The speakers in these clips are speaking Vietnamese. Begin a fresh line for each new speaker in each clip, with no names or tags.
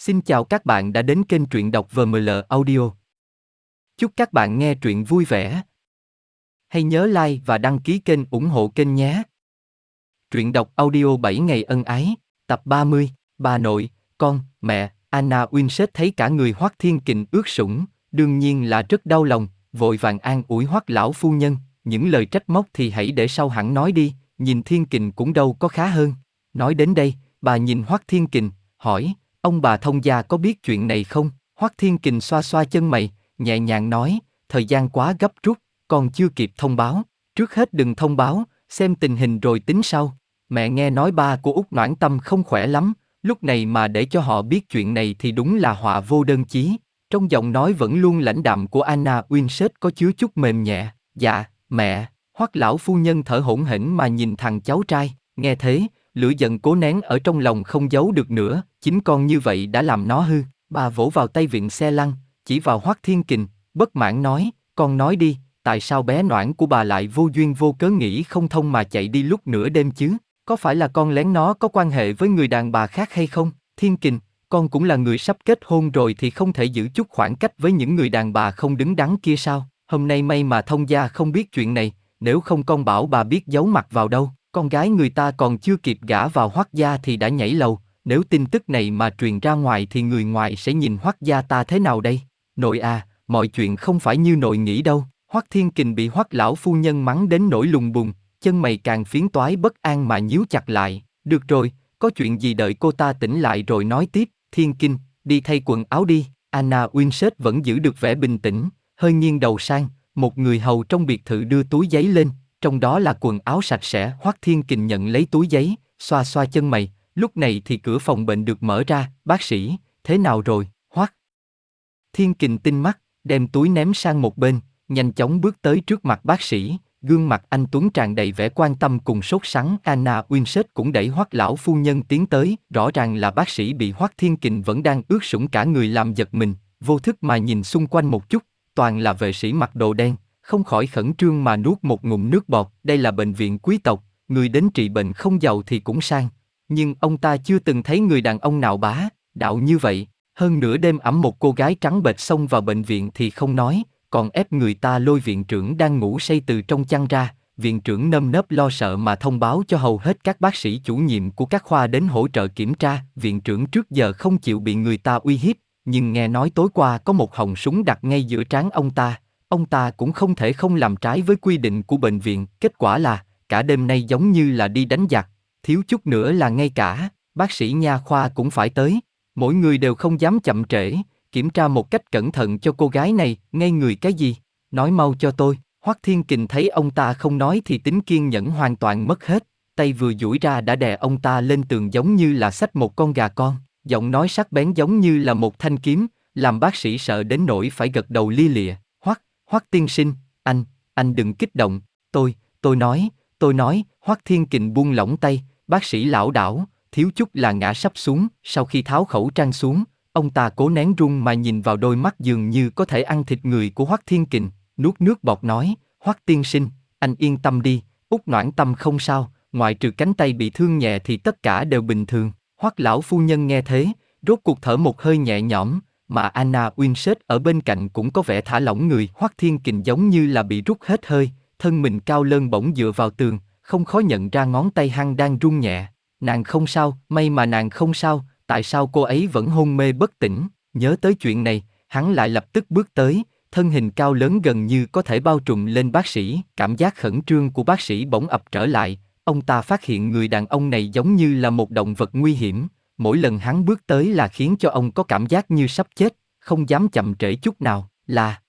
Xin chào các bạn đã đến kênh truyện đọc VML Audio. Chúc các bạn nghe truyện vui vẻ. Hãy nhớ like và đăng ký kênh ủng hộ kênh nhé. Truyện đọc audio 7 ngày ân ái, tập 30, bà nội, con, mẹ, Anna Winsett thấy cả người Hoắc Thiên Kình ướt sũng, đương nhiên là rất đau lòng, vội vàng an ủi Hoắc lão phu nhân, những lời trách móc thì hãy để sau hẳn nói đi, nhìn Thiên Kình cũng đâu có khá hơn. Nói đến đây, bà nhìn Hoắc Thiên Kình, hỏi, ông bà thông gia có biết chuyện này không? Hoắc Thiên Kình xoa xoa chân mày, nhẹ nhàng nói, thời gian quá gấp rút, còn chưa kịp thông báo, trước hết đừng thông báo, xem tình hình rồi tính sau. Mẹ nghe nói ba của Út Noãn Tâm không khỏe lắm, lúc này mà để cho họ biết chuyện này thì đúng là họa vô đơn chí. Trong giọng nói vẫn luôn lãnh đạm của Anna Winsett có chứa chút mềm nhẹ, dạ, mẹ, Hoắc lão phu nhân thở hổn hển mà nhìn thằng cháu trai, nghe thế, lửa giận cố nén ở trong lòng không giấu được nữa, chính con như vậy đã làm nó hư. Bà vỗ vào tay viện xe lăn, chỉ vào Hoắc Thiên Kình, bất mãn nói, con nói đi, tại sao bé noãn của bà lại vô duyên vô cớ nghĩ không thông mà chạy đi lúc nửa đêm chứ? Có phải là con lén nó có quan hệ với người đàn bà khác hay không? Thiên Kình, con cũng là người sắp kết hôn rồi thì không thể giữ chút khoảng cách với những người đàn bà không đứng đắn kia sao? Hôm nay may mà thông gia không biết chuyện này, nếu không con bảo bà biết giấu mặt vào đâu. Con gái người ta còn chưa kịp gả vào hoắc gia thì đã nhảy lầu, nếu tin tức này mà truyền ra ngoài thì người ngoài sẽ nhìn hoắc gia ta thế nào đây? Nội à, mọi chuyện không phải như nội nghĩ đâu. Hoắc Thiên Kình bị Hoắc lão phu nhân mắng đến nỗi lùng bùng, chân mày càng phiến toái bất an mà nhíu chặt lại. Được rồi, có chuyện gì đợi cô ta tỉnh lại rồi nói tiếp. Thiên Kinh, đi thay quần áo đi. Anna Winsett vẫn giữ được vẻ bình tĩnh, hơi nghiêng đầu sang. Một người hầu trong biệt thự đưa túi giấy lên, trong đó là quần áo sạch sẽ. Hoắc Thiên Kình nhận lấy túi giấy, xoa xoa chân mày. Lúc này thì cửa phòng bệnh được mở ra. Bác sĩ, thế nào rồi? Hoắc. Thiên Kình tinh mắt, đem túi ném sang một bên, nhanh chóng bước tới trước mặt bác sĩ, gương mặt anh Tuấn tràn đầy vẻ quan tâm cùng sốt sắng. Anna Winsett cũng đẩy Hoắc lão phu nhân tiến tới, rõ ràng là bác sĩ bị Hoắc Thiên Kình vẫn đang ướt sũng cả người làm giật mình, vô thức mà nhìn xung quanh một chút, toàn là vệ sĩ mặc đồ đen, không khỏi khẩn trương mà nuốt một ngụm nước bọt. Đây là bệnh viện quý tộc, người đến trị bệnh không giàu thì cũng sang. Nhưng ông ta chưa từng thấy người đàn ông nào bá, đạo như vậy. Hơn nửa đêm ẩm một cô gái trắng bệch xông vào bệnh viện thì không nói, còn ép người ta lôi viện trưởng đang ngủ say từ trong chăn ra. Viện trưởng nâm nớp lo sợ mà thông báo cho hầu hết các bác sĩ chủ nhiệm của các khoa đến hỗ trợ kiểm tra. Viện trưởng trước giờ không chịu bị người ta uy hiếp, nhưng nghe nói tối qua có một hồng súng đặt ngay giữa trán ông ta, ông ta cũng không thể không làm trái với quy định của bệnh viện. Kết quả là, cả đêm nay giống như là đi đánh giặc, thiếu chút nữa là ngay cả, bác sĩ nha khoa cũng phải tới. Mỗi người đều không dám chậm trễ, kiểm tra một cách cẩn thận cho cô gái này, ngay người cái gì, nói mau cho tôi. Hoắc Thiên Kình thấy ông ta không nói thì tính kiên nhẫn hoàn toàn mất hết, tay vừa duỗi ra đã đè ông ta lên tường giống như là xách một con gà con, giọng nói sắc bén giống như là một thanh kiếm, làm bác sĩ sợ đến nỗi phải gật đầu lia lịa. Hoắc, tiên sinh, anh, anh đừng kích động, tôi, tôi nói, tôi nói, Hoắc Thiên Kình buông lỏng tay, bác sĩ lão đảo, thiếu chút là ngã sắp xuống, sau khi tháo khẩu trang xuống, ông ta cố nén run mà nhìn vào đôi mắt dường như có thể ăn thịt người của Hoắc Thiên Kình, nuốt nước bọt nói, Hoắc tiên sinh, anh yên tâm đi, út noãn tâm không sao, ngoại trừ cánh tay bị thương nhẹ thì tất cả đều bình thường. Hoắc lão phu nhân nghe thế, rốt cuộc thở một hơi nhẹ nhõm, mà Anna Winsett ở bên cạnh cũng có vẻ thả lỏng người. Hoắc Thiên Kình giống như là bị rút hết hơi, thân mình cao lơn bỗng dựa vào tường, không khó nhận ra ngón tay hăng đang run nhẹ. Nàng không sao, may mà nàng không sao, tại sao cô ấy vẫn hôn mê bất tỉnh? Nhớ tới chuyện này, hắn lại lập tức bước tới, thân hình cao lớn gần như có thể bao trùm lên bác sĩ, cảm giác khẩn trương của bác sĩ bỗng ập trở lại, ông ta phát hiện người đàn ông này giống như là một động vật nguy hiểm, mỗi lần hắn bước tới là khiến cho ông có cảm giác như sắp chết, không dám chậm trễ chút nào, là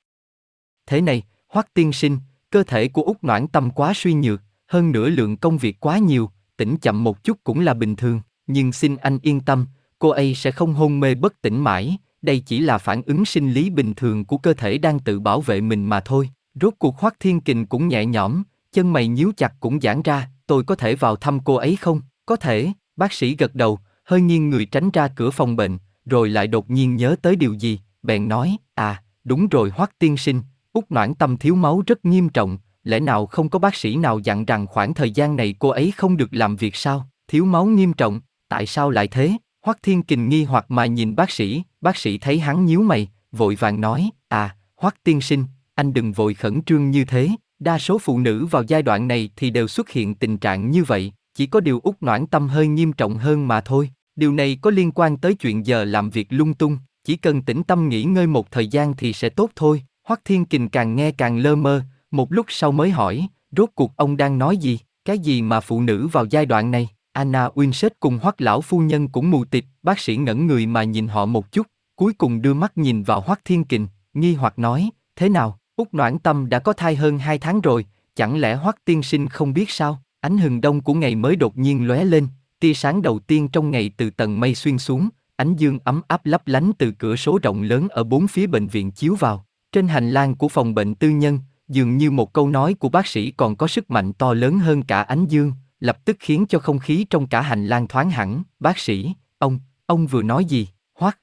Thế này, Hoắc tiên sinh, cơ thể của Úc Noãn Tâm quá suy nhược, hơn nữa lượng công việc quá nhiều, tỉnh chậm một chút cũng là bình thường, nhưng xin anh yên tâm, cô ấy sẽ không hôn mê bất tỉnh mãi, đây chỉ là phản ứng sinh lý bình thường của cơ thể đang tự bảo vệ mình mà thôi. Rốt cuộc Hoắc Thiên Kình cũng nhẹ nhõm, chân mày nhíu chặt cũng giãn ra, tôi có thể vào thăm cô ấy không? Có thể, bác sĩ gật đầu, hơi nghiêng người tránh ra cửa phòng bệnh, rồi lại đột nhiên nhớ tới điều gì, bèn nói, à, đúng rồi Hoắc tiên sinh, út noãn tâm thiếu máu rất nghiêm trọng, lẽ nào không có bác sĩ nào dặn rằng khoảng thời gian này cô ấy không được làm việc sao? Thiếu máu nghiêm trọng, tại sao lại thế? Hoắc Thiên Kình nghi hoặc mà nhìn bác sĩ, bác sĩ thấy hắn nhíu mày, vội vàng nói, à, Hoắc tiên sinh, anh đừng vội khẩn trương như thế, đa số phụ nữ vào giai đoạn này thì đều xuất hiện tình trạng như vậy, chỉ có điều út noãn tâm hơi nghiêm trọng hơn mà thôi. Điều này có liên quan tới chuyện giờ làm việc lung tung, chỉ cần tĩnh tâm nghỉ ngơi một thời gian thì sẽ tốt thôi. Hoắc Thiên Kình càng nghe càng lơ mơ, một lúc sau mới hỏi, rốt cuộc ông đang nói gì, cái gì mà phụ nữ vào giai đoạn này? Anna Winsett cùng Hoắc lão phu nhân cũng mù tịt, bác sĩ ngẩn người mà nhìn họ một chút, cuối cùng đưa mắt nhìn vào Hoắc Thiên Kình, nghi hoặc nói, thế nào, Úc Noãn Tâm đã có thai hơn hai tháng rồi, chẳng lẽ Hoắc tiên sinh không biết sao? Ánh hừng đông của ngày mới đột nhiên lóe lên, tia sáng đầu tiên trong ngày từ tầng mây xuyên xuống, ánh dương ấm áp lấp lánh từ cửa sổ rộng lớn ở bốn phía bệnh viện chiếu vào. Trên hành lang của phòng bệnh tư nhân, dường như một câu nói của bác sĩ còn có sức mạnh to lớn hơn cả ánh dương, lập tức khiến cho không khí trong cả hành lang thoáng hẳn. Bác sĩ, ông, ông vừa nói gì? Hoắc.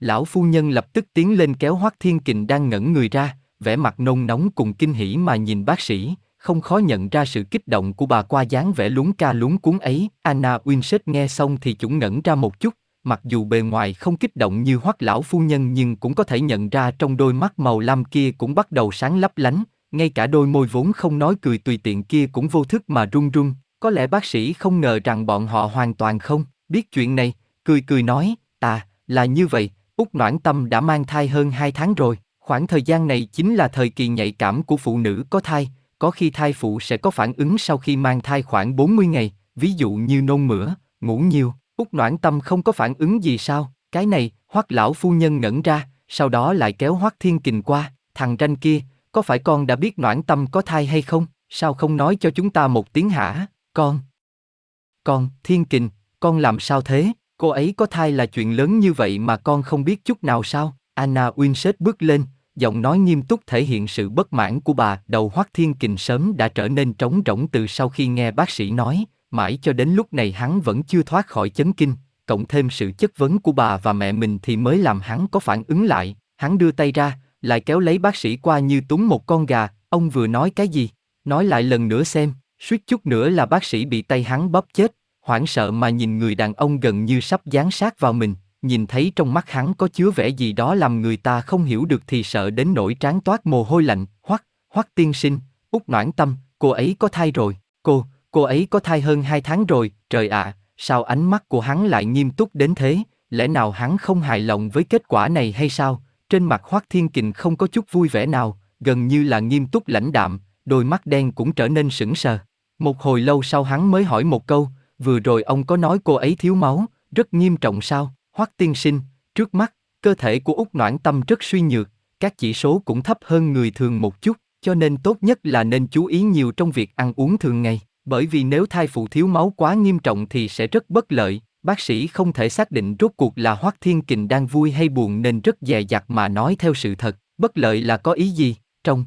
Lão phu nhân lập tức tiến lên kéo Hoắc Thiên Kình đang ngẩn người ra, vẻ mặt nôn nóng cùng kinh hỉ mà nhìn bác sĩ, không khó nhận ra sự kích động của bà qua dáng vẻ lúng ca lúng cuốn ấy. Anna Winsett nghe xong thì cũng ngẩn ra một chút, mặc dù bề ngoài không kích động như hoắc lão phu nhân nhưng cũng có thể nhận ra trong đôi mắt màu lam kia cũng bắt đầu sáng lấp lánh, ngay cả đôi môi vốn không nói cười tùy tiện kia cũng vô thức mà run run. Có lẽ bác sĩ không ngờ rằng bọn họ hoàn toàn không biết chuyện này, cười cười nói, Ta là như vậy, Úc Noãn Tâm đã mang thai hơn 2 tháng rồi, khoảng thời gian này chính là thời kỳ nhạy cảm của phụ nữ có thai, có khi thai phụ sẽ có phản ứng sau khi mang thai khoảng 40 ngày, ví dụ như nôn mửa, ngủ nhiều, út Noãn Tâm không có phản ứng gì sao, cái này, Hoắc lão phu nhân ngẩn ra, sau đó lại kéo Hoắc Thiên Kình qua, thằng ranh kia, có phải con đã biết Noãn Tâm có thai hay không, sao không nói cho chúng ta một tiếng hả, con? Con, Thiên Kình, con làm sao thế, cô ấy có thai là chuyện lớn như vậy mà con không biết chút nào sao, Anna Winsett bước lên, giọng nói nghiêm túc thể hiện sự bất mãn của bà. Đầu Hoắc Thiên Kình sớm đã trở nên trống rỗng từ sau khi nghe bác sĩ nói, mãi cho đến lúc này hắn vẫn chưa thoát khỏi chấn kinh, cộng thêm sự chất vấn của bà và mẹ mình thì mới làm hắn có phản ứng lại. Hắn đưa tay ra, lại kéo lấy bác sĩ qua như túng một con gà. Ông vừa nói cái gì? Nói lại lần nữa xem. Suýt chút nữa là bác sĩ bị tay hắn bóp chết, hoảng sợ mà nhìn người đàn ông gần như sắp dán sát vào mình nhìn thấy trong mắt hắn có chứa vẻ gì đó làm người ta không hiểu được thì sợ đến nỗi trán toát mồ hôi lạnh, hoắc, hoắc tiên sinh, út noãn tâm, cô ấy có thai rồi, cô, cô ấy có thai hơn hai tháng rồi, trời ạ, sao ánh mắt của hắn lại nghiêm túc đến thế, lẽ nào hắn không hài lòng với kết quả này hay sao, trên mặt hoắc thiên kình không có chút vui vẻ nào, gần như là nghiêm túc lãnh đạm, đôi mắt đen cũng trở nên sững sờ. Một hồi lâu sau hắn mới hỏi một câu, vừa rồi ông có nói cô ấy thiếu máu, rất nghiêm trọng sao? Hoắc tiên sinh, trước mắt, cơ thể của Úc Noãn Tâm rất suy nhược, các chỉ số cũng thấp hơn người thường một chút, cho nên tốt nhất là nên chú ý nhiều trong việc ăn uống thường ngày, bởi vì nếu thai phụ thiếu máu quá nghiêm trọng thì sẽ rất bất lợi. Bác sĩ không thể xác định rốt cuộc là Hoắc Thiên Kình đang vui hay buồn nên rất dè dặt mà nói theo sự thật, bất lợi là có ý gì, trong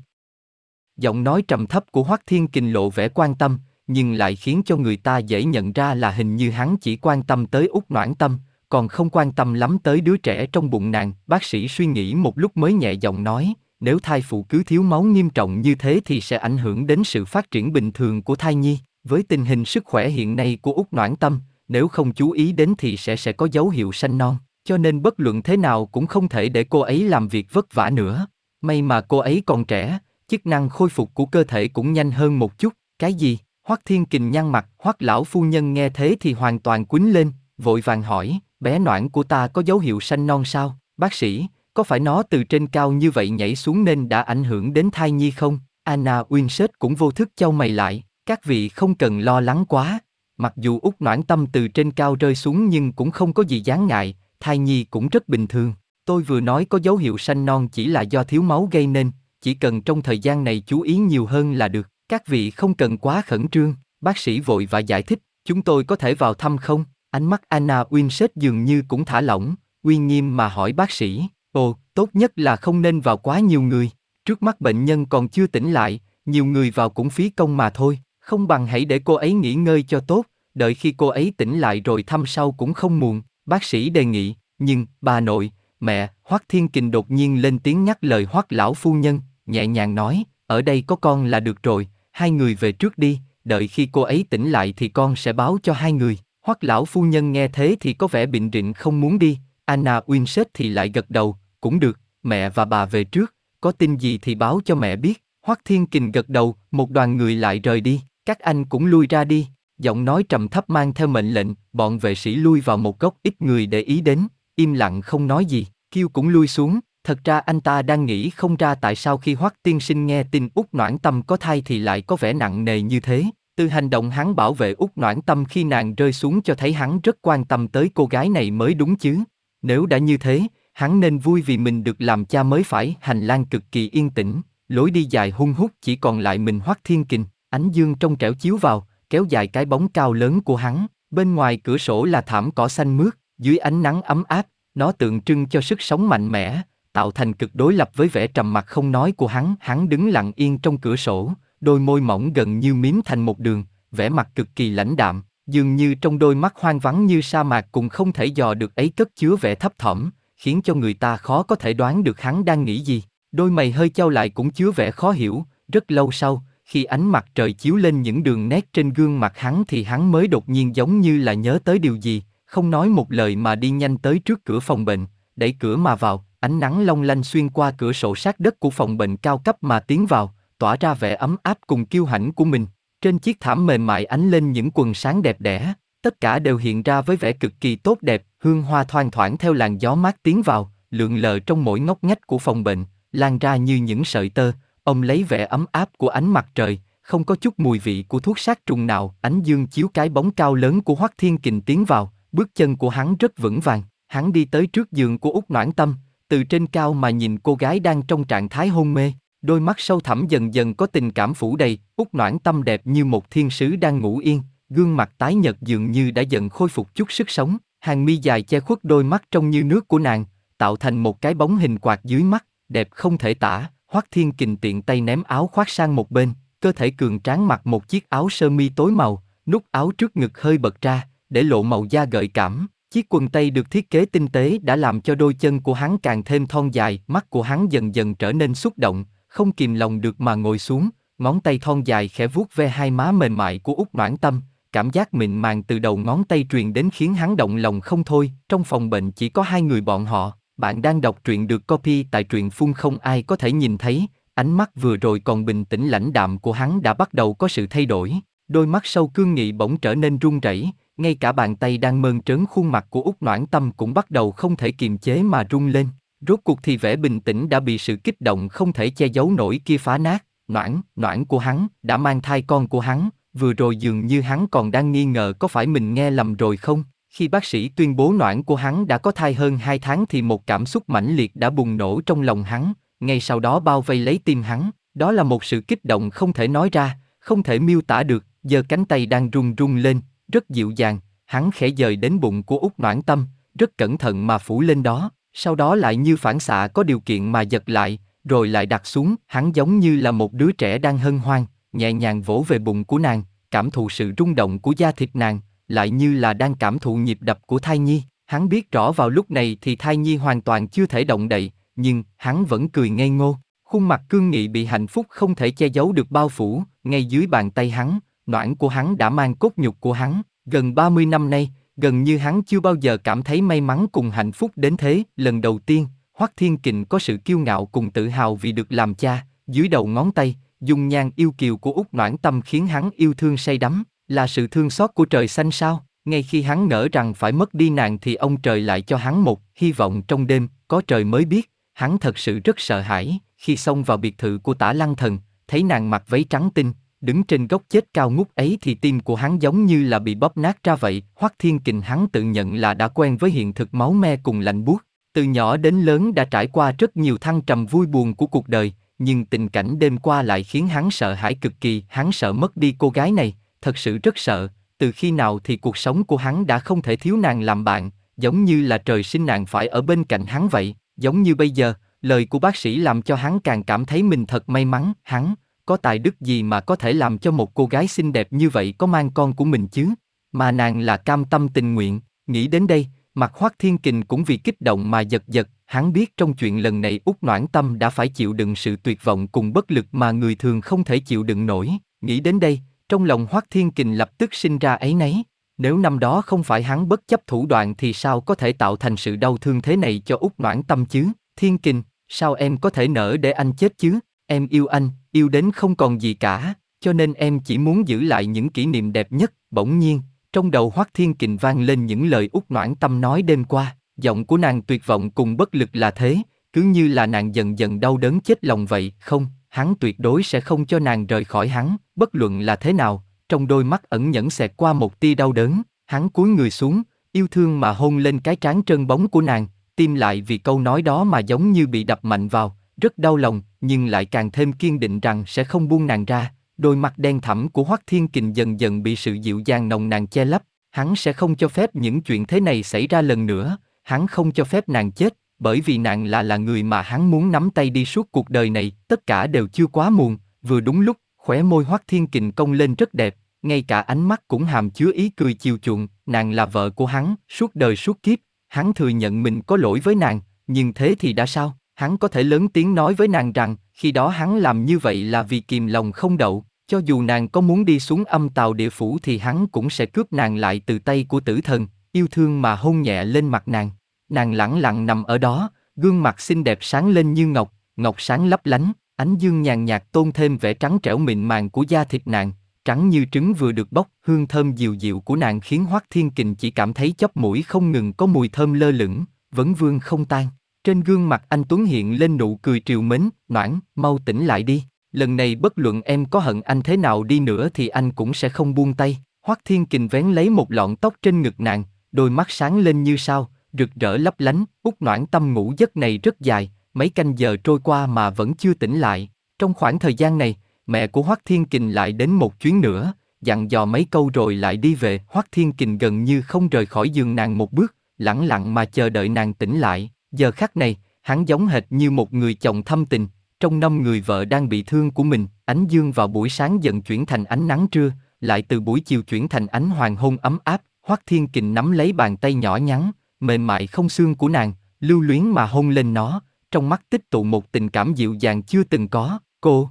giọng nói trầm thấp của Hoắc Thiên Kình lộ vẻ quan tâm, nhưng lại khiến cho người ta dễ nhận ra là hình như hắn chỉ quan tâm tới Úc Noãn Tâm, còn không quan tâm lắm tới đứa trẻ trong bụng nàng. Bác sĩ suy nghĩ một lúc mới nhẹ giọng nói, nếu thai phụ cứ thiếu máu nghiêm trọng như thế thì sẽ ảnh hưởng đến sự phát triển bình thường của thai nhi. Với tình hình sức khỏe hiện nay của Úc Noãn Tâm, nếu không chú ý đến thì sẽ sẽ có dấu hiệu sanh non, cho nên bất luận thế nào cũng không thể để cô ấy làm việc vất vả nữa. May mà cô ấy còn trẻ, chức năng khôi phục của cơ thể cũng nhanh hơn một chút. Cái gì? Hoắc Thiên Kình nhăn mặt, Hoắc lão phu nhân nghe thế thì hoàn toàn quýnh lên, vội vàng hỏi, bé noãn của ta có dấu hiệu sanh non sao? Bác sĩ, có phải nó từ trên cao như vậy nhảy xuống nên đã ảnh hưởng đến thai nhi không? Anna Winsett cũng vô thức châu mày lại, các vị không cần lo lắng quá. Mặc dù út noãn tâm từ trên cao rơi xuống nhưng cũng không có gì đáng ngại, thai nhi cũng rất bình thường. Tôi vừa nói có dấu hiệu sanh non chỉ là do thiếu máu gây nên, chỉ cần trong thời gian này chú ý nhiều hơn là được. Các vị không cần quá khẩn trương, bác sĩ vội và giải thích, chúng tôi có thể vào thăm không? Ánh mắt Anna Winsett dường như cũng thả lỏng, uy nghiêm mà hỏi bác sĩ, ồ, tốt nhất là không nên vào quá nhiều người, trước mắt bệnh nhân còn chưa tỉnh lại, nhiều người vào cũng phí công mà thôi, không bằng hãy để cô ấy nghỉ ngơi cho tốt, đợi khi cô ấy tỉnh lại rồi thăm sau cũng không muộn, bác sĩ đề nghị, nhưng, bà nội, mẹ, Hoắc Thiên Kình đột nhiên lên tiếng nhắc lời Hoắc lão phu nhân, nhẹ nhàng nói, ở đây có con là được rồi, hai người về trước đi, đợi khi cô ấy tỉnh lại thì con sẽ báo cho hai người. Hoắc lão phu nhân nghe thế thì có vẻ bịnh rịnh không muốn đi, Anna Winsett thì lại gật đầu, cũng được, mẹ và bà về trước, có tin gì thì báo cho mẹ biết. Hoắc Thiên Kình gật đầu, một đoàn người lại rời đi, các anh cũng lui ra đi. Giọng nói trầm thấp mang theo mệnh lệnh, bọn vệ sĩ lui vào một góc ít người để ý đến, im lặng không nói gì, Kiêu cũng lui xuống, thật ra anh ta đang nghĩ không ra tại sao khi Hoắc Tiên Sinh nghe tin Úc Noãn Tâm có thai thì lại có vẻ nặng nề như thế. Từ hành động hắn bảo vệ út Noãn Tâm khi nàng rơi xuống cho thấy hắn rất quan tâm tới cô gái này mới đúng chứ. Nếu đã như thế, hắn nên vui vì mình được làm cha mới phải. Hành lang cực kỳ yên tĩnh, lối đi dài hung hút chỉ còn lại mình Hoắc Thiên Kình. Ánh dương trong trẻo chiếu vào, kéo dài cái bóng cao lớn của hắn. Bên ngoài cửa sổ là thảm cỏ xanh mướt, dưới ánh nắng ấm áp, nó tượng trưng cho sức sống mạnh mẽ, tạo thành cực đối lập với vẻ trầm mặc không nói của hắn. Hắn đứng lặng yên trong cửa sổ, đôi môi mỏng gần như miếm thành một đường, vẻ mặt cực kỳ lãnh đạm, dường như trong đôi mắt hoang vắng như sa mạc cũng không thể dò được ấy cất chứa vẻ thấp thỏm, khiến cho người ta khó có thể đoán được hắn đang nghĩ gì. Đôi mày hơi trao lại cũng chứa vẻ khó hiểu, rất lâu sau, khi ánh mặt trời chiếu lên những đường nét trên gương mặt hắn thì hắn mới đột nhiên giống như là nhớ tới điều gì, không nói một lời mà đi nhanh tới trước cửa phòng bệnh, đẩy cửa mà vào, ánh nắng long lanh xuyên qua cửa sổ sát đất của phòng bệnh cao cấp mà tiến vào, tỏa ra vẻ ấm áp cùng kiêu hãnh của mình. Trên chiếc thảm mềm mại ánh lên những quần sáng đẹp đẽ, tất cả đều hiện ra với vẻ cực kỳ tốt đẹp, hương hoa thoang thoảng theo làn gió mát tiến vào, lượn lờ trong mỗi ngóc ngách của phòng bệnh, lan ra như những sợi tơ, ông lấy vẻ ấm áp của ánh mặt trời, không có chút mùi vị của thuốc sát trùng nào, ánh dương chiếu cái bóng cao lớn của Hoắc Thiên Kình tiến vào, bước chân của hắn rất vững vàng, hắn đi tới trước giường của Úc Noãn Tâm, từ trên cao mà nhìn cô gái đang trong trạng thái hôn mê, đôi mắt sâu thẳm dần dần có tình cảm phủ đầy, út Noãn Tâm đẹp như một thiên sứ đang ngủ yên, gương mặt tái nhợt dường như đã dần khôi phục chút sức sống, hàng mi dài che khuất đôi mắt trông như nước của nàng, tạo thành một cái bóng hình quạt dưới mắt, đẹp không thể tả. Hoắc Thiên Kình tiện tay ném áo khoác sang một bên, cơ thể cường tráng mặc một chiếc áo sơ mi tối màu, nút áo trước ngực hơi bật ra, để lộ màu da gợi cảm. Chiếc quần tây được thiết kế tinh tế đã làm cho đôi chân của hắn càng thêm thon dài, mắt của hắn dần dần trở nên xúc động, không kìm lòng được mà ngồi xuống, ngón tay thon dài khẽ vuốt ve hai má mềm mại của út Noãn Tâm, cảm giác mịn màng từ đầu ngón tay truyền đến khiến hắn động lòng không thôi. Trong phòng bệnh chỉ có hai người bọn họ, bạn đang đọc truyện được copy tại truyện phun không ai có thể nhìn thấy, ánh mắt vừa rồi còn bình tĩnh lãnh đạm của hắn đã bắt đầu có sự thay đổi, đôi mắt sâu cương nghị bỗng trở nên run rẩy, ngay cả bàn tay đang mơn trớn khuôn mặt của út Noãn Tâm cũng bắt đầu không thể kiềm chế mà run lên. Rốt cuộc thì vẻ bình tĩnh đã bị sự kích động không thể che giấu nổi kia phá nát, Noãn, Noãn của hắn, đã mang thai con của hắn, vừa rồi dường như hắn còn đang nghi ngờ có phải mình nghe lầm rồi không? Khi bác sĩ tuyên bố noãn của hắn đã có thai hơn 2 tháng thì một cảm xúc mãnh liệt đã bùng nổ trong lòng hắn, ngay sau đó bao vây lấy tim hắn, đó là một sự kích động không thể nói ra, không thể miêu tả được, giờ cánh tay đang run run lên, rất dịu dàng, hắn khẽ dời đến bụng của út noãn tâm, rất cẩn thận mà phủ lên đó, sau đó lại như phản xạ có điều kiện mà giật lại, rồi lại đặt xuống, hắn giống như là một đứa trẻ đang hân hoan, nhẹ nhàng vỗ về bụng của nàng, cảm thụ sự rung động của da thịt nàng, lại như là đang cảm thụ nhịp đập của thai nhi. Hắn biết rõ vào lúc này thì thai nhi hoàn toàn chưa thể động đậy, nhưng hắn vẫn cười ngây ngô. Khuôn mặt cương nghị bị hạnh phúc không thể che giấu được bao phủ, ngay dưới bàn tay hắn, noãn của hắn đã mang cốt nhục của hắn. Gần 30 năm nay, gần như hắn chưa bao giờ cảm thấy may mắn cùng hạnh phúc đến thế. Lần đầu tiên, Hoắc Thiên Kình có sự kiêu ngạo cùng tự hào vì được làm cha, dưới đầu ngón tay, dung nhan yêu kiều của út noãn tâm khiến hắn yêu thương say đắm. Là sự thương xót của trời xanh sao? Ngay khi hắn ngỡ rằng phải mất đi nàng thì ông trời lại cho hắn một hy vọng trong đêm, có trời mới biết, hắn thật sự rất sợ hãi, khi xông vào biệt thự của tả lăng thần, thấy nàng mặc váy trắng tinh, đứng trên gốc chết cao ngút ấy thì tim của hắn giống như là bị bóp nát ra vậy, Hoắc Thiên Kình hắn tự nhận là đã quen với hiện thực máu me cùng lạnh buốt, từ nhỏ đến lớn đã trải qua rất nhiều thăng trầm vui buồn của cuộc đời, nhưng tình cảnh đêm qua lại khiến hắn sợ hãi cực kỳ, hắn sợ mất đi cô gái này, thật sự rất sợ, từ khi nào thì cuộc sống của hắn đã không thể thiếu nàng làm bạn, giống như là trời sinh nàng phải ở bên cạnh hắn vậy, giống như bây giờ, lời của bác sĩ làm cho hắn càng cảm thấy mình thật may mắn, hắn, có tài đức gì mà có thể làm cho một cô gái xinh đẹp như vậy có mang con của mình chứ, mà nàng là cam tâm tình nguyện, nghĩ đến đây, mặt Hoắc Thiên Kình cũng vì kích động mà giật giật, hắn biết trong chuyện lần này út Noãn Tâm đã phải chịu đựng sự tuyệt vọng cùng bất lực mà người thường không thể chịu đựng nổi, nghĩ đến đây, trong lòng Hoắc Thiên Kình lập tức sinh ra ấy nấy. Nếu năm đó không phải hắn bất chấp thủ đoạn thì sao có thể tạo thành sự đau thương thế này cho út noãn tâm chứ? Thiên kình, sao em có thể nỡ để anh chết chứ? Em yêu anh, yêu đến không còn gì cả, cho nên em chỉ muốn giữ lại những kỷ niệm đẹp nhất. Bỗng nhiên, trong đầu Hoắc Thiên Kình vang lên những lời út noãn tâm nói đêm qua, giọng của nàng tuyệt vọng cùng bất lực là thế, cứ như là nàng dần dần đau đớn chết lòng vậy, không, hắn tuyệt đối sẽ không cho nàng rời khỏi hắn, bất luận là thế nào, trong đôi mắt ẩn nhẫn xẹt qua một tia đau đớn, hắn cúi người xuống, yêu thương mà hôn lên cái trán trơn bóng của nàng, tim lại vì câu nói đó mà giống như bị đập mạnh vào, rất đau lòng, nhưng lại càng thêm kiên định rằng sẽ không buông nàng ra. Đôi mặt đen thẳm của Hoắc Thiên Kình dần dần bị sự dịu dàng nồng nàn che lấp, hắn sẽ không cho phép những chuyện thế này xảy ra lần nữa, hắn không cho phép nàng chết, bởi vì nàng là là người mà hắn muốn nắm tay đi suốt cuộc đời này, tất cả đều chưa quá muộn, vừa đúng lúc, khóe môi Hoắc Thiên Kình cong lên rất đẹp, ngay cả ánh mắt cũng hàm chứa ý cười chiều chuộng, nàng là vợ của hắn, suốt đời suốt kiếp, hắn thừa nhận mình có lỗi với nàng, nhưng thế thì đã sao? Hắn có thể lớn tiếng nói với nàng rằng, khi đó hắn làm như vậy là vì kìm lòng không đậu, cho dù nàng có muốn đi xuống âm tàu địa phủ thì hắn cũng sẽ cướp nàng lại từ tay của tử thần, yêu thương mà hôn nhẹ lên mặt nàng. Nàng lẳng lặng nằm ở đó, gương mặt xinh đẹp sáng lên như ngọc, ngọc sáng lấp lánh, ánh dương nhàn nhạt tôn thêm vẻ trắng trẻo mịn màng của da thịt nàng, trắng như trứng vừa được bóc, hương thơm dịu dịu của nàng khiến Hoắc Thiên Kình chỉ cảm thấy chóp mũi không ngừng có mùi thơm lơ lửng, vấn vương không tan. Trên gương mặt anh Tuấn hiện lên nụ cười triều mến, noãn, mau tỉnh lại đi. Lần này bất luận em có hận anh thế nào đi nữa thì anh cũng sẽ không buông tay. Hoắc Thiên Kình vén lấy một lọn tóc trên ngực nàng, đôi mắt sáng lên như sao, rực rỡ lấp lánh. Út noãn tâm ngủ giấc này rất dài, mấy canh giờ trôi qua mà vẫn chưa tỉnh lại. Trong khoảng thời gian này, mẹ của Hoắc Thiên Kình lại đến một chuyến nữa, dặn dò mấy câu rồi lại đi về. Hoắc Thiên Kình gần như không rời khỏi giường nàng một bước, lặng lặng mà chờ đợi nàng tỉnh lại. Giờ khắc này, hắn giống hệt như một người chồng thâm tình, trong năm người vợ đang bị thương của mình, ánh dương vào buổi sáng dần chuyển thành ánh nắng trưa, lại từ buổi chiều chuyển thành ánh hoàng hôn ấm áp, Hoắc Thiên Kình nắm lấy bàn tay nhỏ nhắn, mềm mại không xương của nàng, lưu luyến mà hôn lên nó, trong mắt tích tụ một tình cảm dịu dàng chưa từng có, cô.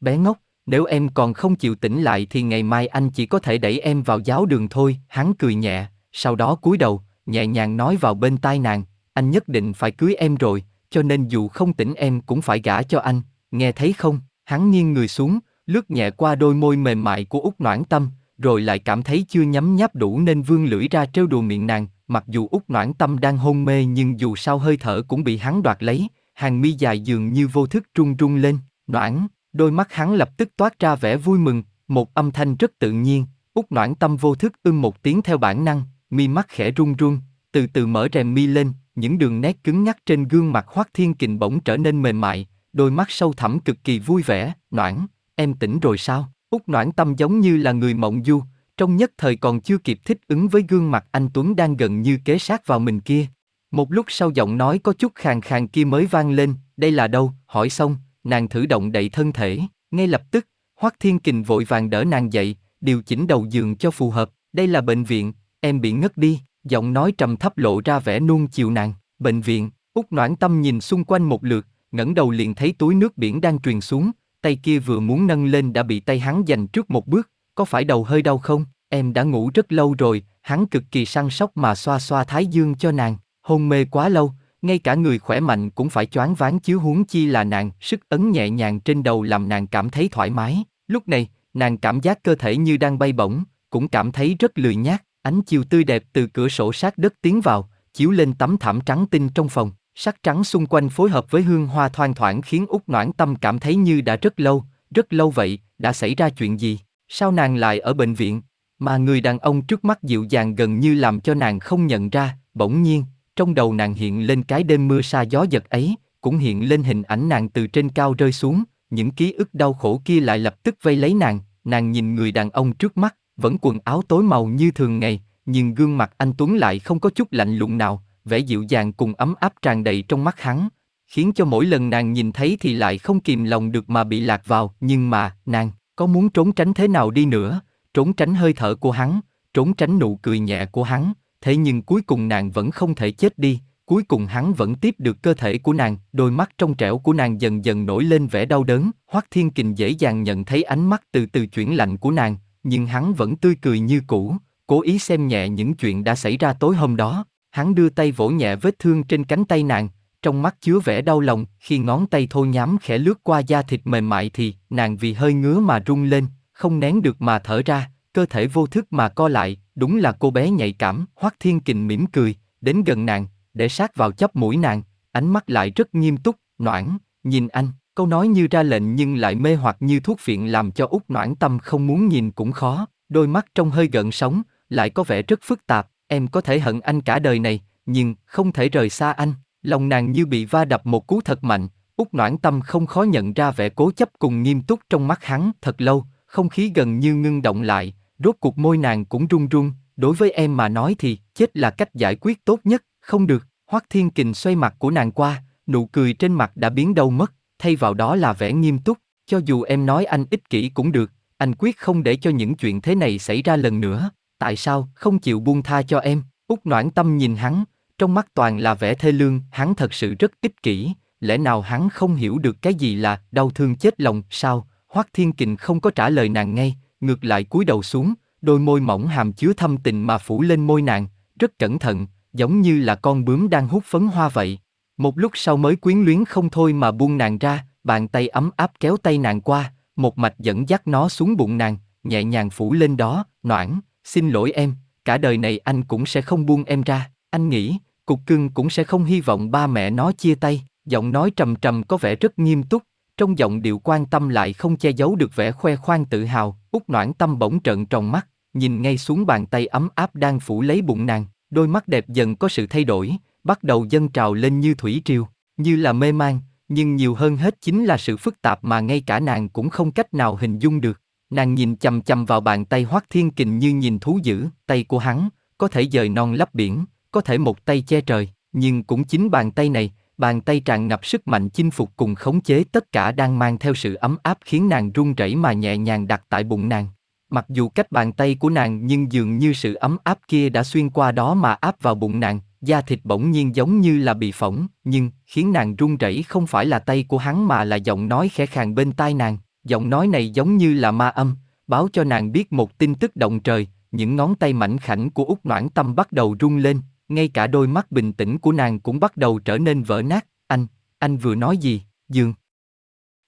Bé ngốc, nếu em còn không chịu tỉnh lại thì ngày mai anh chỉ có thể đẩy em vào giáo đường thôi, hắn cười nhẹ, sau đó cúi đầu, nhẹ nhàng nói vào bên tai nàng, anh nhất định phải cưới em rồi, cho nên dù không tỉnh em cũng phải gả cho anh, nghe thấy không? Hắn nghiêng người xuống, lướt nhẹ qua đôi môi mềm mại của út noãn tâm, rồi lại cảm thấy chưa nhắm nháp đủ nên vương lưỡi ra trêu đùa miệng nàng, mặc dù út noãn tâm đang hôn mê nhưng dù sao hơi thở cũng bị hắn đoạt lấy, hàng mi dài dường như vô thức trung trung lên, noãn, đôi mắt hắn lập tức toát ra vẻ vui mừng, một âm thanh rất tự nhiên, út noãn tâm vô thức ưng một tiếng theo bản năng, mi mắt khẽ run run, từ từ mở rèm mi lên, những đường nét cứng nhắc trên gương mặt Hoắc Thiên Kình bỗng trở nên mềm mại, đôi mắt sâu thẳm cực kỳ vui vẻ, "Noãn, em tỉnh rồi sao?" Úc Noãn Tâm giống như là người mộng du, trong nhất thời còn chưa kịp thích ứng với gương mặt anh Tuấn đang gần như kế sát vào mình kia. Một lúc sau giọng nói có chút khàn khàn kia mới vang lên, "Đây là đâu?" Hỏi xong, nàng thử động đậy thân thể, ngay lập tức, Hoắc Thiên Kình vội vàng đỡ nàng dậy, điều chỉnh đầu giường cho phù hợp, "Đây là bệnh viện, em bị ngất đi." Giọng nói trầm thấp lộ ra vẻ nuông chiều nàng. Bệnh viện, út noãn tâm nhìn xung quanh một lượt, ngẩng đầu liền thấy túi nước biển đang truyền xuống, tay kia vừa muốn nâng lên đã bị tay hắn giành trước một bước, có phải đầu hơi đau không? Em đã ngủ rất lâu rồi, hắn cực kỳ săn sóc mà xoa xoa thái dương cho nàng, hôn mê quá lâu, ngay cả người khỏe mạnh cũng phải choáng váng chứ huống chi là nàng, sức ấn nhẹ nhàng trên đầu làm nàng cảm thấy thoải mái. Lúc này, nàng cảm giác cơ thể như đang bay bổng, cũng cảm thấy rất lười nhác. Ánh chiều tươi đẹp từ cửa sổ sát đất tiến vào, chiếu lên tấm thảm trắng tinh trong phòng. Sắc trắng xung quanh phối hợp với hương hoa thoang thoảng khiến út noãn tâm cảm thấy như đã rất lâu, rất lâu vậy, đã xảy ra chuyện gì? Sao nàng lại ở bệnh viện? Mà người đàn ông trước mắt dịu dàng gần như làm cho nàng không nhận ra, bỗng nhiên, trong đầu nàng hiện lên cái đêm mưa xa gió giật ấy, cũng hiện lên hình ảnh nàng từ trên cao rơi xuống, những ký ức đau khổ kia lại lập tức vây lấy nàng, nàng nhìn người đàn ông trước mắt, vẫn quần áo tối màu như thường ngày, nhưng gương mặt anh Tuấn lại không có chút lạnh lùng nào, vẻ dịu dàng cùng ấm áp tràn đầy trong mắt hắn, khiến cho mỗi lần nàng nhìn thấy thì lại không kìm lòng được mà bị lạc vào, nhưng mà, nàng, có muốn trốn tránh thế nào đi nữa, trốn tránh hơi thở của hắn, trốn tránh nụ cười nhẹ của hắn, thế nhưng cuối cùng nàng vẫn không thể chết đi, cuối cùng hắn vẫn tiếp được cơ thể của nàng, đôi mắt trong trẻo của nàng dần dần nổi lên vẻ đau đớn, Hoắc Thiên Kình dễ dàng nhận thấy ánh mắt từ từ chuyển lạnh của nàng, nhưng hắn vẫn tươi cười như cũ, cố ý xem nhẹ những chuyện đã xảy ra tối hôm đó. Hắn đưa tay vỗ nhẹ vết thương trên cánh tay nàng, trong mắt chứa vẻ đau lòng, khi ngón tay thô nhám khẽ lướt qua da thịt mềm mại thì nàng vì hơi ngứa mà rung lên, không nén được mà thở ra, cơ thể vô thức mà co lại, đúng là cô bé nhạy cảm, Hoắc Thiên Kình mỉm cười, đến gần nàng, để sát vào chóp mũi nàng, ánh mắt lại rất nghiêm túc, noãn, nhìn anh, câu nói như ra lệnh nhưng lại mê hoặc như thuốc phiện làm cho út noãn tâm không muốn nhìn cũng khó, đôi mắt trong hơi gợn sóng, lại có vẻ rất phức tạp, em có thể hận anh cả đời này, nhưng không thể rời xa anh. Lòng nàng như bị va đập một cú thật mạnh, út noãn tâm không khó nhận ra vẻ cố chấp cùng nghiêm túc trong mắt hắn thật lâu, không khí gần như ngưng động lại, rốt cuộc môi nàng cũng run run, đối với em mà nói thì chết là cách giải quyết tốt nhất, không được, Hoắc Thiên Kình xoay mặt của nàng qua, nụ cười trên mặt đã biến đâu mất, thay vào đó là vẻ nghiêm túc, cho dù em nói anh ích kỷ cũng được, anh quyết không để cho những chuyện thế này xảy ra lần nữa, tại sao không chịu buông tha cho em? Út noãn tâm nhìn hắn, trong mắt toàn là vẻ thê lương, hắn thật sự rất ích kỷ, lẽ nào hắn không hiểu được cái gì là đau thương chết lòng, sao? Hoắc Thiên Kình không có trả lời nàng ngay, ngược lại cúi đầu xuống, đôi môi mỏng hàm chứa thâm tình mà phủ lên môi nàng, rất cẩn thận, giống như là con bướm đang hút phấn hoa vậy. Một lúc sau mới quyến luyến không thôi mà buông nàng ra, bàn tay ấm áp kéo tay nàng qua, một mạch dẫn dắt nó xuống bụng nàng, nhẹ nhàng phủ lên đó, noãn, xin lỗi em, cả đời này anh cũng sẽ không buông em ra, anh nghĩ, cục cưng cũng sẽ không hy vọng ba mẹ nó chia tay, giọng nói trầm trầm có vẻ rất nghiêm túc, trong giọng điệu quan tâm lại không che giấu được vẻ khoe khoang tự hào, út noãn tâm bỗng trợn tròn mắt, nhìn ngay xuống bàn tay ấm áp đang phủ lấy bụng nàng, đôi mắt đẹp dần có sự thay đổi, bắt đầu dâng trào lên như thủy triều, như là mê man, nhưng nhiều hơn hết chính là sự phức tạp mà ngay cả nàng cũng không cách nào hình dung được. Nàng nhìn chầm chầm vào bàn tay Hoắc Thiên Kình như nhìn thú dữ, tay của hắn, có thể dời non lấp biển, có thể một tay che trời, nhưng cũng chính bàn tay này, bàn tay tràn ngập sức mạnh chinh phục cùng khống chế tất cả đang mang theo sự ấm áp khiến nàng run rẩy mà nhẹ nhàng đặt tại bụng nàng. Mặc dù cách bàn tay của nàng nhưng dường như sự ấm áp kia đã xuyên qua đó mà áp vào bụng nàng, da thịt bỗng nhiên giống như là bị phỏng, nhưng khiến nàng run rẩy không phải là tay của hắn mà là giọng nói khẽ khàng bên tai nàng, giọng nói này giống như là ma âm, báo cho nàng biết một tin tức động trời, những ngón tay mảnh khảnh của út noãn tâm bắt đầu rung lên, ngay cả đôi mắt bình tĩnh của nàng cũng bắt đầu trở nên vỡ nát, anh, anh vừa nói gì, Dương?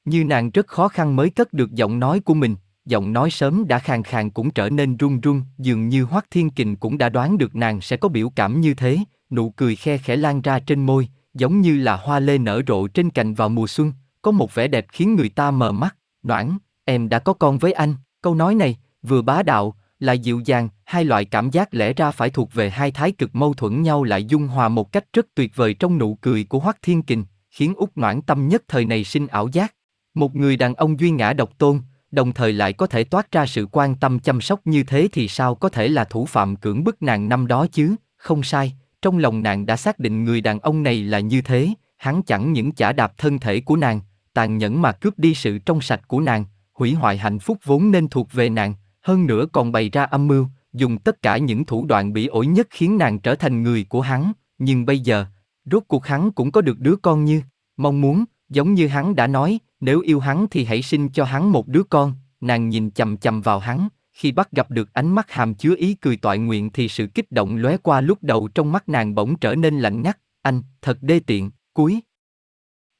Như nàng rất khó khăn mới cất được giọng nói của mình, giọng nói sớm đã khàn khàn cũng trở nên run run, dường như Hoắc Thiên Kình cũng đã đoán được nàng sẽ có biểu cảm như thế, nụ cười khe khẽ lan ra trên môi, giống như là hoa lê nở rộ trên cành vào mùa xuân, có một vẻ đẹp khiến người ta mờ mắt, noãn, em đã có con với anh, câu nói này, vừa bá đạo, lại dịu dàng, hai loại cảm giác lẽ ra phải thuộc về hai thái cực mâu thuẫn nhau lại dung hòa một cách rất tuyệt vời trong nụ cười của Hoắc Thiên Kình, khiến Úc noãn tâm nhất thời này sinh ảo giác. Một người đàn ông duy ngã độc tôn, đồng thời lại có thể toát ra sự quan tâm chăm sóc như thế thì sao có thể là thủ phạm cưỡng bức nàng năm đó chứ, không sai, trong lòng nàng đã xác định người đàn ông này là như thế, hắn chẳng những chả đạp thân thể của nàng, tàn nhẫn mà cướp đi sự trong sạch của nàng, hủy hoại hạnh phúc vốn nên thuộc về nàng, hơn nữa còn bày ra âm mưu, dùng tất cả những thủ đoạn bỉ ổi nhất khiến nàng trở thành người của hắn, nhưng bây giờ, rốt cuộc hắn cũng có được đứa con như, mong muốn, giống như hắn đã nói, nếu yêu hắn thì hãy sinh cho hắn một đứa con, nàng nhìn chầm chầm vào hắn, khi bắt gặp được ánh mắt hàm chứa ý cười toại nguyện thì sự kích động lóe qua lúc đầu trong mắt nàng bỗng trở nên lạnh ngắt, anh, thật đê tiện, cuối.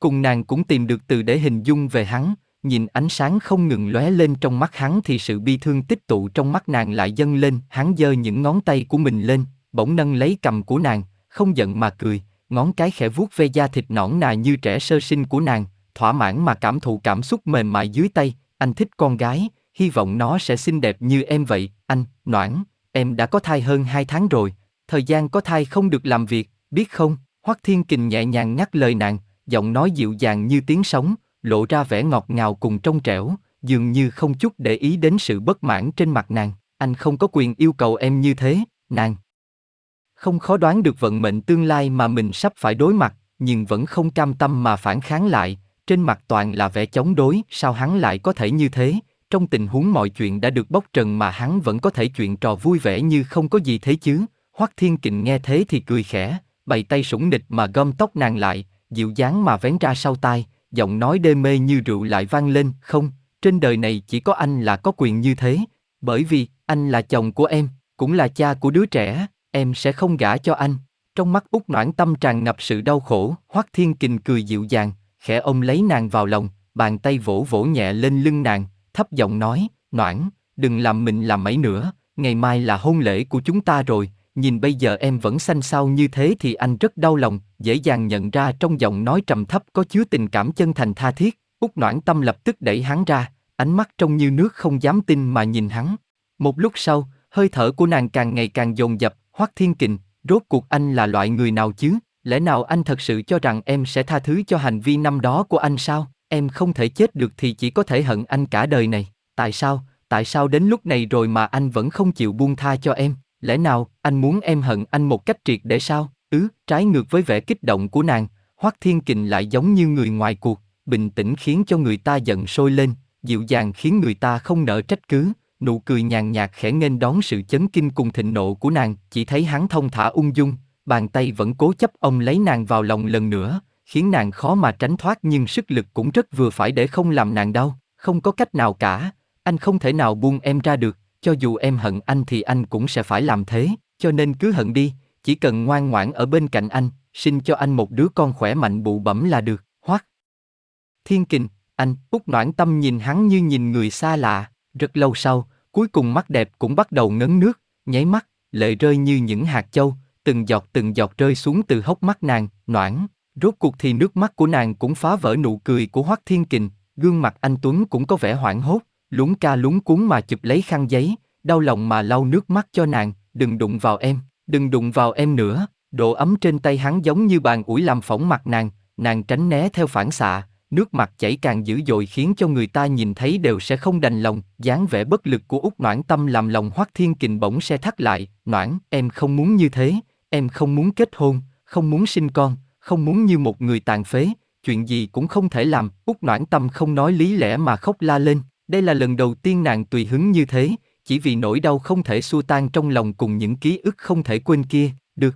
Cùng nàng cũng tìm được từ để hình dung về hắn, nhìn ánh sáng không ngừng lóe lên trong mắt hắn thì sự bi thương tích tụ trong mắt nàng lại dâng lên, hắn giơ những ngón tay của mình lên, bỗng nâng lấy cầm của nàng, không giận mà cười, ngón cái khẽ vuốt ve da thịt nõn nà như trẻ sơ sinh của nàng, thỏa mãn mà cảm thụ cảm xúc mềm mại dưới tay, anh thích con gái, hy vọng nó sẽ xinh đẹp như em vậy, anh, noãn, em đã có thai hơn hai tháng rồi, thời gian có thai không được làm việc, biết không? Hoắc Thiên Kình nhẹ nhàng nhắc lời nàng, giọng nói dịu dàng như tiếng sóng, lộ ra vẻ ngọt ngào cùng trong trẻo, dường như không chút để ý đến sự bất mãn trên mặt nàng, anh không có quyền yêu cầu em như thế, nàng. Không khó đoán được vận mệnh tương lai mà mình sắp phải đối mặt, nhưng vẫn không cam tâm mà phản kháng lại, trên mặt toàn là vẻ chống đối, sao hắn lại có thể như thế, trong tình huống mọi chuyện đã được bóc trần mà hắn vẫn có thể chuyện trò vui vẻ như không có gì thế chứ, Hoắc Thiên Kình nghe thế thì cười khẽ, bày tay sủng nịch mà gom tóc nàng lại, dịu dáng mà vén ra sau tai, giọng nói đê mê như rượu lại vang lên, không, trên đời này chỉ có anh là có quyền như thế, bởi vì, anh là chồng của em, cũng là cha của đứa trẻ, em sẽ không gả cho anh. Trong mắt út noãn tâm tràn ngập sự đau khổ, Hoắc Thiên Kình cười dịu dàng, khẽ ôm lấy nàng vào lòng, bàn tay vỗ vỗ nhẹ lên lưng nàng, thấp giọng nói, noãn, đừng làm mình làm mấy nữa, ngày mai là hôn lễ của chúng ta rồi, nhìn bây giờ em vẫn xanh xao như thế thì anh rất đau lòng, dễ dàng nhận ra trong giọng nói trầm thấp có chứa tình cảm chân thành tha thiết, út noãn tâm lập tức đẩy hắn ra, ánh mắt trông như nước không dám tin mà nhìn hắn. Một lúc sau, hơi thở của nàng càng ngày càng dồn dập, Hoắc Thiên Kình, rốt cuộc anh là loại người nào chứ? Lẽ nào anh thật sự cho rằng em sẽ tha thứ cho hành vi năm đó của anh sao? Em không thể chết được thì chỉ có thể hận anh cả đời này. Tại sao? Tại sao đến lúc này rồi mà anh vẫn không chịu buông tha cho em? Lẽ nào anh muốn em hận anh một cách triệt để sao? Ứ, trái ngược với vẻ kích động của nàng, Hoắc Thiên Kình lại giống như người ngoài cuộc, bình tĩnh khiến cho người ta giận sôi lên, dịu dàng khiến người ta không nỡ trách cứ, nụ cười nhàn nhạt khẽ nghênh đón sự chấn kinh cùng thịnh nộ của nàng, chỉ thấy hắn thông thả ung dung, bàn tay vẫn cố chấp ông lấy nàng vào lòng lần nữa, khiến nàng khó mà tránh thoát nhưng sức lực cũng rất vừa phải để không làm nàng đau, không có cách nào cả, anh không thể nào buông em ra được, cho dù em hận anh thì anh cũng sẽ phải làm thế, cho nên cứ hận đi, chỉ cần ngoan ngoãn ở bên cạnh anh, sinh cho anh một đứa con khỏe mạnh bụ bẩm là được, hoắc. Thiên kình, anh, út noãn tâm nhìn hắn như nhìn người xa lạ, rất lâu sau, cuối cùng mắt đẹp cũng bắt đầu ngấn nước, nháy mắt, lệ rơi như những hạt châu, từng giọt từng giọt rơi xuống từ hốc mắt nàng, noãn. Rốt cuộc thì nước mắt của nàng cũng phá vỡ nụ cười của Hoắc Thiên Kình, gương mặt anh Tuấn cũng có vẻ hoảng hốt, lúng ca lúng cuốn mà chụp lấy khăn giấy, đau lòng mà lau nước mắt cho nàng, đừng đụng vào em, đừng đụng vào em nữa. Độ ấm trên tay hắn giống như bàn ủi làm phỏng mặt nàng, nàng tránh né theo phản xạ, nước mặt chảy càng dữ dội khiến cho người ta nhìn thấy đều sẽ không đành lòng, dáng vẻ bất lực của út noãn tâm làm lòng hoắc thiên kình bỗng xe thắt lại, noãn, em không muốn như thế, em không muốn kết hôn, không muốn sinh con, không muốn như một người tàn phế, chuyện gì cũng không thể làm, út noãn tâm không nói lý lẽ mà khóc la lên, đây là lần đầu tiên nàng tùy hứng như thế, chỉ vì nỗi đau không thể xua tan trong lòng cùng những ký ức không thể quên kia, được.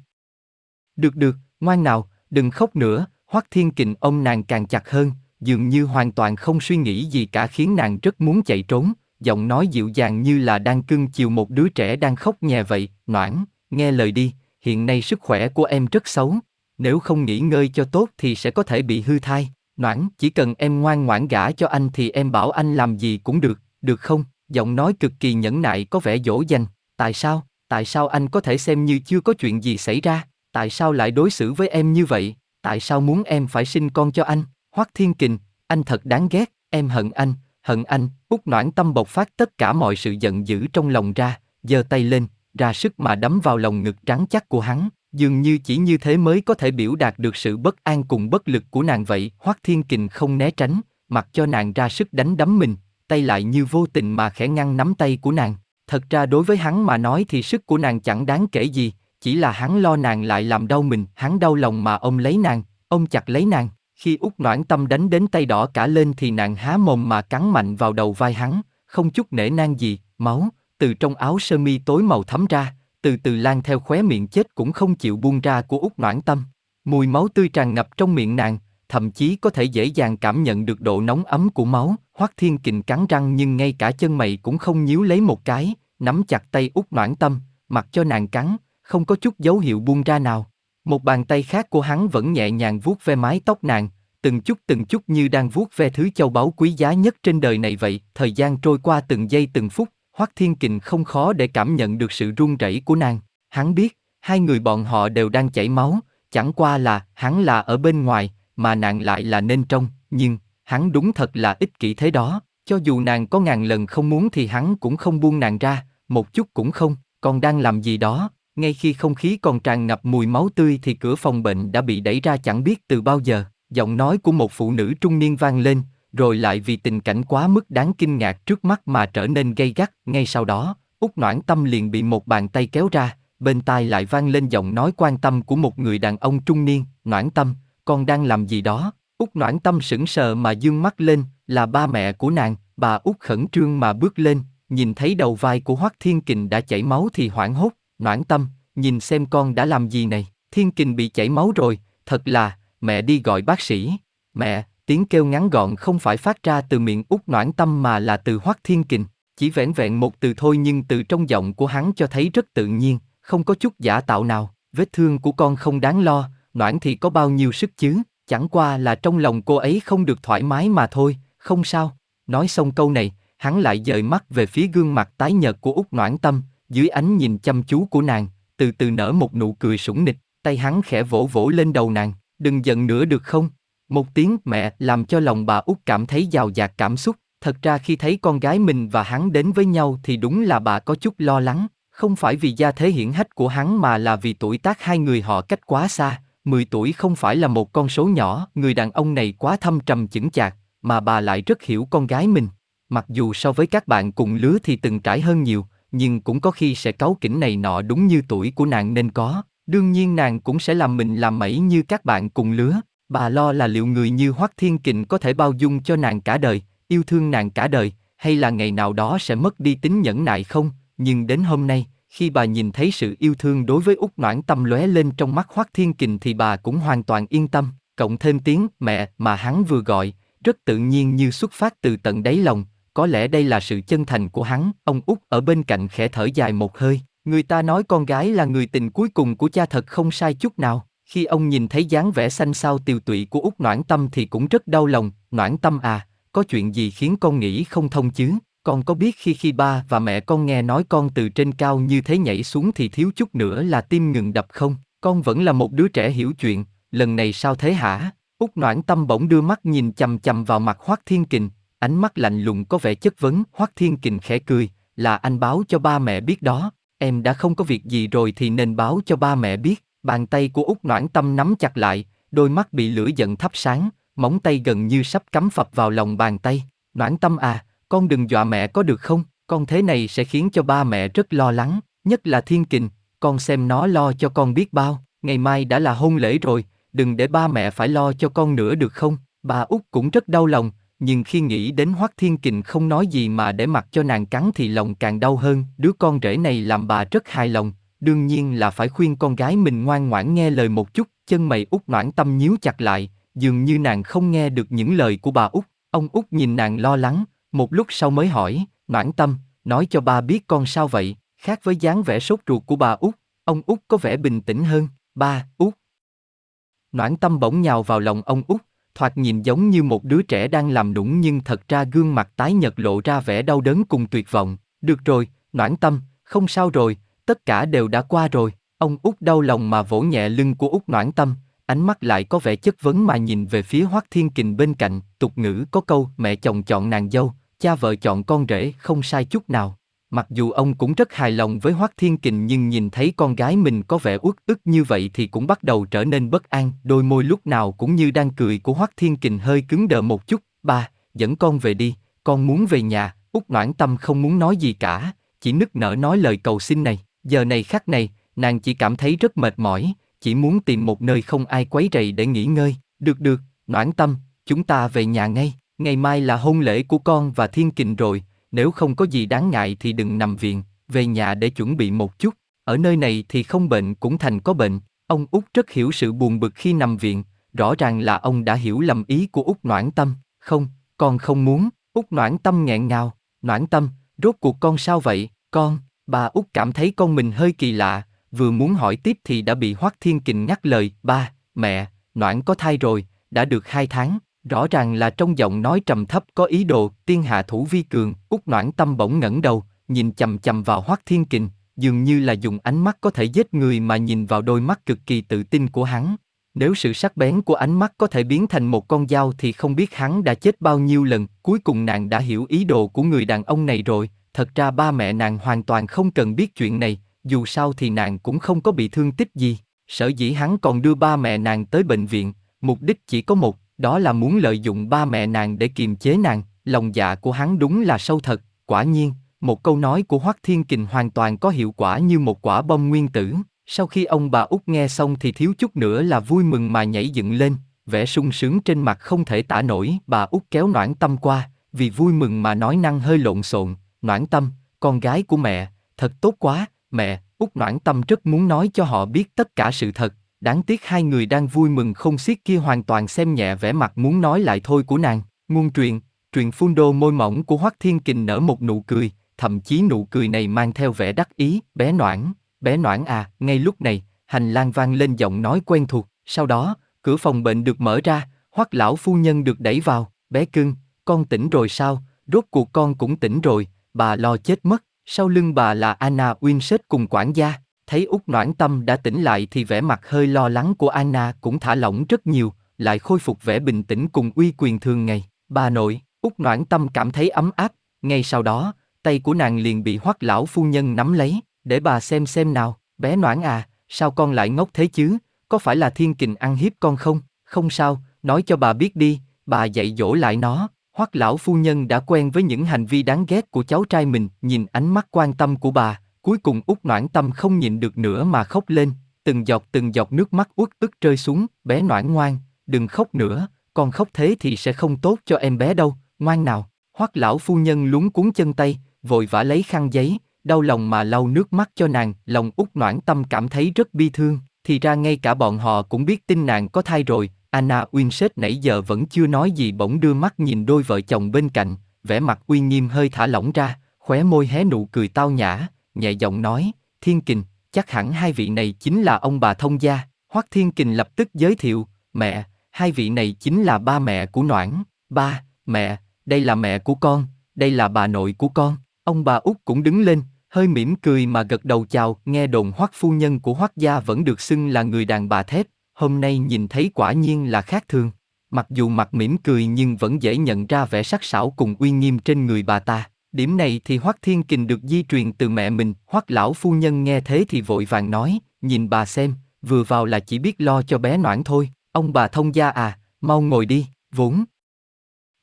Được được, ngoan nào, đừng khóc nữa, Hoắc Thiên Kình ôm nàng càng chặt hơn, dường như hoàn toàn không suy nghĩ gì cả khiến nàng rất muốn chạy trốn, giọng nói dịu dàng như là đang cưng chiều một đứa trẻ đang khóc nhè vậy, noãn, nghe lời đi, hiện nay sức khỏe của em rất xấu, nếu không nghỉ ngơi cho tốt thì sẽ có thể bị hư thai, noãn, chỉ cần em ngoan ngoãn gả cho anh thì em bảo anh làm gì cũng được, được không? Giọng nói cực kỳ nhẫn nại có vẻ dỗ dành, tại sao, tại sao anh có thể xem như chưa có chuyện gì xảy ra, tại sao lại đối xử với em như vậy, tại sao muốn em phải sinh con cho anh? Hoắc Thiên Kình, anh thật đáng ghét, em hận anh, hận anh, út noãn tâm bộc phát tất cả mọi sự giận dữ trong lòng ra, giơ tay lên, ra sức mà đấm vào lòng ngực trắng chắc của hắn, dường như chỉ như thế mới có thể biểu đạt được sự bất an cùng bất lực của nàng vậy. Hoắc Thiên Kình không né tránh, mặc cho nàng ra sức đánh đấm mình, tay lại như vô tình mà khẽ ngăn nắm tay của nàng. Thật ra đối với hắn mà nói thì sức của nàng chẳng đáng kể gì, chỉ là hắn lo nàng lại làm đau mình, hắn đau lòng mà ôm lấy nàng, ôm chặt lấy nàng. Khi út noãn tâm đánh đến tay đỏ cả lên thì nàng há mồm mà cắn mạnh vào đầu vai hắn, không chút nể nang gì, máu, từ trong áo sơ mi tối màu thấm ra, từ từ lan theo khóe miệng chết cũng không chịu buông ra của út noãn tâm. Mùi máu tươi tràn ngập trong miệng nàng, thậm chí có thể dễ dàng cảm nhận được độ nóng ấm của máu. Hoắc Thiên Kình cắn răng nhưng ngay cả chân mày cũng không nhíu lấy một cái, nắm chặt tay út noãn tâm, mặc cho nàng cắn, không có chút dấu hiệu buông ra nào. Một bàn tay khác của hắn vẫn nhẹ nhàng vuốt ve mái tóc nàng, từng chút từng chút như đang vuốt ve thứ châu báu quý giá nhất trên đời này vậy. Thời gian trôi qua từng giây từng phút, Hoắc Thiên Kình không khó để cảm nhận được sự run rẩy của nàng. Hắn biết, hai người bọn họ đều đang chảy máu, chẳng qua là hắn là ở bên ngoài, mà nàng lại là nên trong, nhưng hắn đúng thật là ích kỷ thế đó. Cho dù nàng có ngàn lần không muốn thì hắn cũng không buông nàng ra, một chút cũng không, còn đang làm gì đó. Ngay khi không khí còn tràn ngập mùi máu tươi thì cửa phòng bệnh đã bị đẩy ra chẳng biết từ bao giờ. Giọng nói của một phụ nữ trung niên vang lên, rồi lại vì tình cảnh quá mức đáng kinh ngạc trước mắt mà trở nên gay gắt. Ngay sau đó, út noãn tâm liền bị một bàn tay kéo ra, bên tai lại vang lên giọng nói quan tâm của một người đàn ông trung niên, noãn tâm, con đang làm gì đó? út noãn tâm sững sờ mà dương mắt lên, là ba mẹ của nàng, bà út khẩn trương mà bước lên, nhìn thấy đầu vai của Hoắc Thiên Kình đã chảy máu thì hoảng hốt, noãn tâm, nhìn xem con đã làm gì này, Thiên Kình bị chảy máu rồi, thật là, mẹ đi gọi bác sĩ, mẹ, tiếng kêu ngắn gọn không phải phát ra từ miệng út noãn tâm mà là từ Hoắc Thiên Kình, chỉ vẻn vẹn một từ thôi nhưng từ trong giọng của hắn cho thấy rất tự nhiên, không có chút giả tạo nào, vết thương của con không đáng lo, noãn thì có bao nhiêu sức chứ, chẳng qua là trong lòng cô ấy không được thoải mái mà thôi, không sao. Nói xong câu này, hắn lại dời mắt về phía gương mặt tái nhợt của út noãn tâm, dưới ánh nhìn chăm chú của nàng, từ từ nở một nụ cười sủng nịch, tay hắn khẽ vỗ vỗ lên đầu nàng, đừng giận nữa được không? Một tiếng mẹ làm cho lòng bà út cảm thấy giàu dạt cảm xúc, thật ra khi thấy con gái mình và hắn đến với nhau thì đúng là bà có chút lo lắng, không phải vì gia thế hiển hách của hắn mà là vì tuổi tác hai người họ cách quá xa, 10 tuổi không phải là một con số nhỏ, người đàn ông này quá thâm trầm chững chạc, mà bà lại rất hiểu con gái mình. Mặc dù so với các bạn cùng lứa thì từng trải hơn nhiều, nhưng cũng có khi sẽ cáu kỉnh này nọ đúng như tuổi của nàng nên có. Đương nhiên nàng cũng sẽ làm mình làm mẩy như các bạn cùng lứa. Bà lo là liệu người như Hoắc Thiên Kình có thể bao dung cho nàng cả đời, yêu thương nàng cả đời, hay là ngày nào đó sẽ mất đi tính nhẫn nại không? Nhưng đến hôm nay, khi bà nhìn thấy sự yêu thương đối với út noãn tâm lóe lên trong mắt Hoắc Thiên Kình thì bà cũng hoàn toàn yên tâm, cộng thêm tiếng mẹ mà hắn vừa gọi, rất tự nhiên như xuất phát từ tận đáy lòng, có lẽ đây là sự chân thành của hắn, ông út ở bên cạnh khẽ thở dài một hơi, người ta nói con gái là người tình cuối cùng của cha thật không sai chút nào. Khi ông nhìn thấy dáng vẻ xanh xao tiều tụy của út Noãn Tâm thì cũng rất đau lòng, Noãn Tâm à, có chuyện gì khiến con nghĩ không thông chứ? Con có biết khi khi ba và mẹ con nghe nói con từ trên cao như thế nhảy xuống thì thiếu chút nữa là tim ngừng đập không? Con vẫn là một đứa trẻ hiểu chuyện, lần này sao thế hả? Út Noãn Tâm bỗng đưa mắt nhìn chằm chằm vào mặt Hoắc Thiên Kình, ánh mắt lạnh lùng có vẻ chất vấn. Hoắc Thiên Kình khẽ cười, là anh báo cho ba mẹ biết đó. Em đã không có việc gì rồi thì nên báo cho ba mẹ biết. Bàn tay của Út Noãn Tâm nắm chặt lại, đôi mắt bị lửa giận thắp sáng, móng tay gần như sắp cắm phập vào lòng bàn tay. Noãn Tâm à, con đừng dọa mẹ có được không? Con thế này sẽ khiến cho ba mẹ rất lo lắng, nhất là Thiên Kình, con xem nó lo cho con biết bao. Ngày mai đã là hôn lễ rồi, đừng để ba mẹ phải lo cho con nữa được không? Bà út cũng rất đau lòng, nhưng khi nghĩ đến Hoắc Thiên Kình không nói gì mà để mặc cho nàng cắn thì lòng càng đau hơn. Đứa con rể này làm bà rất hài lòng, đương nhiên là phải khuyên con gái mình ngoan ngoãn nghe lời một chút. Chân mày út noãn tâm nhíu chặt lại, dường như nàng không nghe được những lời của bà út. Ông út nhìn nàng lo lắng, một lúc sau mới hỏi, noãn tâm, nói cho ba biết con sao vậy? Khác với dáng vẻ sốt ruột của bà út, ông út có vẻ bình tĩnh hơn. Ba, út, Noãn tâm bỗng nhào vào lòng ông út, thoạt nhìn giống như một đứa trẻ đang làm đũng nhưng thật ra gương mặt tái nhợt lộ ra vẻ đau đớn cùng tuyệt vọng. Được rồi, noãn tâm, không sao rồi, tất cả đều đã qua rồi. Ông út đau lòng mà vỗ nhẹ lưng của út noãn tâm, ánh mắt lại có vẻ chất vấn mà nhìn về phía Hoắc Thiên Kình bên cạnh. Tục ngữ có câu mẹ chồng chọn nàng dâu, cha vợ chọn con rể không sai chút nào. Mặc dù ông cũng rất hài lòng với Hoắc Thiên Kình nhưng nhìn thấy con gái mình có vẻ uất ức như vậy thì cũng bắt đầu trở nên bất an, đôi môi lúc nào cũng như đang cười của Hoắc Thiên Kình hơi cứng đờ một chút. Ba, dẫn con về đi, con muốn về nhà. Út Noãn Tâm không muốn nói gì cả, chỉ nức nở nói lời cầu xin này. Giờ này khắc này, nàng chỉ cảm thấy rất mệt mỏi, chỉ muốn tìm một nơi không ai quấy rầy để nghỉ ngơi. Được được, Noãn Tâm, chúng ta về nhà ngay. Ngày mai là hôn lễ của con và Thiên Kình rồi, nếu không có gì đáng ngại thì đừng nằm viện, về nhà để chuẩn bị một chút. Ở nơi này thì không bệnh cũng thành có bệnh. Ông út rất hiểu sự buồn bực khi nằm viện, rõ ràng là ông đã hiểu lầm ý của út Noãn Tâm. Không, con không muốn. út Noãn Tâm nghẹn ngào. Noãn Tâm, rốt cuộc con sao vậy? Con, bà út cảm thấy con mình hơi kỳ lạ, vừa muốn hỏi tiếp thì đã bị Hoắc Thiên Kình ngắt lời. Ba, mẹ, Noãn có thai rồi, đã được hai tháng. Rõ ràng là trong giọng nói trầm thấp có ý đồ, tiên hạ thủ vi cường, út noãn tâm bỗng ngẩng đầu, nhìn chầm chầm vào Hoắc Thiên Kình, dường như là dùng ánh mắt có thể giết người mà nhìn vào đôi mắt cực kỳ tự tin của hắn. Nếu sự sắc bén của ánh mắt có thể biến thành một con dao thì không biết hắn đã chết bao nhiêu lần, cuối cùng nàng đã hiểu ý đồ của người đàn ông này rồi, thật ra ba mẹ nàng hoàn toàn không cần biết chuyện này, dù sao thì nàng cũng không có bị thương tích gì. Sở dĩ hắn còn đưa ba mẹ nàng tới bệnh viện, mục đích chỉ có một, đó là muốn lợi dụng ba mẹ nàng để kiềm chế nàng, lòng dạ của hắn đúng là sâu thật, quả nhiên, một câu nói của Hoắc Thiên Kình hoàn toàn có hiệu quả như một quả bom nguyên tử. Sau khi ông bà út nghe xong thì thiếu chút nữa là vui mừng mà nhảy dựng lên, vẻ sung sướng trên mặt không thể tả nổi. Bà út kéo noãn tâm qua, vì vui mừng mà nói năng hơi lộn xộn. Noãn tâm, con gái của mẹ, thật tốt quá, mẹ. Úc noãn tâm rất muốn nói cho họ biết tất cả sự thật, Đáng tiếc hai người đang vui mừng không xiết kia hoàn toàn xem nhẹ vẻ mặt muốn nói lại thôi của nàng. Nguồn truyền, truyền phun đô môi mỏng của Hoắc Thiên Kình nở một nụ cười, thậm chí nụ cười này mang theo vẻ đắc ý, bé noãn, bé noãn à, ngay lúc này, hành lang vang lên giọng nói quen thuộc, sau đó, cửa phòng bệnh được mở ra, hoắc lão phu nhân được đẩy vào, bé cưng, con tỉnh rồi sao, rốt cuộc con cũng tỉnh rồi, bà lo chết mất, sau lưng bà là Anna Winsett cùng quản gia, thấy út noãn tâm đã tỉnh lại thì vẻ mặt hơi lo lắng của Anna cũng thả lỏng rất nhiều, lại khôi phục vẻ bình tĩnh cùng uy quyền thường ngày. Bà nội, út noãn tâm cảm thấy ấm áp, ngay sau đó, tay của nàng liền bị hoắc lão phu nhân nắm lấy, để bà xem xem nào, bé noãn à, sao con lại ngốc thế chứ, có phải là thiên kình ăn hiếp con không, không sao, nói cho bà biết đi, bà dạy dỗ lại nó, hoắc lão phu nhân đã quen với những hành vi đáng ghét của cháu trai mình, nhìn ánh mắt quan tâm của bà, cuối cùng út noãn tâm không nhịn được nữa mà khóc lên, từng giọt từng giọt nước mắt uất ức rơi xuống, bé noãn ngoan, đừng khóc nữa, con khóc thế thì sẽ không tốt cho em bé đâu, ngoan nào. Hoắc lão phu nhân lúng cuốn chân tay, vội vã lấy khăn giấy, đau lòng mà lau nước mắt cho nàng, lòng út noãn tâm cảm thấy rất bi thương, thì ra ngay cả bọn họ cũng biết tin nàng có thai rồi, Anna Winsett nãy giờ vẫn chưa nói gì bỗng đưa mắt nhìn đôi vợ chồng bên cạnh, vẻ mặt uy nghiêm hơi thả lỏng ra, khóe môi hé nụ cười tao nhã, nhẹ giọng nói, Thiên Kình, chắc hẳn hai vị này chính là ông bà thông gia, Hoắc Thiên Kình lập tức giới thiệu, mẹ, hai vị này chính là ba mẹ của Noãn, ba, mẹ, đây là mẹ của con, đây là bà nội của con. Ông bà út cũng đứng lên, hơi mỉm cười mà gật đầu chào, nghe đồn hoắc phu nhân của hoắc gia vẫn được xưng là người đàn bà thép, hôm nay nhìn thấy quả nhiên là khác thường. Mặc dù mặt mỉm cười nhưng vẫn dễ nhận ra vẻ sắc sảo cùng uy nghiêm trên người bà ta. Điểm này thì Hoắc Thiên Kình được di truyền từ mẹ mình, Hoắc lão phu nhân nghe thế thì vội vàng nói, nhìn bà xem, vừa vào là chỉ biết lo cho bé noãn thôi, ông bà thông gia à, mau ngồi đi, vốn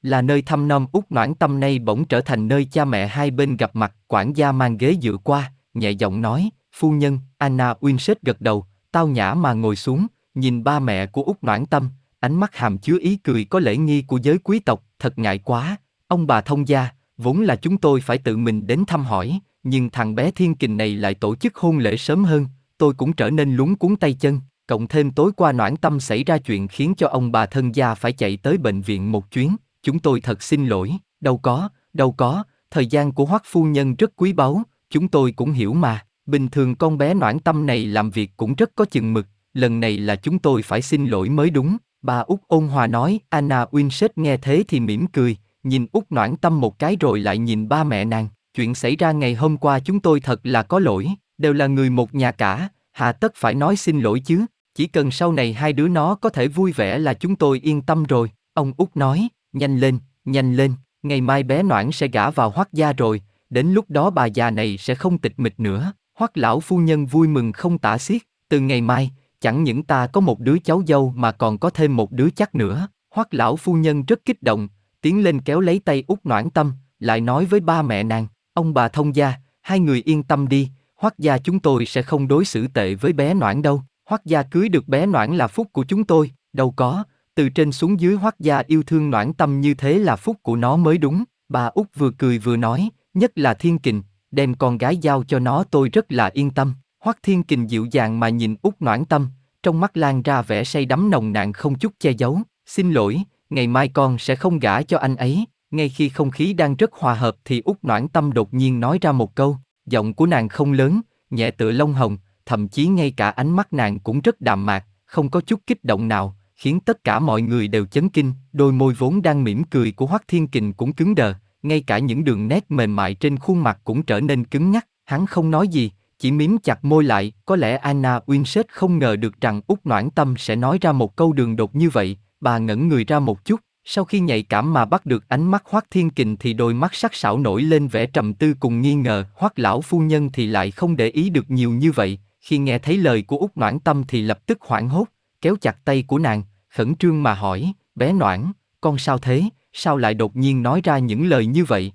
là nơi thăm nom út noãn tâm nay bỗng trở thành nơi cha mẹ hai bên gặp mặt, quản gia mang ghế dựa qua, nhẹ giọng nói, phu nhân, Anna Winsett gật đầu, tao nhã mà ngồi xuống, nhìn ba mẹ của út noãn tâm, ánh mắt hàm chứa ý cười có lễ nghi của giới quý tộc, thật ngại quá, ông bà thông gia, vốn là chúng tôi phải tự mình đến thăm hỏi, nhưng thằng bé thiên kình này lại tổ chức hôn lễ sớm hơn, tôi cũng trở nên lúng cuốn tay chân, cộng thêm tối qua noãn tâm xảy ra chuyện khiến cho ông bà thân gia phải chạy tới bệnh viện một chuyến, chúng tôi thật xin lỗi, đâu có, đâu có, thời gian của hoắc phu nhân rất quý báu, chúng tôi cũng hiểu mà, bình thường con bé noãn tâm này làm việc cũng rất có chừng mực, lần này là chúng tôi phải xin lỗi mới đúng. Bà Út ôn hòa nói, Anna Winsett nghe thế thì mỉm cười, nhìn Út noãn tâm một cái rồi lại nhìn ba mẹ nàng. Chuyện xảy ra ngày hôm qua chúng tôi thật là có lỗi, đều là người một nhà cả, hà tất phải nói xin lỗi chứ, chỉ cần sau này hai đứa nó có thể vui vẻ là chúng tôi yên tâm rồi, ông Út nói. Nhanh lên, nhanh lên, ngày mai bé Noãn sẽ gả vào hoắc gia rồi, đến lúc đó bà già này sẽ không tịch mịch nữa. Hoắc lão phu nhân vui mừng không tả xiết, từ ngày mai, chẳng những ta có một đứa cháu dâu mà còn có thêm một đứa chắc nữa. Hoắc lão phu nhân rất kích động, tiến lên kéo lấy tay út noãn tâm, lại nói với ba mẹ nàng, ông bà thông gia, hai người yên tâm đi, Hoắc gia chúng tôi sẽ không đối xử tệ với bé noãn đâu. Hoắc gia cưới được bé noãn là phúc của chúng tôi, đâu có, từ trên xuống dưới hoắc gia yêu thương noãn tâm như thế là phúc của nó mới đúng. Bà út vừa cười vừa nói, nhất là thiên kình, đem con gái giao cho nó tôi rất là yên tâm. Hoắc thiên kình dịu dàng mà nhìn út noãn tâm, trong mắt lan ra vẻ say đắm nồng nàn không chút che giấu. Xin lỗi, ngày mai con sẽ không gả cho anh ấy. Ngay khi không khí đang rất hòa hợp thì út noãn tâm đột nhiên nói ra một câu, giọng của nàng không lớn, nhẹ tựa lông hồng, thậm chí ngay cả ánh mắt nàng cũng rất đạm mạc, không có chút kích động nào, khiến tất cả mọi người đều chấn kinh, đôi môi vốn đang mỉm cười của Hoắc Thiên Kình cũng cứng đờ, ngay cả những đường nét mềm mại trên khuôn mặt cũng trở nên cứng nhắc, hắn không nói gì, chỉ mím chặt môi lại, có lẽ Anna Winsett không ngờ được rằng Úc Noãn Tâm sẽ nói ra một câu đường đột như vậy, bà ngẩn người ra một chút, sau khi nhạy cảm mà bắt được ánh mắt Hoắc Thiên Kình thì đôi mắt sắc sảo nổi lên vẻ trầm tư cùng nghi ngờ, Hoắc lão phu nhân thì lại không để ý được nhiều như vậy, khi nghe thấy lời của Úc Noãn Tâm thì lập tức hoảng hốt, kéo chặt tay của nàng, khẩn trương mà hỏi, bé Noãn, con sao thế, sao lại đột nhiên nói ra những lời như vậy.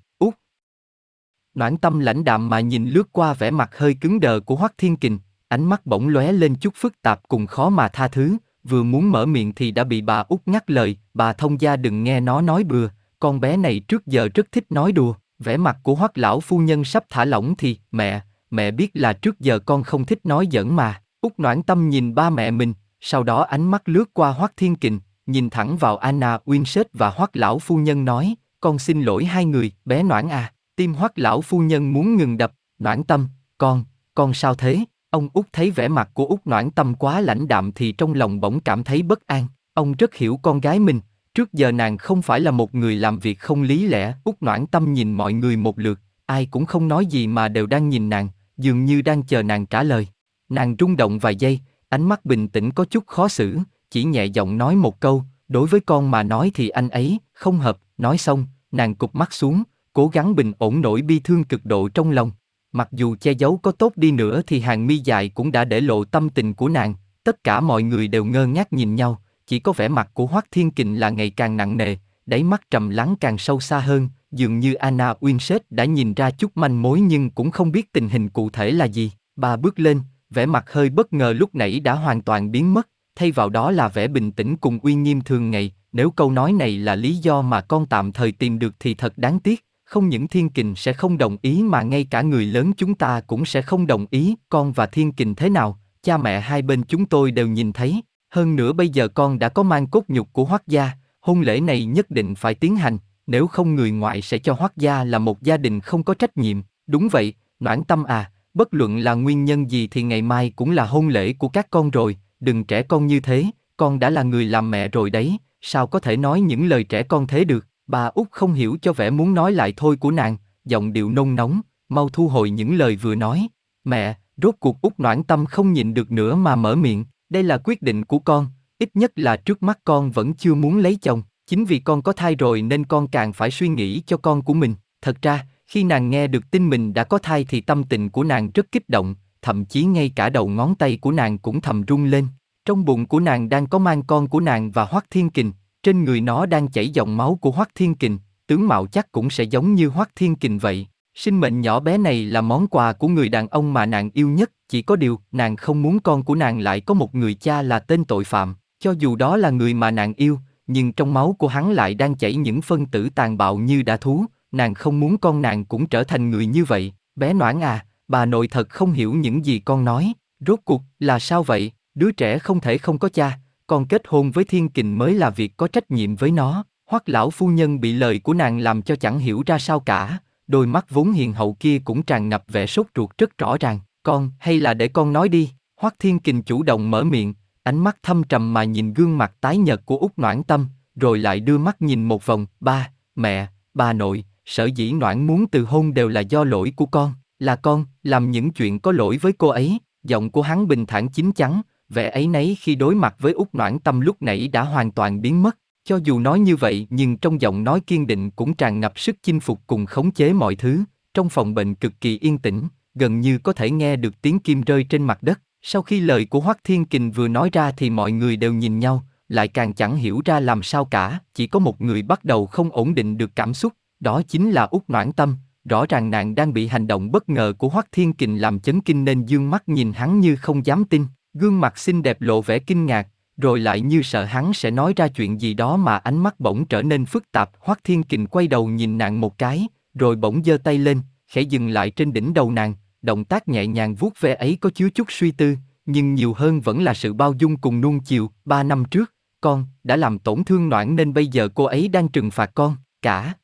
Noãn tâm lãnh đạm mà nhìn lướt qua vẻ mặt hơi cứng đờ của Hoắc Thiên Kình, ánh mắt bỗng lóe lên chút phức tạp cùng khó mà tha thứ, vừa muốn mở miệng thì đã bị bà út ngắt lời, bà thông gia đừng nghe nó nói bừa, con bé này trước giờ rất thích nói đùa, vẻ mặt của Hoắc lão phu nhân sắp thả lỏng thì, mẹ, mẹ biết là trước giờ con không thích nói giỡn mà. Út noãn tâm nhìn ba mẹ mình, sau đó ánh mắt lướt qua Hoắc Thiên Kình, nhìn thẳng vào Anna Winsett và Hoắc lão phu nhân nói, con xin lỗi hai người, bé Noãn à, Tim hoắc lão phu nhân muốn ngừng đập, noãn tâm, con, con sao thế? Ông út thấy vẻ mặt của út noãn tâm quá lãnh đạm thì trong lòng bỗng cảm thấy bất an. Ông rất hiểu con gái mình, trước giờ nàng không phải là một người làm việc không lý lẽ. út noãn tâm nhìn mọi người một lượt, ai cũng không nói gì mà đều đang nhìn nàng, dường như đang chờ nàng trả lời. Nàng rung động vài giây, ánh mắt bình tĩnh có chút khó xử, chỉ nhẹ giọng nói một câu, đối với con mà nói thì anh ấy, không hợp, nói xong, nàng cụp mắt xuống, cố gắng bình ổn nỗi bi thương cực độ trong lòng. Mặc dù che giấu có tốt đi nữa thì hàng mi dài cũng đã để lộ tâm tình của nàng, tất cả mọi người đều ngơ ngác nhìn nhau, chỉ có vẻ mặt của Hoắc Thiên Kình là ngày càng nặng nề, đáy mắt trầm lắng càng sâu xa hơn, dường như Anna Winsett đã nhìn ra chút manh mối nhưng cũng không biết tình hình cụ thể là gì. Bà bước lên, vẻ mặt hơi bất ngờ lúc nãy đã hoàn toàn biến mất, thay vào đó là vẻ bình tĩnh cùng uy nghiêm thường ngày. Nếu câu nói này là lý do mà con tạm thời tìm được thì thật đáng tiếc, không những Thiên Kình sẽ không đồng ý mà ngay cả người lớn chúng ta cũng sẽ không đồng ý. Con và Thiên Kình thế nào, cha mẹ hai bên chúng tôi đều nhìn thấy. Hơn nữa bây giờ con đã có mang cốt nhục của Hoắc gia, hôn lễ này nhất định phải tiến hành, nếu không người ngoại sẽ cho Hoắc gia là một gia đình không có trách nhiệm. Đúng vậy, Noãn Tâm à, bất luận là nguyên nhân gì thì ngày mai cũng là hôn lễ của các con rồi, đừng trẻ con như thế, con đã là người làm mẹ rồi đấy, sao có thể nói những lời trẻ con thế được? Bà út không hiểu cho vẻ muốn nói lại thôi của nàng, giọng điệu nôn nóng, mau thu hồi những lời vừa nói. Mẹ, rốt cuộc út noãn tâm không nhịn được nữa mà mở miệng, đây là quyết định của con, ít nhất là trước mắt con vẫn chưa muốn lấy chồng, chính vì con có thai rồi nên con càng phải suy nghĩ cho con của mình. Thật ra, khi nàng nghe được tin mình đã có thai thì tâm tình của nàng rất kích động, thậm chí ngay cả đầu ngón tay của nàng cũng thầm rung lên. Trong bụng của nàng đang có mang con của nàng và Hoắc Thiên Kình, trên người nó đang chảy dòng máu của Hoắc Thiên Kình, tướng mạo chắc cũng sẽ giống như Hoắc Thiên Kình vậy. Sinh mệnh nhỏ bé này là món quà của người đàn ông mà nàng yêu nhất, chỉ có điều nàng không muốn con của nàng lại có một người cha là tên tội phạm, cho dù đó là người mà nàng yêu, nhưng trong máu của hắn lại đang chảy những phân tử tàn bạo như đã thú, nàng không muốn con nàng cũng trở thành người như vậy. Bé Noãn à, bà nội thật không hiểu những gì con nói, rốt cuộc là sao vậy, đứa trẻ không thể không có cha, con kết hôn với thiên kình mới là việc có trách nhiệm với nó. Hoắc lão phu nhân bị lời của nàng làm cho chẳng hiểu ra sao cả, đôi mắt vốn hiền hậu kia cũng tràn ngập vẻ sốt ruột rất rõ ràng. Con, hay là để con nói đi? Hoắc Thiên Kình chủ động mở miệng, ánh mắt thâm trầm mà nhìn gương mặt tái nhợt của út Noãn Tâm, rồi lại đưa mắt nhìn một vòng. Ba, mẹ, ba nội, sở dĩ Noãn muốn từ hôn đều là do lỗi của con, là con làm những chuyện có lỗi với cô ấy. Giọng của hắn bình thản chín chắn, vẻ ấy nấy khi đối mặt với út Noãn Tâm lúc nãy đã hoàn toàn biến mất. Cho dù nói như vậy nhưng trong giọng nói kiên định cũng tràn ngập sức chinh phục cùng khống chế mọi thứ. Trong phòng bệnh cực kỳ yên tĩnh, gần như có thể nghe được tiếng kim rơi trên mặt đất. Sau khi lời của Hoắc Thiên Kình vừa nói ra thì mọi người đều nhìn nhau, lại càng chẳng hiểu ra làm sao cả. Chỉ có một người bắt đầu không ổn định được cảm xúc, đó chính là út Noãn Tâm. Rõ ràng nàng đang bị hành động bất ngờ của Hoắc Thiên Kình làm chấn kinh nên dương mắt nhìn hắn như không dám tin. Gương mặt xinh đẹp lộ vẻ kinh ngạc, rồi lại như sợ hắn sẽ nói ra chuyện gì đó mà ánh mắt bỗng trở nên phức tạp. Hoắc Thiên Kình quay đầu nhìn nàng một cái, rồi bỗng giơ tay lên, khẽ dừng lại trên đỉnh đầu nàng, động tác nhẹ nhàng vuốt ve ấy có chứa chút suy tư, nhưng nhiều hơn vẫn là sự bao dung cùng nuông chiều. Ba năm trước, con đã làm tổn thương noãn nên bây giờ cô ấy đang trừng phạt con, cả.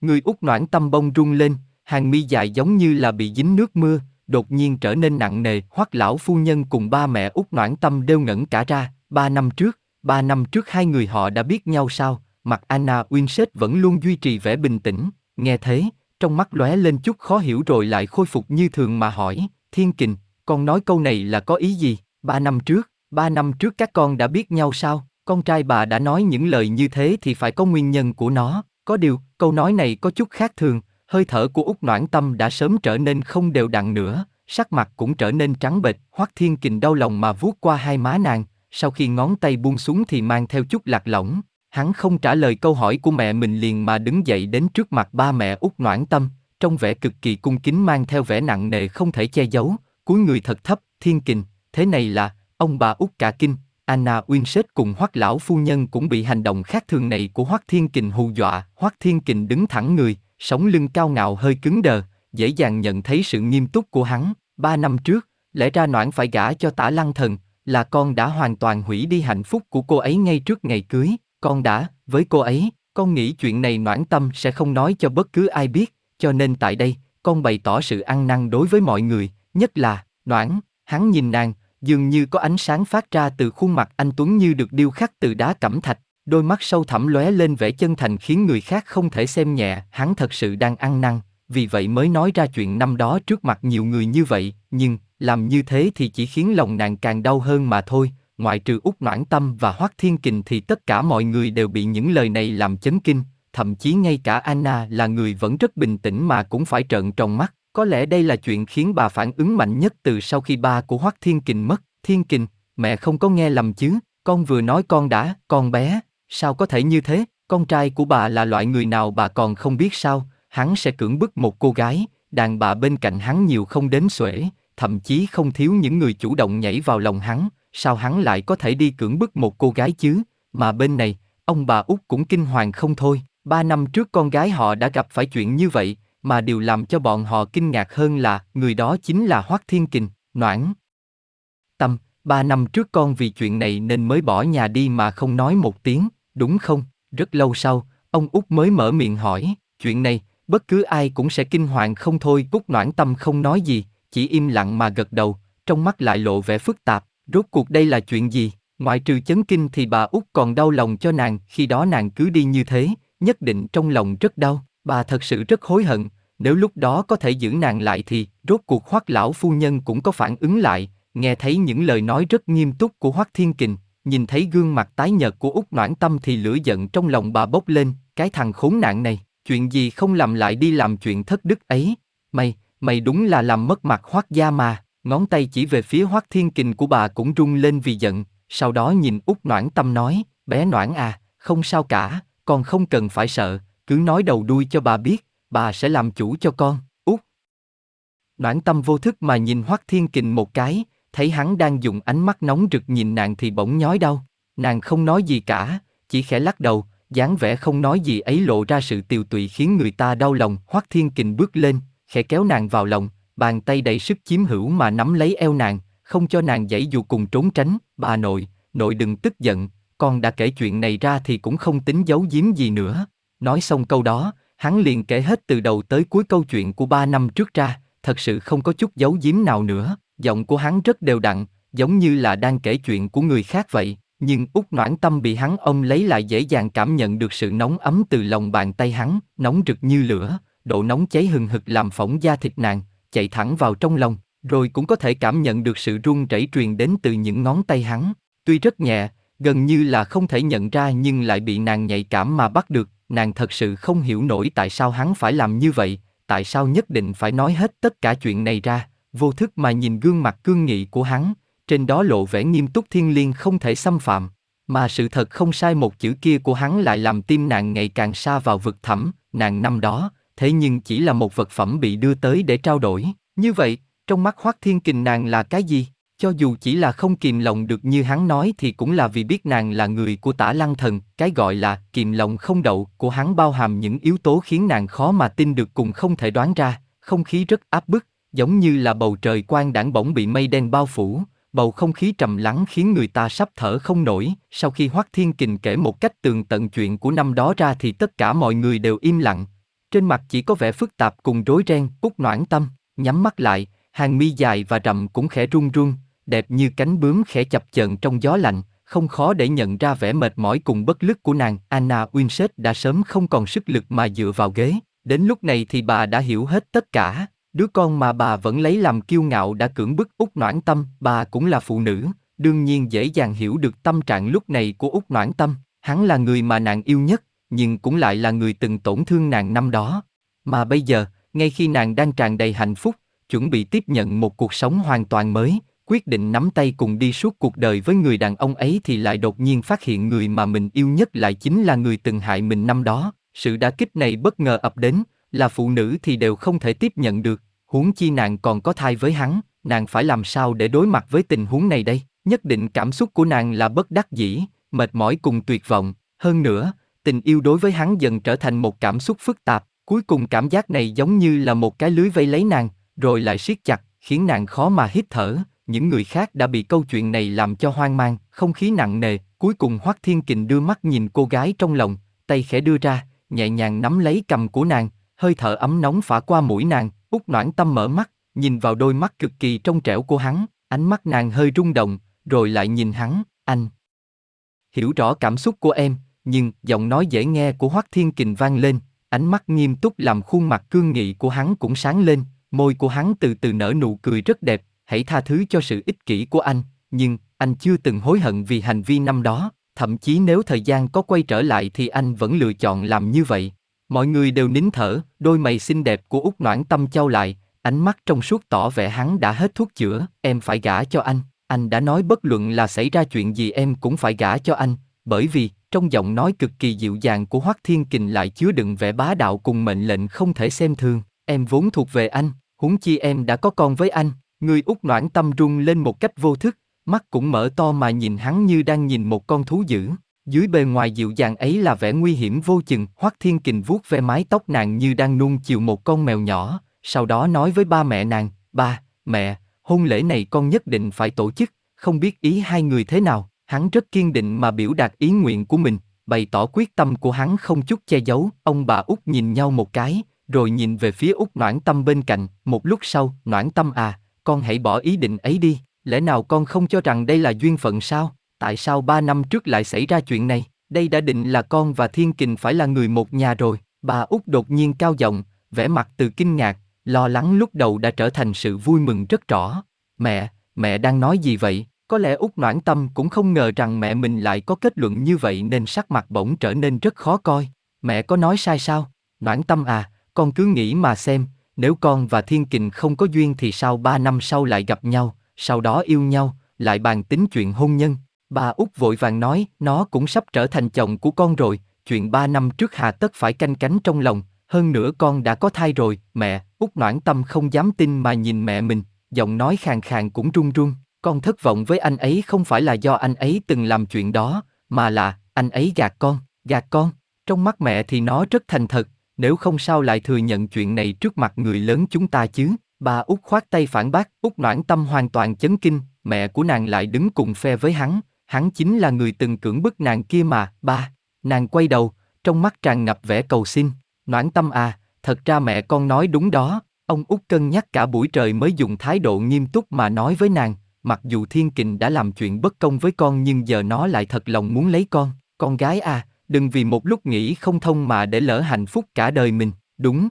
Người út noãn tâm bông rung lên, hàng mi dài giống như là bị dính nước mưa, đột nhiên trở nên nặng nề. Hoắc lão phu nhân cùng ba mẹ út noãn tâm đều ngẩn cả ra. Ba năm trước, ba năm trước hai người họ đã biết nhau sao? Mặt Anna Winsett vẫn luôn duy trì vẻ bình tĩnh. Nghe thế, trong mắt lóe lên chút khó hiểu rồi lại khôi phục như thường mà hỏi, Thiên Kình, con nói câu này là có ý gì? Ba năm trước, ba năm trước các con đã biết nhau sao? Con trai bà đã nói những lời như thế thì phải có nguyên nhân của nó. Có điều, câu nói này có chút khác thường, hơi thở của út Noãn Tâm đã sớm trở nên không đều đặn nữa, sắc mặt cũng trở nên trắng bệch. Hoắc Thiên Kình đau lòng mà vuốt qua hai má nàng, sau khi ngón tay buông xuống thì mang theo chút lạc lõng. Hắn không trả lời câu hỏi của mẹ mình liền mà đứng dậy đến trước mặt ba mẹ út Noãn Tâm, trong vẻ cực kỳ cung kính mang theo vẻ nặng nề không thể che giấu, cúi người thật thấp, Thiên Kình, thế này là, ông bà út cả kinh, Anna Winsett cùng Hoắc lão phu nhân cũng bị hành động khác thường này của Hoắc Thiên Kình hù dọa. Hoắc Thiên Kình đứng thẳng người, sống lưng cao ngạo hơi cứng đờ, dễ dàng nhận thấy sự nghiêm túc của hắn. Ba năm trước, lẽ ra Noãn phải gả cho Tả Lăng Thần, là con đã hoàn toàn hủy đi hạnh phúc của cô ấy ngay trước ngày cưới. Con đã, với cô ấy, con nghĩ chuyện này Noãn Tâm sẽ không nói cho bất cứ ai biết, cho nên tại đây, con bày tỏ sự ăn năn đối với mọi người, nhất là, noãn, hắn nhìn nàng, dường như có ánh sáng phát ra từ khuôn mặt anh Tuấn như được điêu khắc từ đá cẩm thạch, đôi mắt sâu thẳm lóe lên vẻ chân thành khiến người khác không thể xem nhẹ, hắn thật sự đang ăn năn, vì vậy mới nói ra chuyện năm đó trước mặt nhiều người như vậy, nhưng, làm như thế thì chỉ khiến lòng nàng càng đau hơn mà thôi, ngoại trừ út noãn tâm và hoắc thiên kình thì tất cả mọi người đều bị những lời này làm chấn kinh, thậm chí ngay cả Anna là người vẫn rất bình tĩnh mà cũng phải trợn tròn mắt, có lẽ đây là chuyện khiến bà phản ứng mạnh nhất từ sau khi ba của hoắc thiên kình mất, thiên kình, mẹ không có nghe lầm chứ, con vừa nói con đã, con bé, sao có thể như thế, con trai của bà là loại người nào bà còn không biết sao, hắn sẽ cưỡng bức một cô gái, đàn bà bên cạnh hắn nhiều không đến xuể, thậm chí không thiếu những người chủ động nhảy vào lòng hắn, sao hắn lại có thể đi cưỡng bức một cô gái chứ, mà bên này, ông bà út cũng kinh hoàng không thôi, ba năm trước con gái họ đã gặp phải chuyện như vậy, mà điều làm cho bọn họ kinh ngạc hơn là người đó chính là Hoắc Thiên Kình, Noãn. Tâm, ba năm trước con vì chuyện này nên mới bỏ nhà đi mà không nói một tiếng, đúng không? Rất lâu sau, ông út mới mở miệng hỏi, chuyện này, bất cứ ai cũng sẽ kinh hoàng không thôi. Cúc Noãn Tâm không nói gì, chỉ im lặng mà gật đầu, trong mắt lại lộ vẻ phức tạp. Rốt cuộc đây là chuyện gì? Ngoại trừ chấn kinh thì bà út còn đau lòng cho nàng, khi đó nàng cứ đi như thế, nhất định trong lòng rất đau. Bà thật sự rất hối hận, nếu lúc đó có thể giữ nàng lại thì, rốt cuộc Hoắc lão phu nhân cũng có phản ứng lại, nghe thấy những lời nói rất nghiêm túc của Hoắc Thiên Kình, nhìn thấy gương mặt tái nhợt của Úc Noãn Tâm thì lửa giận trong lòng bà bốc lên, cái thằng khốn nạn này, chuyện gì không làm lại đi làm chuyện thất đức ấy, mày, mày đúng là làm mất mặt Hoắc gia mà, ngón tay chỉ về phía Hoắc Thiên Kình của bà cũng rung lên vì giận, sau đó nhìn Úc Noãn Tâm nói, bé Noãn à, không sao cả, con không cần phải sợ, cứ nói đầu đuôi cho bà biết, bà sẽ làm chủ cho con, út. Noãn tâm vô thức mà nhìn Hoắc Thiên Kình một cái, thấy hắn đang dùng ánh mắt nóng rực nhìn nàng thì bỗng nhói đau. Nàng không nói gì cả, chỉ khẽ lắc đầu, dáng vẻ không nói gì ấy lộ ra sự tiều tụy khiến người ta đau lòng. Hoắc Thiên Kình bước lên, khẽ kéo nàng vào lòng, bàn tay đầy sức chiếm hữu mà nắm lấy eo nàng, không cho nàng dãy dù cùng trốn tránh. Bà nội, nội đừng tức giận, con đã kể chuyện này ra thì cũng không tính giấu giếm gì nữa. Nói xong câu đó, hắn liền kể hết từ đầu tới cuối câu chuyện của ba năm trước ra, thật sự không có chút giấu giếm nào nữa. Giọng của hắn rất đều đặn, giống như là đang kể chuyện của người khác vậy. Nhưng út noãn tâm bị hắn ôm lấy lại dễ dàng cảm nhận được sự nóng ấm từ lòng bàn tay hắn, nóng rực như lửa, độ nóng cháy hừng hực làm phỏng da thịt nàng, chạy thẳng vào trong lòng, rồi cũng có thể cảm nhận được sự run rẩy truyền đến từ những ngón tay hắn. Tuy rất nhẹ, gần như là không thể nhận ra nhưng lại bị nàng nhạy cảm mà bắt được, nàng thật sự không hiểu nổi tại sao hắn phải làm như vậy, tại sao nhất định phải nói hết tất cả chuyện này ra, vô thức mà nhìn gương mặt cương nghị của hắn, trên đó lộ vẻ nghiêm túc thiên liêng không thể xâm phạm, mà sự thật không sai một chữ kia của hắn lại làm tim nàng ngày càng xa vào vực thẳm, nàng năm đó, thế nhưng chỉ là một vật phẩm bị đưa tới để trao đổi, như vậy, trong mắt Hoắc Thiên Kình nàng là cái gì? Cho dù chỉ là không kìm lòng được như hắn nói thì cũng là vì biết nàng là người của tả lăng thần, cái gọi là kìm lòng không đậu của hắn bao hàm những yếu tố khiến nàng khó mà tin được cùng không thể đoán ra, không khí rất áp bức, giống như là bầu trời quang đảng bỗng bị mây đen bao phủ, bầu không khí trầm lắng khiến người ta sắp thở không nổi. Sau khi Hoắc Thiên Kình kể một cách tường tận chuyện của năm đó ra thì tất cả mọi người đều im lặng. Trên mặt chỉ có vẻ phức tạp cùng rối ren, cúc noãn tâm, nhắm mắt lại, hàng mi dài và rậm cũng khẽ run run, đẹp như cánh bướm khẽ chập chờn trong gió lạnh, không khó để nhận ra vẻ mệt mỏi cùng bất lực của nàng. Anna Winsett đã sớm không còn sức lực mà dựa vào ghế. Đến lúc này thì bà đã hiểu hết tất cả. Đứa con mà bà vẫn lấy làm kiêu ngạo đã cưỡng bức út noãn tâm, bà cũng là phụ nữ, đương nhiên dễ dàng hiểu được tâm trạng lúc này của út noãn tâm. Hắn là người mà nàng yêu nhất, nhưng cũng lại là người từng tổn thương nàng năm đó. Mà bây giờ, ngay khi nàng đang tràn đầy hạnh phúc, chuẩn bị tiếp nhận một cuộc sống hoàn toàn mới, quyết định nắm tay cùng đi suốt cuộc đời với người đàn ông ấy thì lại đột nhiên phát hiện người mà mình yêu nhất lại chính là người từng hại mình năm đó. Sự đả kích này bất ngờ ập đến, là phụ nữ thì đều không thể tiếp nhận được, huống chi nàng còn có thai với hắn, nàng phải làm sao để đối mặt với tình huống này đây? Nhất định cảm xúc của nàng là bất đắc dĩ, mệt mỏi cùng tuyệt vọng, hơn nữa, tình yêu đối với hắn dần trở thành một cảm xúc phức tạp, cuối cùng cảm giác này giống như là một cái lưới vây lấy nàng, rồi lại siết chặt, khiến nàng khó mà hít thở, những người khác đã bị câu chuyện này làm cho hoang mang, không khí nặng nề, cuối cùng Hoắc Thiên Kình đưa mắt nhìn cô gái trong lòng, tay khẽ đưa ra, nhẹ nhàng nắm lấy cầm của nàng, hơi thở ấm nóng phả qua mũi nàng, út noãn tâm mở mắt, nhìn vào đôi mắt cực kỳ trong trẻo của hắn, ánh mắt nàng hơi rung động, rồi lại nhìn hắn, anh. Hiểu rõ cảm xúc của em, nhưng giọng nói dễ nghe của Hoắc Thiên Kình vang lên, ánh mắt nghiêm túc làm khuôn mặt cương nghị của hắn cũng sáng lên, môi của hắn từ từ nở nụ cười rất đẹp, hãy tha thứ cho sự ích kỷ của anh, nhưng anh chưa từng hối hận vì hành vi năm đó, thậm chí nếu thời gian có quay trở lại thì anh vẫn lựa chọn làm như vậy. Mọi người đều nín thở, đôi mày xinh đẹp của Úc noãn tâm trao lại, ánh mắt trong suốt tỏ vẻ hắn đã hết thuốc chữa, em phải gả cho anh, anh đã nói bất luận là xảy ra chuyện gì em cũng phải gả cho anh, bởi vì, trong giọng nói cực kỳ dịu dàng của Hoắc Thiên Kình lại chứa đựng vẻ bá đạo cùng mệnh lệnh không thể xem thường, em vốn thuộc về anh, huống chi em đã có con với anh, người Úc noãn tâm rung lên một cách vô thức, mắt cũng mở to mà nhìn hắn như đang nhìn một con thú dữ. Dưới bề ngoài dịu dàng ấy là vẻ nguy hiểm vô chừng, Hoắc Thiên Kình vuốt ve mái tóc nàng như đang nuông chiều một con mèo nhỏ, sau đó nói với ba mẹ nàng, ba, mẹ, hôn lễ này con nhất định phải tổ chức, không biết ý hai người thế nào, hắn rất kiên định mà biểu đạt ý nguyện của mình, bày tỏ quyết tâm của hắn không chút che giấu, ông bà út nhìn nhau một cái, rồi nhìn về phía út noãn tâm bên cạnh, một lúc sau, noãn tâm à, con hãy bỏ ý định ấy đi, lẽ nào con không cho rằng đây là duyên phận sao, tại sao ba năm trước lại xảy ra chuyện này, đây đã định là con và thiên kình phải là người một nhà rồi, bà út đột nhiên cao giọng, vẻ mặt từ kinh ngạc, lo lắng lúc đầu đã trở thành sự vui mừng rất rõ. Mẹ, mẹ đang nói gì vậy? Có lẽ út Noãn Tâm cũng không ngờ rằng mẹ mình lại có kết luận như vậy nên sắc mặt bỗng trở nên rất khó coi. Mẹ có nói sai sao? Noãn Tâm à, con cứ nghĩ mà xem, nếu con và Thiên Kình không có duyên thì sao ba năm sau lại gặp nhau, sau đó yêu nhau, lại bàn tính chuyện hôn nhân. Bà út vội vàng nói, nó cũng sắp trở thành chồng của con rồi, chuyện ba năm trước hà tất phải canh cánh trong lòng, hơn nữa con đã có thai rồi, mẹ, út noãn tâm không dám tin mà nhìn mẹ mình, giọng nói khàn khàn cũng run run, con thất vọng với anh ấy không phải là do anh ấy từng làm chuyện đó, mà là, anh ấy gạt con, gạt con, trong mắt mẹ thì nó rất thành thật, nếu không sao lại thừa nhận chuyện này trước mặt người lớn chúng ta chứ, bà út khoát tay phản bác, út noãn tâm hoàn toàn chấn kinh, mẹ của nàng lại đứng cùng phe với hắn, hắn chính là người từng cưỡng bức nàng kia mà, ba, nàng quay đầu, trong mắt tràn ngập vẻ cầu xin, Noãn tâm à, thật ra mẹ con nói đúng đó, ông út cân nhắc cả buổi trời mới dùng thái độ nghiêm túc mà nói với nàng, mặc dù thiên kình đã làm chuyện bất công với con nhưng giờ nó lại thật lòng muốn lấy con, con gái à, đừng vì một lúc nghĩ không thông mà để lỡ hạnh phúc cả đời mình, đúng.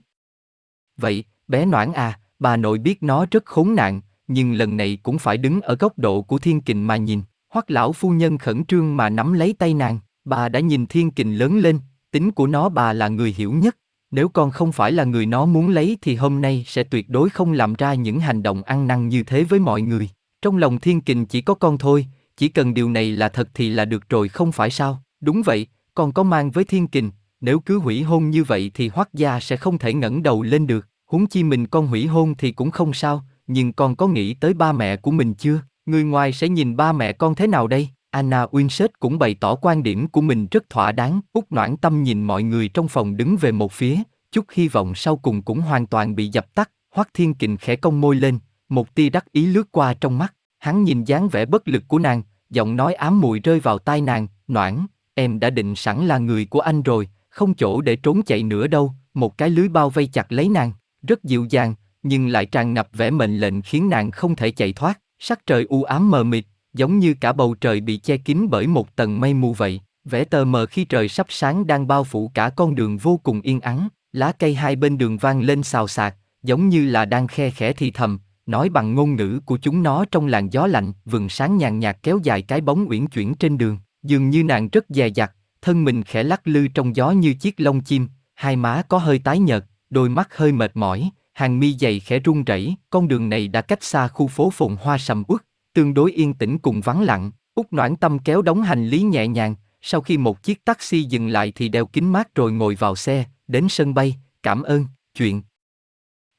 Vậy, bé Noãn à, bà nội biết nó rất khốn nạn, nhưng lần này cũng phải đứng ở góc độ của thiên kình mà nhìn, hoắc lão phu nhân khẩn trương mà nắm lấy tay nàng, bà đã nhìn thiên kình lớn lên, tính của nó bà là người hiểu nhất, nếu con không phải là người nó muốn lấy thì hôm nay sẽ tuyệt đối không làm ra những hành động ăn năn như thế với mọi người. Trong lòng thiên kình chỉ có con thôi, chỉ cần điều này là thật thì là được rồi không phải sao? Đúng vậy, con có mang với thiên kình, nếu cứ hủy hôn như vậy thì hoắc gia sẽ không thể ngẩng đầu lên được. Huống chi mình con hủy hôn thì cũng không sao, nhưng con có nghĩ tới ba mẹ của mình chưa? Người ngoài sẽ nhìn ba mẹ con thế nào đây? Anna Winsett cũng bày tỏ quan điểm của mình rất thỏa đáng. Út noãn tâm nhìn mọi người trong phòng đứng về một phía, chút hy vọng sau cùng cũng hoàn toàn bị dập tắt. Hoắc Thiên Kình khẽ cong môi lên, một tia đắc ý lướt qua trong mắt. Hắn nhìn dáng vẻ bất lực của nàng, giọng nói ám mùi rơi vào tai nàng. Noãn, em đã định sẵn là người của anh rồi, không chỗ để trốn chạy nữa đâu. Một cái lưới bao vây chặt lấy nàng, rất dịu dàng, nhưng lại tràn ngập vẻ mệnh lệnh khiến nàng không thể chạy thoát. Sắc trời u ám mờ mịt, giống như cả bầu trời bị che kín bởi một tầng mây mù vậy. Vẻ tờ mờ khi trời sắp sáng đang bao phủ cả con đường vô cùng yên ắng, lá cây hai bên đường vang lên xào xạc, giống như là đang khe khẽ thì thầm, nói bằng ngôn ngữ của chúng nó trong làn gió lạnh, vườn sáng nhàn nhạt kéo dài cái bóng uyển chuyển trên đường, dường như nàng rất dè dặt, thân mình khẽ lắc lư trong gió như chiếc lông chim, hai má có hơi tái nhợt, đôi mắt hơi mệt mỏi, hàng mi dày khẽ run rẩy, con đường này đã cách xa khu phố phồn hoa sầm uất, tương đối yên tĩnh cùng vắng lặng. Úc Noãn Tâm kéo đóng hành lý nhẹ nhàng, sau khi một chiếc taxi dừng lại thì đeo kính mát rồi ngồi vào xe, đến sân bay, cảm ơn, chuyện.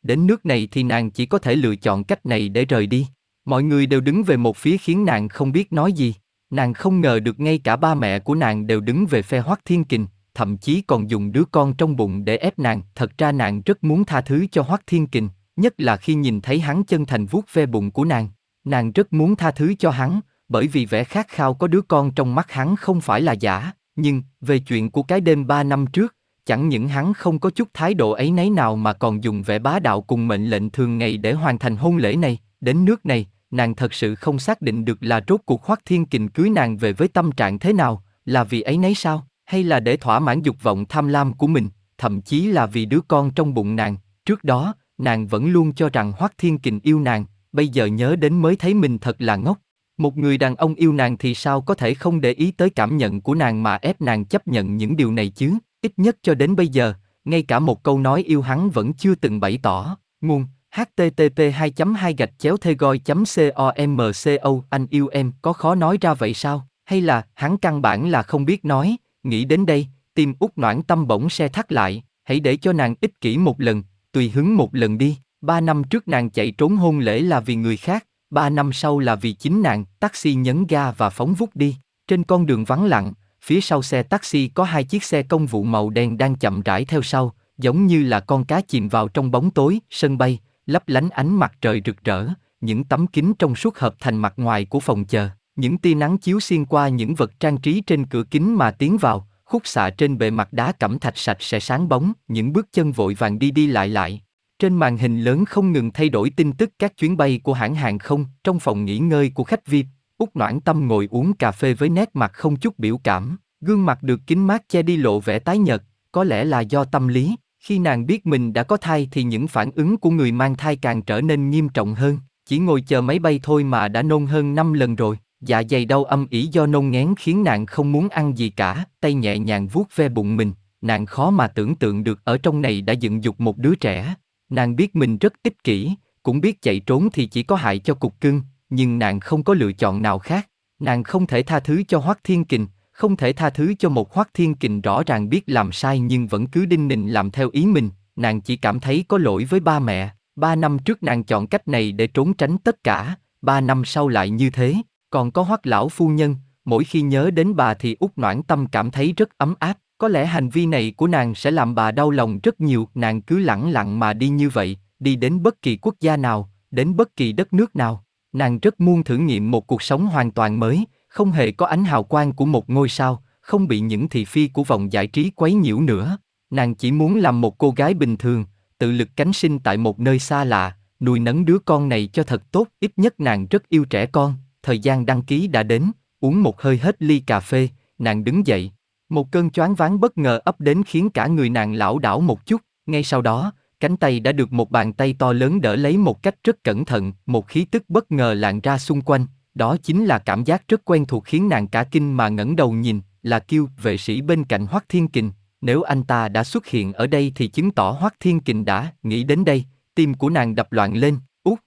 Đến nước này thì nàng chỉ có thể lựa chọn cách này để rời đi. Mọi người đều đứng về một phía khiến nàng không biết nói gì. Nàng không ngờ được ngay cả ba mẹ của nàng đều đứng về phe Hoắc Thiên Kình, thậm chí còn dùng đứa con trong bụng để ép nàng. Thật ra nàng rất muốn tha thứ cho Hoắc Thiên Kình, nhất là khi nhìn thấy hắn chân thành vuốt ve bụng của nàng. Nàng rất muốn tha thứ cho hắn, bởi vì vẻ khát khao có đứa con trong mắt hắn không phải là giả, nhưng về chuyện của cái đêm ba năm trước, chẳng những hắn không có chút thái độ ấy nấy nào mà còn dùng vẻ bá đạo cùng mệnh lệnh thường ngày để hoàn thành hôn lễ này, đến nước này, nàng thật sự không xác định được là rốt cuộc Hoắc Thiên Kình cưới nàng về với tâm trạng thế nào, là vì ấy nấy sao, hay là để thỏa mãn dục vọng tham lam của mình, thậm chí là vì đứa con trong bụng nàng, trước đó, nàng vẫn luôn cho rằng Hoắc Thiên Kình yêu nàng, bây giờ nhớ đến mới thấy mình thật là ngốc. Một người đàn ông yêu nàng thì sao có thể không để ý tới cảm nhận của nàng mà ép nàng chấp nhận những điều này chứ? Ít nhất cho đến bây giờ, ngay cả một câu nói yêu hắn vẫn chưa từng bày tỏ. Nguồn http 2 2 gạch chéo thê goi comco anh yêu em có khó nói ra vậy sao hay là hắn căn bản là không biết nói nghĩ đến đây tim út noãn tâm bỗng xe thắt lại hãy để cho nàng ích kỷ một lần tùy hứng một lần đi. Ba năm trước nàng chạy trốn hôn lễ là vì người khác ba năm sau là vì chính nàng taxi nhấn ga và phóng vút đi. Trên con đường vắng lặng phía sau xe taxi có hai chiếc xe công vụ màu đen đang chậm rãi theo sau giống như là con cá chìm vào trong bóng tối sân bay lấp lánh ánh mặt trời rực rỡ, những tấm kính trong suốt hợp thành mặt ngoài của phòng chờ, những tia nắng chiếu xuyên qua những vật trang trí trên cửa kính mà tiến vào, khúc xạ trên bề mặt đá cẩm thạch sạch sẽ sáng bóng, những bước chân vội vàng đi đi lại lại. Trên màn hình lớn không ngừng thay đổi tin tức các chuyến bay của hãng hàng không, trong phòng nghỉ ngơi của khách VIP, Úc Noãn Tâm ngồi uống cà phê với nét mặt không chút biểu cảm, gương mặt được kính mát che đi lộ vẻ tái nhợt, có lẽ là do tâm lý, khi nàng biết mình đã có thai thì những phản ứng của người mang thai càng trở nên nghiêm trọng hơn, chỉ ngồi chờ máy bay thôi mà đã nôn hơn 5 lần rồi. Dạ dày đau âm ỉ do nôn ngén khiến nàng không muốn ăn gì cả, tay nhẹ nhàng vuốt ve bụng mình, nàng khó mà tưởng tượng được ở trong này đã dựng dục một đứa trẻ. Nàng biết mình rất ích kỷ, cũng biết chạy trốn thì chỉ có hại cho cục cưng, nhưng nàng không có lựa chọn nào khác. Nàng không thể tha thứ cho Hoắc Thiên Kình, không thể tha thứ cho một Hoắc Thiên Kình rõ ràng biết làm sai nhưng vẫn cứ đinh nịnh làm theo ý mình, nàng chỉ cảm thấy có lỗi với ba mẹ. Ba năm trước nàng chọn cách này để trốn tránh tất cả, ba năm sau lại như thế. Còn có Hoắc lão phu nhân, mỗi khi nhớ đến bà thì út noãn tâm cảm thấy rất ấm áp. Có lẽ hành vi này của nàng sẽ làm bà đau lòng rất nhiều. Nàng cứ lẳng lặng mà đi như vậy, đi đến bất kỳ quốc gia nào, đến bất kỳ đất nước nào. Nàng rất muốn thử nghiệm một cuộc sống hoàn toàn mới, không hề có ánh hào quang của một ngôi sao, không bị những thị phi của vòng giải trí quấy nhiễu nữa. Nàng chỉ muốn làm một cô gái bình thường, tự lực cánh sinh tại một nơi xa lạ, nuôi nấng đứa con này cho thật tốt, ít nhất nàng rất yêu trẻ con. Thời gian đăng ký đã đến, uống một hơi hết ly cà phê, nàng đứng dậy. Một cơn choáng váng bất ngờ ấp đến khiến cả người nàng lão đảo một chút, ngay sau đó, cánh tay đã được một bàn tay to lớn đỡ lấy một cách rất cẩn thận, một khí tức bất ngờ làn ra xung quanh, đó chính là cảm giác rất quen thuộc khiến nàng cả kinh mà ngẩng đầu nhìn, là kêu vệ sĩ bên cạnh Hoắc Thiên Kình. Nếu anh ta đã xuất hiện ở đây thì chứng tỏ Hoắc Thiên Kình đã nghĩ đến đây, tim của nàng đập loạn lên, út.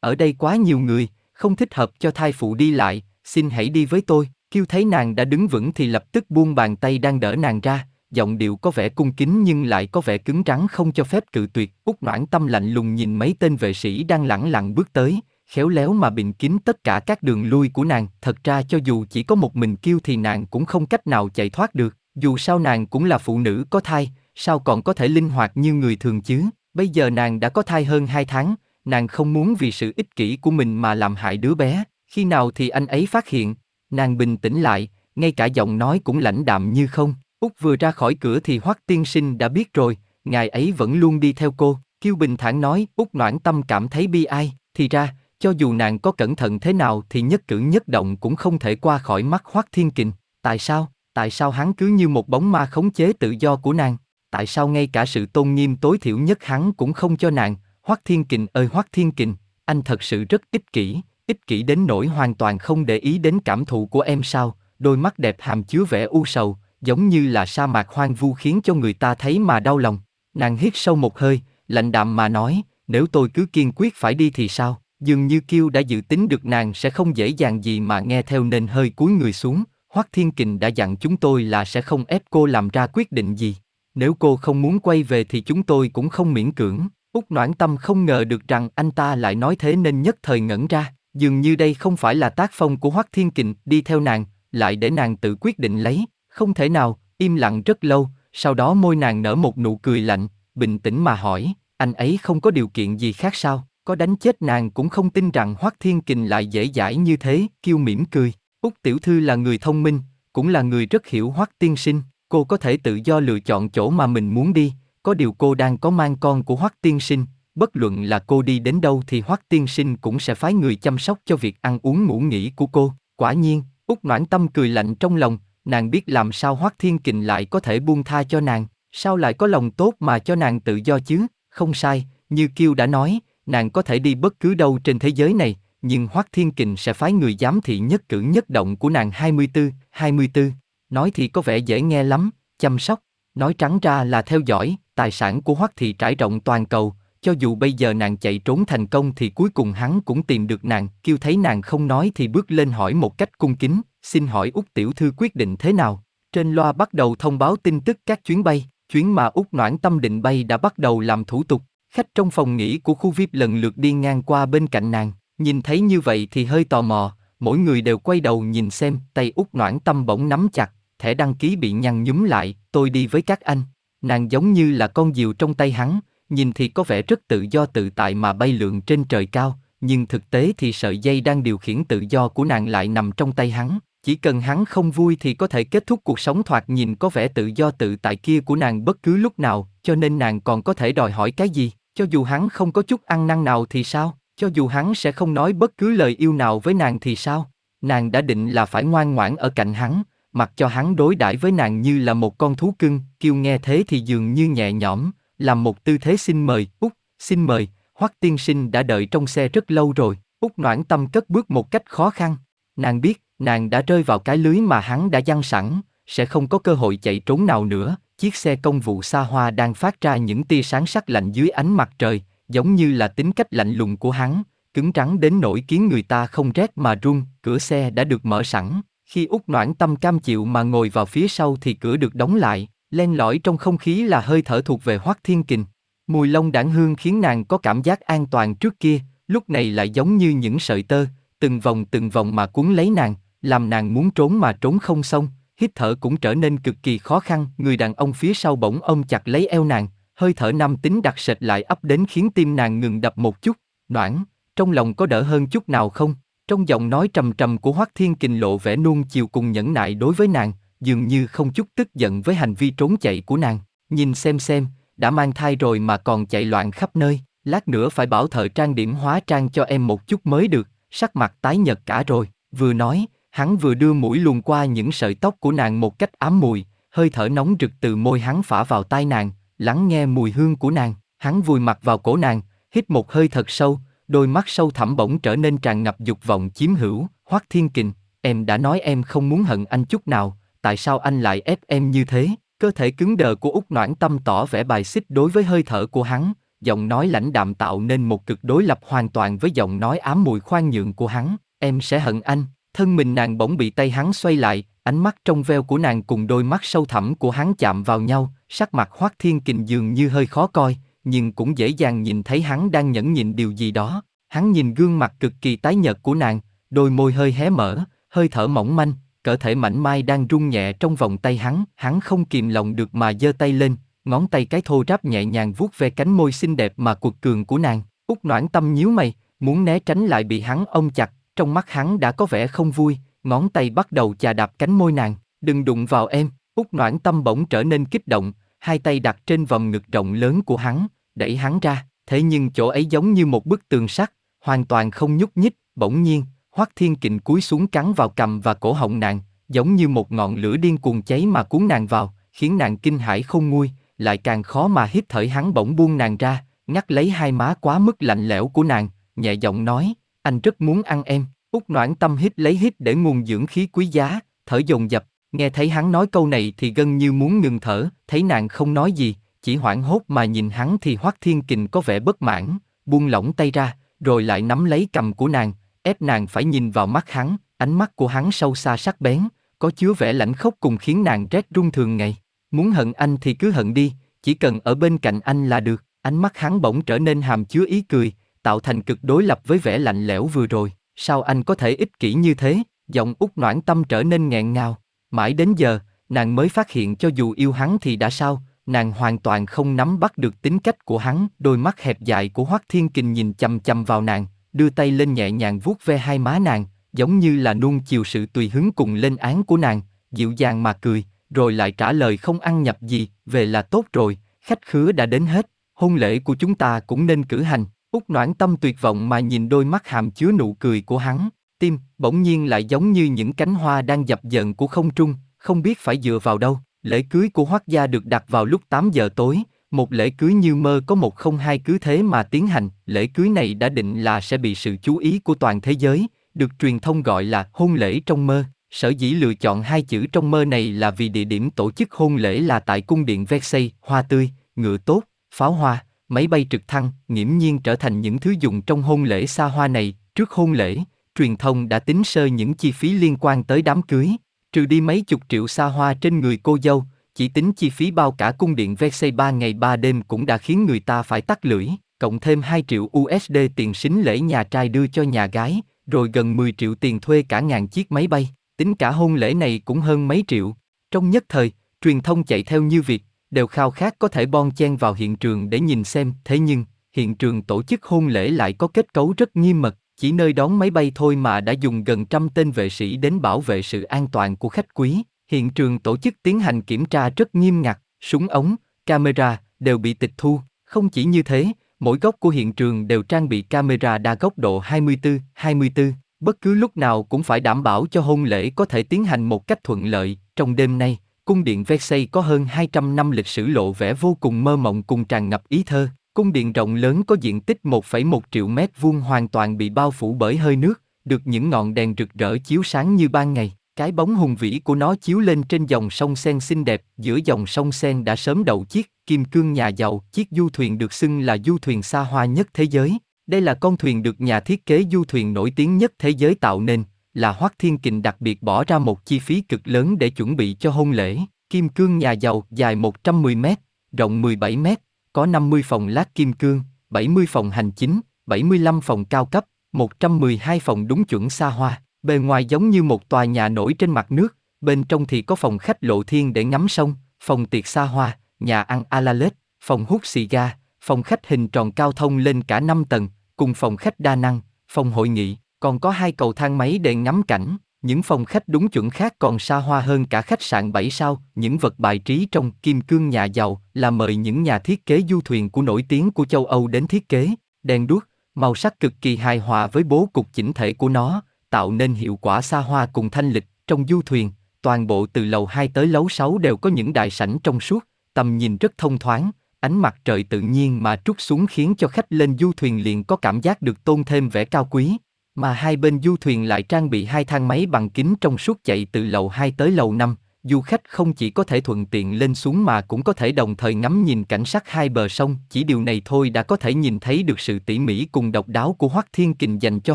Ở đây quá nhiều người, không thích hợp cho thai phụ đi lại, xin hãy đi với tôi. Kêu thấy nàng đã đứng vững thì lập tức buông bàn tay đang đỡ nàng ra, giọng điệu có vẻ cung kính nhưng lại có vẻ cứng rắn không cho phép cự tuyệt. Út noãn tâm lạnh lùng nhìn mấy tên vệ sĩ đang lẳng lặng bước tới, khéo léo mà bịn kín tất cả các đường lui của nàng. Thật ra cho dù chỉ có một mình kêu thì nàng cũng không cách nào chạy thoát được. Dù sao nàng cũng là phụ nữ có thai, sao còn có thể linh hoạt như người thường chứ? Bây giờ nàng đã có thai hơn hai tháng, nàng không muốn vì sự ích kỷ của mình mà làm hại đứa bé. Khi nào thì anh ấy phát hiện, nàng bình tĩnh lại, ngay cả giọng nói cũng lãnh đạm như không. Úc vừa ra khỏi cửa thì Hoắc tiên sinh đã biết rồi, ngài ấy vẫn luôn đi theo cô. Kiêu bình thản nói, Úc noãn tâm cảm thấy bi ai, thì ra, cho dù nàng có cẩn thận thế nào thì nhất cử nhất động cũng không thể qua khỏi mắt Hoắc Thiên Kình. Tại sao? Tại sao hắn cứ như một bóng ma khống chế tự do của nàng? Tại sao ngay cả sự tôn nghiêm tối thiểu nhất hắn cũng không cho nàng? Hoắc Thiên Kình ơi Hoắc Thiên Kình, anh thật sự rất ích kỷ, ích kỷ đến nỗi hoàn toàn không để ý đến cảm thụ của em sao? Đôi mắt đẹp hàm chứa vẻ u sầu, giống như là sa mạc hoang vu khiến cho người ta thấy mà đau lòng. Nàng hít sâu một hơi, lạnh đạm mà nói, nếu tôi cứ kiên quyết phải đi thì sao? Dường như Kiêu đã dự tính được nàng sẽ không dễ dàng gì mà nghe theo nên hơi cúi người xuống, Hoắc Thiên Kình đã dặn chúng tôi là sẽ không ép cô làm ra quyết định gì. Nếu cô không muốn quay về thì chúng tôi cũng không miễn cưỡng. Úc Noãn Tâm không ngờ được rằng anh ta lại nói thế nên nhất thời ngẩn ra, dường như đây không phải là tác phong của Hoắc Thiên Kình đi theo nàng, lại để nàng tự quyết định lấy, không thể nào, im lặng rất lâu, sau đó môi nàng nở một nụ cười lạnh, bình tĩnh mà hỏi, anh ấy không có điều kiện gì khác sao? có đánh chết nàng cũng không tin rằng Hoắc Thiên Kình lại dễ dãi như thế, kêu mỉm cười. Úc Tiểu Thư là người thông minh, cũng là người rất hiểu Hoắc Tiên Sinh. cô có thể tự do lựa chọn chỗ mà mình muốn đi, có điều cô đang có mang con của Hoắc tiên sinh, bất luận là cô đi đến đâu thì Hoắc tiên sinh cũng sẽ phái người chăm sóc cho việc ăn uống ngủ nghỉ của cô. Quả nhiên, Úc Noãn Tâm cười lạnh trong lòng, nàng biết làm sao Hoắc Thiên Kình lại có thể buông tha cho nàng, sao lại có lòng tốt mà cho nàng tự do chứ? Không sai, như Kiêu đã nói, nàng có thể đi bất cứ đâu trên thế giới này, nhưng Hoắc Thiên Kình sẽ phái người giám thị nhất cử nhất động của nàng 24, 24. Nói thì có vẻ dễ nghe lắm, chăm sóc, nói trắng ra là theo dõi, tài sản của Hoắc thị trải rộng toàn cầu, cho dù bây giờ nàng chạy trốn thành công thì cuối cùng hắn cũng tìm được nàng, kêu thấy nàng không nói thì bước lên hỏi một cách cung kính, xin hỏi Úc tiểu thư quyết định thế nào? Trên loa bắt đầu thông báo tin tức các chuyến bay, chuyến mà Úc Noãn Tâm định bay đã bắt đầu làm thủ tục, khách trong phòng nghỉ của khu VIP lần lượt đi ngang qua bên cạnh nàng, nhìn thấy như vậy thì hơi tò mò, mỗi người đều quay đầu nhìn xem, tay Úc Noãn Tâm bỗng nắm chặt, thẻ đăng ký bị nhăn nhúm lại, tôi đi với các anh. Nàng giống như là con diều trong tay hắn, nhìn thì có vẻ rất tự do tự tại mà bay lượn trên trời cao, nhưng thực tế thì sợi dây đang điều khiển tự do của nàng lại nằm trong tay hắn. Chỉ cần hắn không vui thì có thể kết thúc cuộc sống thoạt nhìn có vẻ tự do tự tại kia của nàng bất cứ lúc nào, cho nên nàng còn có thể đòi hỏi cái gì, cho dù hắn không có chút ăn năn nào thì sao, cho dù hắn sẽ không nói bất cứ lời yêu nào với nàng thì sao, nàng đã định là phải ngoan ngoãn ở cạnh hắn, mặc cho hắn đối đãi với nàng như là một con thú cưng, kêu nghe thế thì dường như nhẹ nhõm, làm một tư thế xin mời, út, xin mời, Hoắc tiên sinh đã đợi trong xe rất lâu rồi, út noãn tâm cất bước một cách khó khăn. Nàng biết, nàng đã rơi vào cái lưới mà hắn đã giăng sẵn, sẽ không có cơ hội chạy trốn nào nữa. Chiếc xe công vụ xa hoa đang phát ra những tia sáng sắc lạnh dưới ánh mặt trời, giống như là tính cách lạnh lùng của hắn, cứng rắn đến nỗi khiến người ta không rét mà run. Cửa xe đã được mở sẵn, khi út noãn tâm cam chịu mà ngồi vào phía sau thì cửa được đóng lại, len lỏi trong không khí là hơi thở thuộc về Hoắc Thiên Kình. Mùi lông đảng hương khiến nàng có cảm giác an toàn trước kia, lúc này lại giống như những sợi tơ, từng vòng từng vòng mà cuốn lấy nàng, làm nàng muốn trốn mà trốn không xong, hít thở cũng trở nên cực kỳ khó khăn. Người đàn ông phía sau bỗng ôm chặt lấy eo nàng, hơi thở nam tính đặc sệt lại ấp đến khiến tim nàng ngừng đập một chút. Noãn, trong lòng có đỡ hơn chút nào không? Trong giọng nói trầm trầm của Hoắc Thiên Kình lộ vẻ nuông chiều cùng nhẫn nại đối với nàng, dường như không chút tức giận với hành vi trốn chạy của nàng. Nhìn xem xem, đã mang thai rồi mà còn chạy loạn khắp nơi, lát nữa phải bảo thợ trang điểm hóa trang cho em một chút mới được, sắc mặt tái nhợt cả rồi. Vừa nói, hắn vừa đưa mũi luồn qua những sợi tóc của nàng một cách ám mùi, hơi thở nóng rực từ môi hắn phả vào tai nàng, lắng nghe mùi hương của nàng. Hắn vùi mặt vào cổ nàng, hít một hơi thật sâu, đôi mắt sâu thẳm bỗng trở nên tràn ngập dục vọng chiếm hữu. Hoắc Thiên Kình, em đã nói em không muốn hận anh chút nào, tại sao anh lại ép em như thế? Cơ thể cứng đờ của Úc Noãn Tâm tỏ vẻ bài xích đối với hơi thở của hắn, giọng nói lãnh đạm tạo nên một cực đối lập hoàn toàn với giọng nói ám mùi khoan nhượng của hắn. Em sẽ hận anh. Thân mình nàng bỗng bị tay hắn xoay lại, ánh mắt trong veo của nàng cùng đôi mắt sâu thẳm của hắn chạm vào nhau, sắc mặt Hoắc Thiên Kình dường như hơi khó coi, nhưng cũng dễ dàng nhìn thấy hắn đang nhẫn nhịn điều gì đó. Hắn nhìn gương mặt cực kỳ tái nhợt của nàng, đôi môi hơi hé mở, hơi thở mỏng manh, cơ thể mảnh mai đang rung nhẹ trong vòng tay hắn, hắn không kìm lòng được mà giơ tay lên, ngón tay cái thô ráp nhẹ nhàng vuốt ve cánh môi xinh đẹp mà cuột cường của nàng. Úc noãn tâm nhíu mày, muốn né tránh lại bị hắn ôm chặt, trong mắt hắn đã có vẻ không vui, ngón tay bắt đầu chà đạp cánh môi nàng, đừng đụng vào em. Úc noãn tâm bỗng trở nên kích động, hai tay đặt trên vòng ngực rộng lớn của hắn, đẩy hắn ra, thế nhưng chỗ ấy giống như một bức tường sắt, hoàn toàn không nhúc nhích, bỗng nhiên, Hoắc Thiên Kình cúi xuống cắn vào cầm và cổ họng nàng, giống như một ngọn lửa điên cuồng cháy mà cuốn nàng vào, khiến nàng kinh hãi không nguôi, lại càng khó mà hít thở hắn bỗng buông nàng ra, ngắt lấy hai má quá mức lạnh lẽo của nàng, nhẹ giọng nói, anh rất muốn ăn em. út noãn tâm hít lấy hít để nguồn dưỡng khí quý giá, thở dồn dập, nghe thấy hắn nói câu này thì gần như muốn ngừng thở, thấy nàng không nói gì, chỉ hoảng hốt mà nhìn hắn thì Hoắc Thiên Kình có vẻ bất mãn, buông lỏng tay ra, rồi lại nắm lấy cầm của nàng, ép nàng phải nhìn vào mắt hắn, ánh mắt của hắn sâu xa sắc bén, có chứa vẻ lãnh khốc cùng khiến nàng rét run thường ngày. Muốn hận anh thì cứ hận đi, chỉ cần ở bên cạnh anh là được. Ánh mắt hắn bỗng trở nên hàm chứa ý cười, tạo thành cực đối lập với vẻ lạnh lẽo vừa rồi. Sao anh có thể ích kỷ như thế? Giọng út noãn tâm trở nên nghẹn ngào. Mãi đến giờ, nàng mới phát hiện cho dù yêu hắn thì đã sao, nàng hoàn toàn không nắm bắt được tính cách của hắn. Đôi mắt hẹp dài của Hoắc Thiên Kình nhìn chằm chằm vào nàng, đưa tay lên nhẹ nhàng vuốt ve hai má nàng, giống như là nuông chiều sự tùy hứng cùng lên án của nàng, dịu dàng mà cười, rồi lại trả lời không ăn nhập gì, về là tốt rồi, khách khứa đã đến hết, hôn lễ của chúng ta cũng nên cử hành. Úc noãn tâm tuyệt vọng mà nhìn đôi mắt hàm chứa nụ cười của hắn, tim bỗng nhiên lại giống như những cánh hoa đang dập dờn của không trung, không biết phải dựa vào đâu. Lễ cưới của Hoắc gia được đặt vào lúc 8 giờ tối, một lễ cưới như mơ có một không hai cứ thế mà tiến hành, lễ cưới này đã định là sẽ bị sự chú ý của toàn thế giới, được truyền thông gọi là hôn lễ trong mơ. Sở dĩ lựa chọn hai chữ trong mơ này là vì địa điểm tổ chức hôn lễ là tại cung điện Versailles, hoa tươi, ngựa tốt, pháo hoa, máy bay trực thăng, nghiễm nhiên trở thành những thứ dùng trong hôn lễ xa hoa này. Trước hôn lễ, truyền thông đã tính sơ những chi phí liên quan tới đám cưới, trừ đi mấy chục triệu xa hoa trên người cô dâu, chỉ tính chi phí bao cả cung điện Versailles 3 ngày 3 đêm cũng đã khiến người ta phải tắt lưỡi, cộng thêm 2 triệu USD tiền sính lễ nhà trai đưa cho nhà gái, rồi gần 10 triệu tiền thuê cả ngàn chiếc máy bay, tính cả hôn lễ này cũng hơn mấy triệu. Trong nhất thời, truyền thông chạy theo như việc, đều khao khát có thể bon chen vào hiện trường để nhìn xem, thế nhưng, hiện trường tổ chức hôn lễ lại có kết cấu rất nghiêm mật, chỉ nơi đón máy bay thôi mà đã dùng gần trăm tên vệ sĩ đến bảo vệ sự an toàn của khách quý. Hiện trường tổ chức tiến hành kiểm tra rất nghiêm ngặt, súng ống, camera đều bị tịch thu. Không chỉ như thế, mỗi góc của hiện trường đều trang bị camera đa góc độ 24, 24. Bất cứ lúc nào cũng phải đảm bảo cho hôn lễ có thể tiến hành một cách thuận lợi. Trong đêm nay, cung điện Versailles có hơn 200 năm lịch sử lộ vẻ vô cùng mơ mộng cùng tràn ngập ý thơ. Cung điện rộng lớn có diện tích 1,1 triệu mét vuông hoàn toàn bị bao phủ bởi hơi nước, được những ngọn đèn rực rỡ chiếu sáng như ban ngày. Cái bóng hùng vĩ của nó chiếu lên trên dòng sông Sen xinh đẹp, giữa dòng sông Sen đã sớm đậu chiếc kim cương nhà giàu, chiếc du thuyền được xưng là du thuyền xa hoa nhất thế giới. Đây là con thuyền được nhà thiết kế du thuyền nổi tiếng nhất thế giới tạo nên, là Hoắc Thiên Kình đặc biệt bỏ ra một chi phí cực lớn để chuẩn bị cho hôn lễ. Kim cương nhà giàu dài 110 mét, rộng 17 mét, có 50 phòng lát kim cương, 70 phòng hành chính, 75 phòng cao cấp, 112 phòng đúng chuẩn xa hoa. Bề ngoài giống như một tòa nhà nổi trên mặt nước, bên trong thì có phòng khách lộ thiên để ngắm sông, phòng tiệc xa hoa, nhà ăn Alalet, phòng hút xì ga, phòng khách hình tròn cao thông lên cả 5 tầng, cùng phòng khách đa năng, phòng hội nghị, còn có hai cầu thang máy để ngắm cảnh. Những phòng khách đúng chuẩn khác còn xa hoa hơn cả khách sạn 7 sao, những vật bài trí trong kim cương nhà giàu là mời những nhà thiết kế du thuyền của nổi tiếng của châu Âu đến thiết kế, đèn đuốc, màu sắc cực kỳ hài hòa với bố cục chỉnh thể của nó, tạo nên hiệu quả xa hoa cùng thanh lịch trong du thuyền. Toàn bộ từ lầu 2 tới lầu 6 đều có những đại sảnh trong suốt, tầm nhìn rất thông thoáng, ánh mặt trời tự nhiên mà trút xuống khiến cho khách lên du thuyền liền có cảm giác được tôn thêm vẻ cao quý. Mà hai bên du thuyền lại trang bị hai thang máy bằng kính trong suốt chạy từ lầu 2 tới lầu 5, du khách không chỉ có thể thuận tiện lên xuống mà cũng có thể đồng thời ngắm nhìn cảnh sắc hai bờ sông, chỉ điều này thôi đã có thể nhìn thấy được sự tỉ mỉ cùng độc đáo của Hoắc Thiên Kình dành cho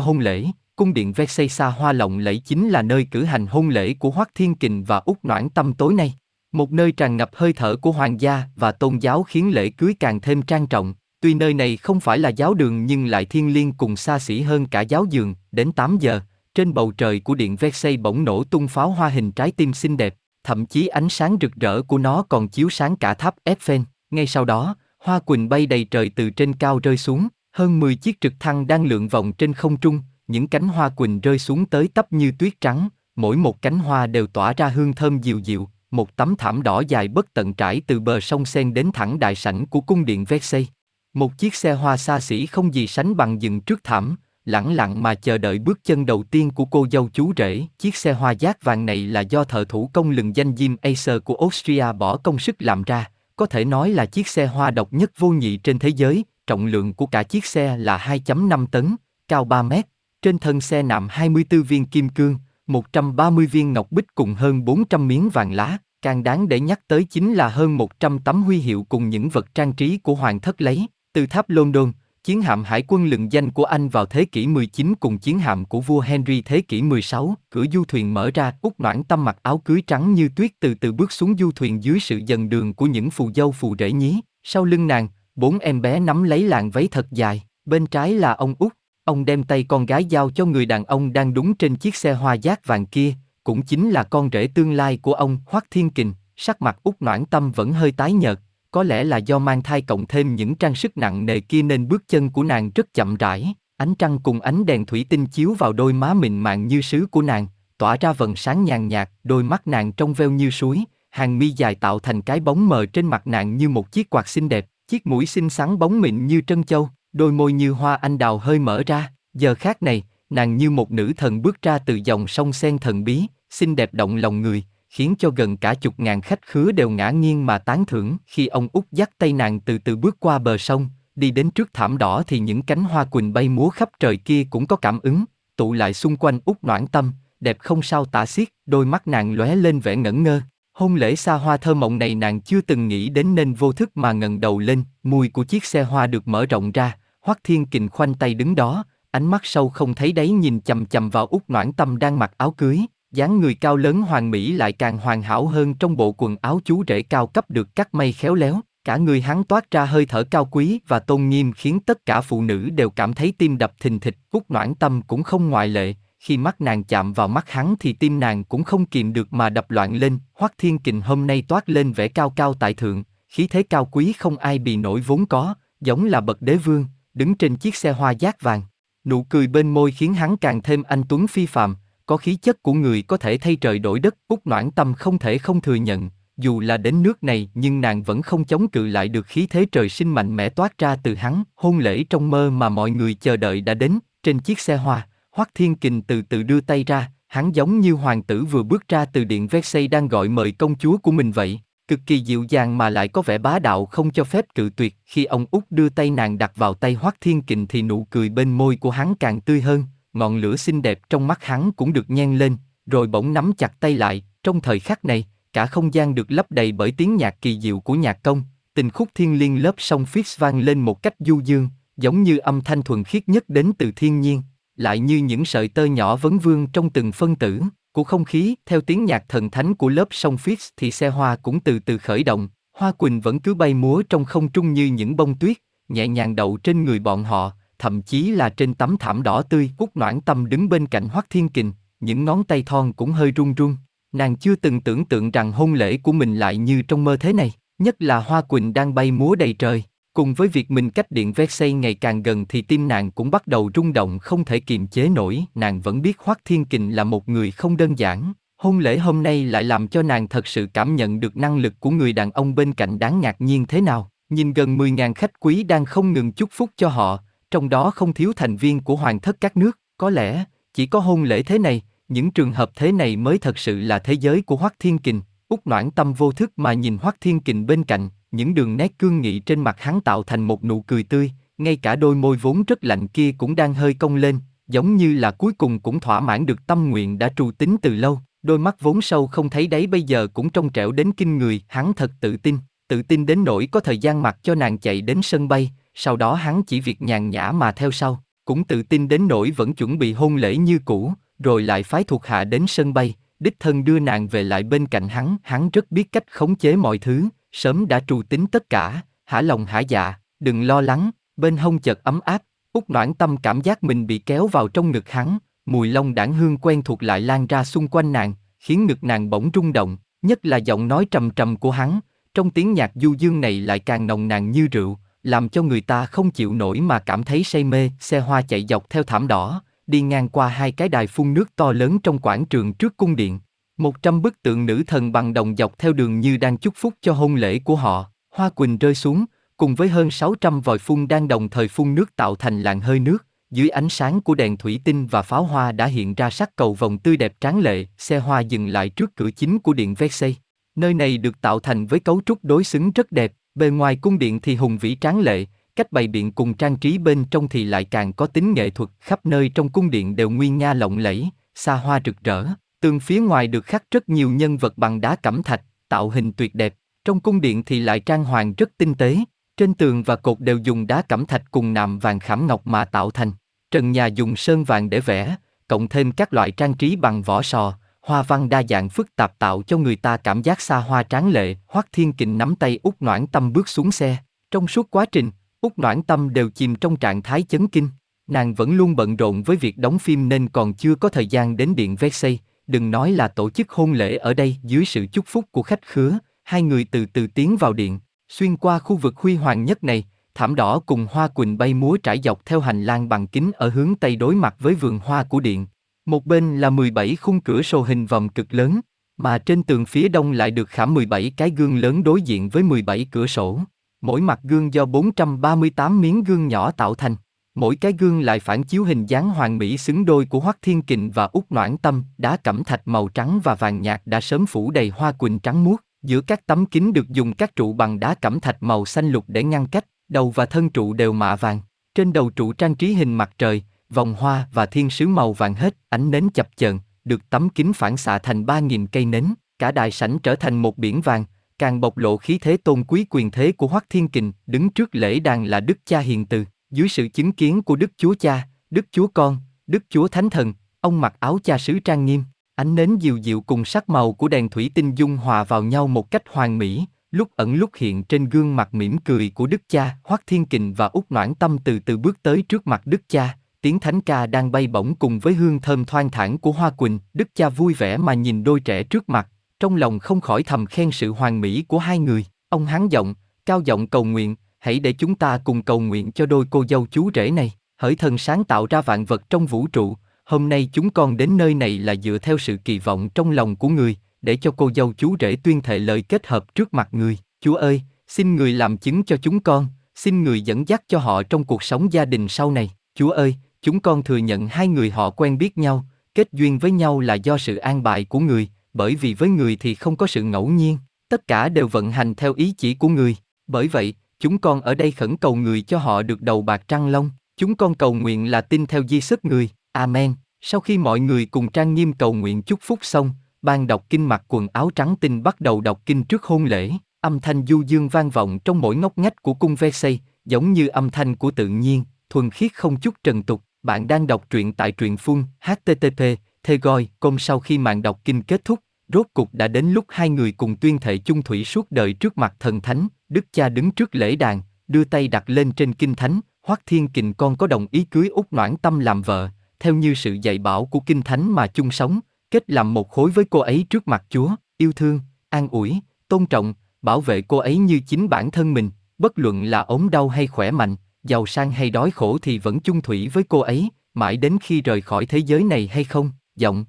hôn lễ. Cung điện Versailles xa hoa lộng lẫy chính là nơi cử hành hôn lễ của Hoắc Thiên Kình và Úc Noãn Tâm tối nay. Một nơi tràn ngập hơi thở của hoàng gia và tôn giáo khiến lễ cưới càng thêm trang trọng. Tuy nơi này không phải là giáo đường nhưng lại thiên liêng cùng xa xỉ hơn cả giáo dường, đến 8 giờ, trên bầu trời của điện Versailles bỗng nổ tung pháo hoa hình trái tim xinh đẹp, thậm chí ánh sáng rực rỡ của nó còn chiếu sáng cả tháp Eiffel. Ngay sau đó, hoa quỳnh bay đầy trời từ trên cao rơi xuống, hơn 10 chiếc trực thăng đang lượn vòng trên không trung, những cánh hoa quỳnh rơi xuống tới tấp như tuyết trắng, mỗi một cánh hoa đều tỏa ra hương thơm dịu dịu, một tấm thảm đỏ dài bất tận trải từ bờ sông Sen đến thẳng đại sảnh của cung điện Versailles. Một chiếc xe hoa xa xỉ không gì sánh bằng dừng trước thảm, lẳng lặng mà chờ đợi bước chân đầu tiên của cô dâu chú rể. Chiếc xe hoa giác vàng này là do thợ thủ công lừng danh Jim Acer của Austria bỏ công sức làm ra, có thể nói là chiếc xe hoa độc nhất vô nhị trên thế giới, trọng lượng của cả chiếc xe là 2.5 tấn, cao 3 mét, trên thân xe nạm 24 viên kim cương, 130 viên ngọc bích cùng hơn 400 miếng vàng lá, càng đáng để nhắc tới chính là hơn 100 tấm huy hiệu cùng những vật trang trí của hoàng thất lấy, từ tháp London, chiến hạm hải quân lừng danh của Anh vào thế kỷ 19 cùng chiến hạm của vua Henry thế kỷ 16, cửa du thuyền mở ra, Úc Noãn Tâm mặc áo cưới trắng như tuyết từ từ bước xuống du thuyền dưới sự dần đường của những phù dâu phù rể nhí, sau lưng nàng, bốn em bé nắm lấy làn váy thật dài, bên trái là ông Úc, Ông đem tay con gái giao cho người đàn ông đang đúng trên chiếc xe hoa giác vàng kia, cũng chính là con rể tương lai của ông Hoắc Thiên Kình, sắc mặt út noãn tâm vẫn hơi tái nhợt, có lẽ là do mang thai cộng thêm những trang sức nặng nề kia nên bước chân của nàng rất chậm rãi, ánh trăng cùng ánh đèn thủy tinh chiếu vào đôi má mịn màng như sứ của nàng, tỏa ra vầng sáng nhàn nhạt, đôi mắt nàng trong veo như suối, hàng mi dài tạo thành cái bóng mờ trên mặt nàng như một chiếc quạt xinh đẹp, chiếc mũi xinh xắn bóng mịn như trân châu, đôi môi như hoa anh đào hơi mở ra, giờ khác này, nàng như một nữ thần bước ra từ dòng sông sen thần bí, xinh đẹp động lòng người, khiến cho gần cả chục ngàn khách khứa đều ngã nghiêng mà tán thưởng khi ông út dắt tay nàng từ từ bước qua bờ sông, đi đến trước thảm đỏ thì những cánh hoa quỳnh bay múa khắp trời kia cũng có cảm ứng, tụ lại xung quanh út noãn tâm, đẹp không sao tả xiết, đôi mắt nàng lóe lên vẻ ngẩn ngơ. Hôn lễ xa hoa thơ mộng này nàng chưa từng nghĩ đến nên vô thức mà ngẩng đầu lên, mùi của chiếc xe hoa được mở rộng ra, Hoắc Thiên Kình khoanh tay đứng đó, ánh mắt sâu không thấy đáy nhìn chầm chầm vào út noãn tâm đang mặc áo cưới, dáng người cao lớn hoàng mỹ lại càng hoàn hảo hơn trong bộ quần áo chú rể cao cấp được cắt may khéo léo, cả người hắn toát ra hơi thở cao quý và tôn nghiêm khiến tất cả phụ nữ đều cảm thấy tim đập thình thịch, Cúc noãn tâm cũng không ngoại lệ, khi mắt nàng chạm vào mắt hắn thì tim nàng cũng không kìm được mà đập loạn lên, Hoắc Thiên Kình hôm nay toát lên vẻ cao cao tại thượng, khí thế cao quý không ai bị nổi vốn có, giống là bậc đế vương, đứng trên chiếc xe hoa giác vàng. Nụ cười bên môi khiến hắn càng thêm anh tuấn phi phàm, có khí chất của người có thể thay trời đổi đất, Úc Noãn Tâm không thể không thừa nhận, dù là đến nước này nhưng nàng vẫn không chống cự lại được khí thế trời sinh mạnh mẽ toát ra từ hắn, hôn lễ trong mơ mà mọi người chờ đợi đã đến, trên chiếc xe hoa, Hoắc Thiên Kình từ từ đưa tay ra, hắn giống như hoàng tử vừa bước ra từ điện Versailles đang gọi mời công chúa của mình vậy, cực kỳ dịu dàng mà lại có vẻ bá đạo không cho phép cự tuyệt. Khi ông út đưa tay nàng đặt vào tay Hoắc Thiên Kình thì nụ cười bên môi của hắn càng tươi hơn, ngọn lửa xinh đẹp trong mắt hắn cũng được nhen lên, rồi bỗng nắm chặt tay lại. Trong thời khắc này, cả không gian được lấp đầy bởi tiếng nhạc kỳ diệu của nhạc công, tình khúc thiên liên lớp sông Fix vang lên một cách du dương, giống như âm thanh thuần khiết nhất đến từ thiên nhiên, lại như những sợi tơ nhỏ vấn vương trong từng phân tử của không khí. Theo tiếng nhạc thần thánh của lớp sông Fix thì xe hoa cũng từ từ khởi động, hoa quỳnh vẫn cứ bay múa trong không trung như những bông tuyết, nhẹ nhàng đậu trên người bọn họ, thậm chí là trên tấm thảm đỏ tươi. Cúc noãn tâm đứng bên cạnh Hoắc Thiên Kình, những ngón tay thon cũng hơi run run. Nàng chưa từng tưởng tượng rằng hôn lễ của mình lại như trong mơ thế này, nhất là hoa quỳnh đang bay múa đầy trời. Cùng với việc mình cách điện Versailles ngày càng gần thì tim nàng cũng bắt đầu rung động không thể kiềm chế nổi, nàng vẫn biết Hoắc Thiên Kình là một người không đơn giản. Hôn lễ hôm nay lại làm cho nàng thật sự cảm nhận được năng lực của người đàn ông bên cạnh đáng ngạc nhiên thế nào. Nhìn gần 10.000 khách quý đang không ngừng chúc phúc cho họ, trong đó không thiếu thành viên của hoàng thất các nước, có lẽ, chỉ có hôn lễ thế này, những trường hợp thế này mới thật sự là thế giới của Hoắc Thiên Kình. Út noãn tâm vô thức mà nhìn Hoắc Thiên Kình bên cạnh, những đường nét cương nghị trên mặt hắn tạo thành một nụ cười tươi, ngay cả đôi môi vốn rất lạnh kia cũng đang hơi cong lên, giống như là cuối cùng cũng thỏa mãn được tâm nguyện đã trù tính từ lâu, đôi mắt vốn sâu không thấy đáy bây giờ cũng trong trẻo đến kinh người, hắn thật tự tin, tự tin đến nỗi có thời gian mặc cho nàng chạy đến sân bay, sau đó hắn chỉ việc nhàn nhã mà theo sau, cũng tự tin đến nỗi vẫn chuẩn bị hôn lễ như cũ, rồi lại phái thuộc hạ đến sân bay, đích thân đưa nàng về lại bên cạnh hắn, hắn rất biết cách khống chế mọi thứ, sớm đã trù tính tất cả, hả lòng hả dạ, đừng lo lắng, bên hông chợt ấm áp, út noãn tâm cảm giác mình bị kéo vào trong ngực hắn, mùi lông đảng hương quen thuộc lại lan ra xung quanh nàng, khiến ngực nàng bỗng rung động, nhất là giọng nói trầm trầm của hắn, trong tiếng nhạc du dương này lại càng nồng nàn như rượu, làm cho người ta không chịu nổi mà cảm thấy say mê, xe hoa chạy dọc theo thảm đỏ, đi ngang qua hai cái đài phun nước to lớn trong quảng trường trước cung điện. Một trăm bức tượng nữ thần bằng đồng dọc theo đường như đang chúc phúc cho hôn lễ của họ, hoa quỳnh rơi xuống, cùng với hơn 600 vòi phun đang đồng thời phun nước tạo thành làn hơi nước, dưới ánh sáng của đèn thủy tinh và pháo hoa đã hiện ra sắc cầu vòng tươi đẹp tráng lệ, xe hoa dừng lại trước cửa chính của điện Versailles. Nơi này được tạo thành với cấu trúc đối xứng rất đẹp, bề ngoài cung điện thì hùng vĩ tráng lệ, cách bày biện cùng trang trí bên trong thì lại càng có tính nghệ thuật, khắp nơi trong cung điện đều nguyên nga lộng lẫy, xa hoa rực rỡ. Tường phía ngoài được khắc rất nhiều nhân vật bằng đá cẩm thạch, tạo hình tuyệt đẹp. Trong cung điện thì lại trang hoàng rất tinh tế. Trên tường và cột đều dùng đá cẩm thạch cùng nạm vàng khảm ngọc mà tạo thành. Trần nhà dùng sơn vàng để vẽ, cộng thêm các loại trang trí bằng vỏ sò, hoa văn đa dạng phức tạp tạo cho người ta cảm giác xa hoa tráng lệ. Hoắc Thiên Kình nắm tay út noãn tâm bước xuống xe. Trong suốt quá trình, út noãn tâm đều chìm trong trạng thái chấn kinh. Nàng vẫn luôn bận rộn với việc đóng phim nên còn chưa có thời gian đến điện Versailles đừng nói là tổ chức hôn lễ ở đây dưới sự chúc phúc của khách khứa, hai người từ từ tiến vào điện, xuyên qua khu vực huy hoàng nhất này, thảm đỏ cùng hoa quỳnh bay múa trải dọc theo hành lang bằng kính ở hướng tây đối mặt với vườn hoa của điện. Một bên là 17 khung cửa sổ hình vòng cực lớn, Mà trên tường phía đông lại được khảm 17 cái gương lớn đối diện với 17 cửa sổ. Mỗi mặt gương do 438 miếng gương nhỏ tạo thành. Mỗi cái gương lại phản chiếu hình dáng hoàn mỹ xứng đôi của Hoắc Thiên Kình và Úc Noãn Tâm, đá cẩm thạch màu trắng và vàng nhạt đã sớm phủ đầy hoa quỳnh trắng muốt. Giữa các tấm kính được dùng các trụ bằng đá cẩm thạch màu xanh lục để ngăn cách, đầu và thân trụ đều mạ vàng. Trên đầu trụ trang trí hình mặt trời, vòng hoa và thiên sứ màu vàng hết, ánh nến chập chờn, được tấm kính phản xạ thành 3.000 cây nến, cả đại sảnh trở thành một biển vàng, càng bộc lộ khí thế tôn quý quyền thế của Hoắc Thiên Kình, đứng trước lễ đàn là Đức Cha Hiền Từ, dưới sự chứng kiến của Đức Chúa Cha, Đức Chúa Con, Đức Chúa Thánh Thần, ông mặc áo cha sứ trang nghiêm, ánh nến dịu dịu cùng sắc màu của đèn thủy tinh dung hòa vào nhau một cách hoàn mỹ, lúc ẩn lúc hiện trên gương mặt mỉm cười của Đức Cha, Hoắc Thiên Kình và Úc Noãn Tâm từ từ bước tới trước mặt Đức Cha, tiếng thánh ca đang bay bổng cùng với hương thơm thoang thản của hoa quỳnh, Đức Cha vui vẻ mà nhìn đôi trẻ trước mặt, trong lòng không khỏi thầm khen sự hoàn mỹ của hai người. Ông hán giọng, cao giọng cầu nguyện, hãy để chúng ta cùng cầu nguyện cho đôi cô dâu chú rể này. Hỡi thần sáng tạo ra vạn vật trong vũ trụ, hôm nay chúng con đến nơi này là dựa theo sự kỳ vọng trong lòng của người, để cho cô dâu chú rể tuyên thệ lời kết hợp trước mặt người. Chúa ơi, xin người làm chứng cho chúng con, xin người dẫn dắt cho họ trong cuộc sống gia đình sau này. Chúa ơi, chúng con thừa nhận hai người họ quen biết nhau, kết duyên với nhau là do sự an bài của người, bởi vì với người thì không có sự ngẫu nhiên, tất cả đều vận hành theo ý chỉ của người. Bởi vậy, chúng con ở đây khẩn cầu người cho họ được đầu bạc trăng long. Chúng con cầu nguyện là tin theo di sức người. Amen. Sau khi mọi người cùng trang nghiêm cầu nguyện chúc phúc xong, ban đọc kinh mặc quần áo trắng tinh bắt đầu đọc kinh trước hôn lễ. Âm thanh du dương vang vọng trong mỗi ngóc ngách của cung ve xây giống như âm thanh của tự nhiên, thuần khiết không chút trần tục. Bạn đang đọc truyện tại truyện phun http Thê Goi, công sau khi màn đọc kinh kết thúc, rốt cục đã đến lúc hai người cùng tuyên thệ chung thủy suốt đời trước mặt thần thánh, Đức cha đứng trước lễ đàn, đưa tay đặt lên trên kinh thánh, Hoắc Thiên Kình con có đồng ý cưới Úc Noãn Tâm làm vợ, theo như sự dạy bảo của kinh thánh mà chung sống, kết làm một khối với cô ấy trước mặt Chúa, yêu thương, an ủi, tôn trọng, bảo vệ cô ấy như chính bản thân mình, bất luận là ốm đau hay khỏe mạnh, giàu sang hay đói khổ thì vẫn chung thủy với cô ấy, mãi đến khi rời khỏi thế giới này hay không, giọng.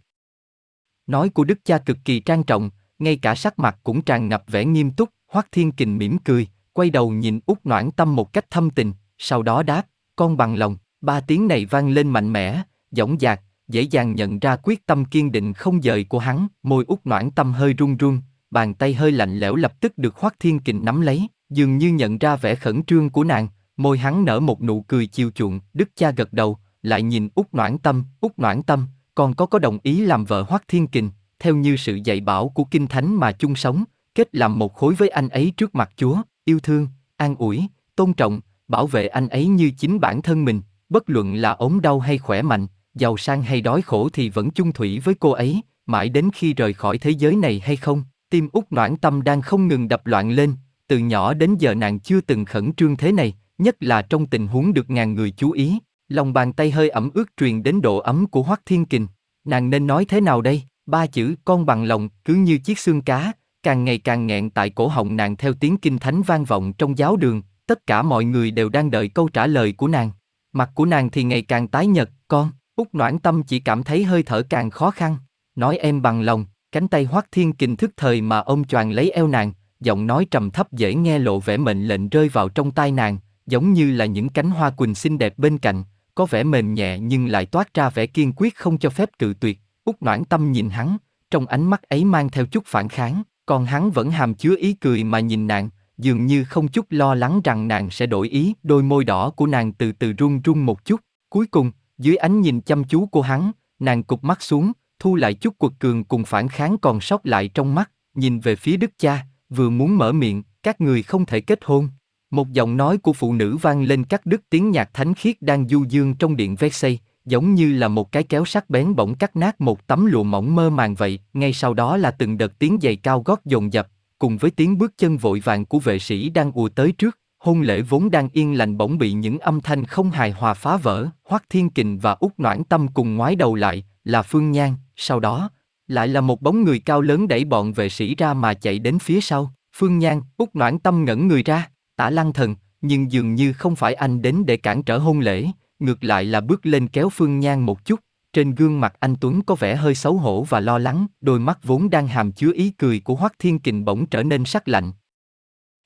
Nói của đức cha cực kỳ trang trọng, ngay cả sắc mặt cũng tràn ngập vẻ nghiêm túc, Hoắc Thiên Kình mỉm cười, quay đầu nhìn út Noãn Tâm một cách thâm tình, sau đó đáp, con bằng lòng, ba tiếng này vang lên mạnh mẽ, dõng dạc, dễ dàng nhận ra quyết tâm kiên định không dời của hắn, môi út Noãn Tâm hơi run run, bàn tay hơi lạnh lẽo lập tức được Hoắc Thiên Kình nắm lấy, dường như nhận ra vẻ khẩn trương của nàng, môi hắn nở một nụ cười chiều chuộng, đức cha gật đầu, lại nhìn út Noãn Tâm, út Noãn Tâm, con có có đồng ý làm vợ Hoắc Thiên Kình, theo như sự dạy bảo của Kinh Thánh mà chung sống, kết làm một khối với anh ấy trước mặt Chúa, yêu thương, an ủi, tôn trọng, bảo vệ anh ấy như chính bản thân mình, bất luận là ốm đau hay khỏe mạnh, giàu sang hay đói khổ thì vẫn chung thủy với cô ấy, mãi đến khi rời khỏi thế giới này hay không, tim út noãn tâm đang không ngừng đập loạn lên, từ nhỏ đến giờ nàng chưa từng khẩn trương thế này, nhất là trong tình huống được ngàn người chú ý, lòng bàn tay hơi ẩm ướt truyền đến độ ấm của Hoắc Thiên Kình, nàng nên nói thế nào đây? Ba chữ con bằng lòng cứ như chiếc xương cá, càng ngày càng nghẹn tại cổ họng nàng theo tiếng kinh thánh vang vọng trong giáo đường, tất cả mọi người đều đang đợi câu trả lời của nàng. Mặt của nàng thì ngày càng tái nhật, con, út noãn tâm chỉ cảm thấy hơi thở càng khó khăn. Nói em bằng lòng, cánh tay hoắc thiên kình thức thời mà ôm choàng lấy eo nàng, giọng nói trầm thấp dễ nghe lộ vẻ mệnh lệnh rơi vào trong tai nàng, giống như là những cánh hoa quỳnh xinh đẹp bên cạnh, có vẻ mềm nhẹ nhưng lại toát ra vẻ kiên quyết không cho phép cự tuyệt. Úc noãn tâm nhìn hắn, trong ánh mắt ấy mang theo chút phản kháng, còn hắn vẫn hàm chứa ý cười mà nhìn nàng, dường như không chút lo lắng rằng nàng sẽ đổi ý. Đôi môi đỏ của nàng từ từ run run một chút, cuối cùng, dưới ánh nhìn chăm chú của hắn, nàng cụp mắt xuống, thu lại chút quật cường cùng phản kháng còn sót lại trong mắt, nhìn về phía đức cha, vừa muốn mở miệng, các người không thể kết hôn. Một giọng nói của phụ nữ vang lên cắt đứt tiếng nhạc thánh khiết đang du dương trong điện Versailles, giống như là một cái kéo sắc bén bỗng cắt nát một tấm lụa mỏng mơ màng vậy, ngay sau đó là từng đợt tiếng giày cao gót dồn dập, cùng với tiếng bước chân vội vàng của vệ sĩ đang ùa tới trước, hôn lễ vốn đang yên lành bỗng bị những âm thanh không hài hòa phá vỡ, Hoắc Thiên Kình và Úc Noãn Tâm cùng ngoái đầu lại, là Phương Nhan, sau đó, lại là một bóng người cao lớn đẩy bọn vệ sĩ ra mà chạy đến phía sau, Phương Nhan, Úc Noãn Tâm ngẩn người ra, tả lăng thần, nhưng dường như không phải anh đến để cản trở hôn lễ, ngược lại là bước lên kéo Phương Nhan một chút, trên gương mặt anh Tuấn có vẻ hơi xấu hổ và lo lắng, đôi mắt vốn đang hàm chứa ý cười của Hoắc Thiên Kình bỗng trở nên sắc lạnh.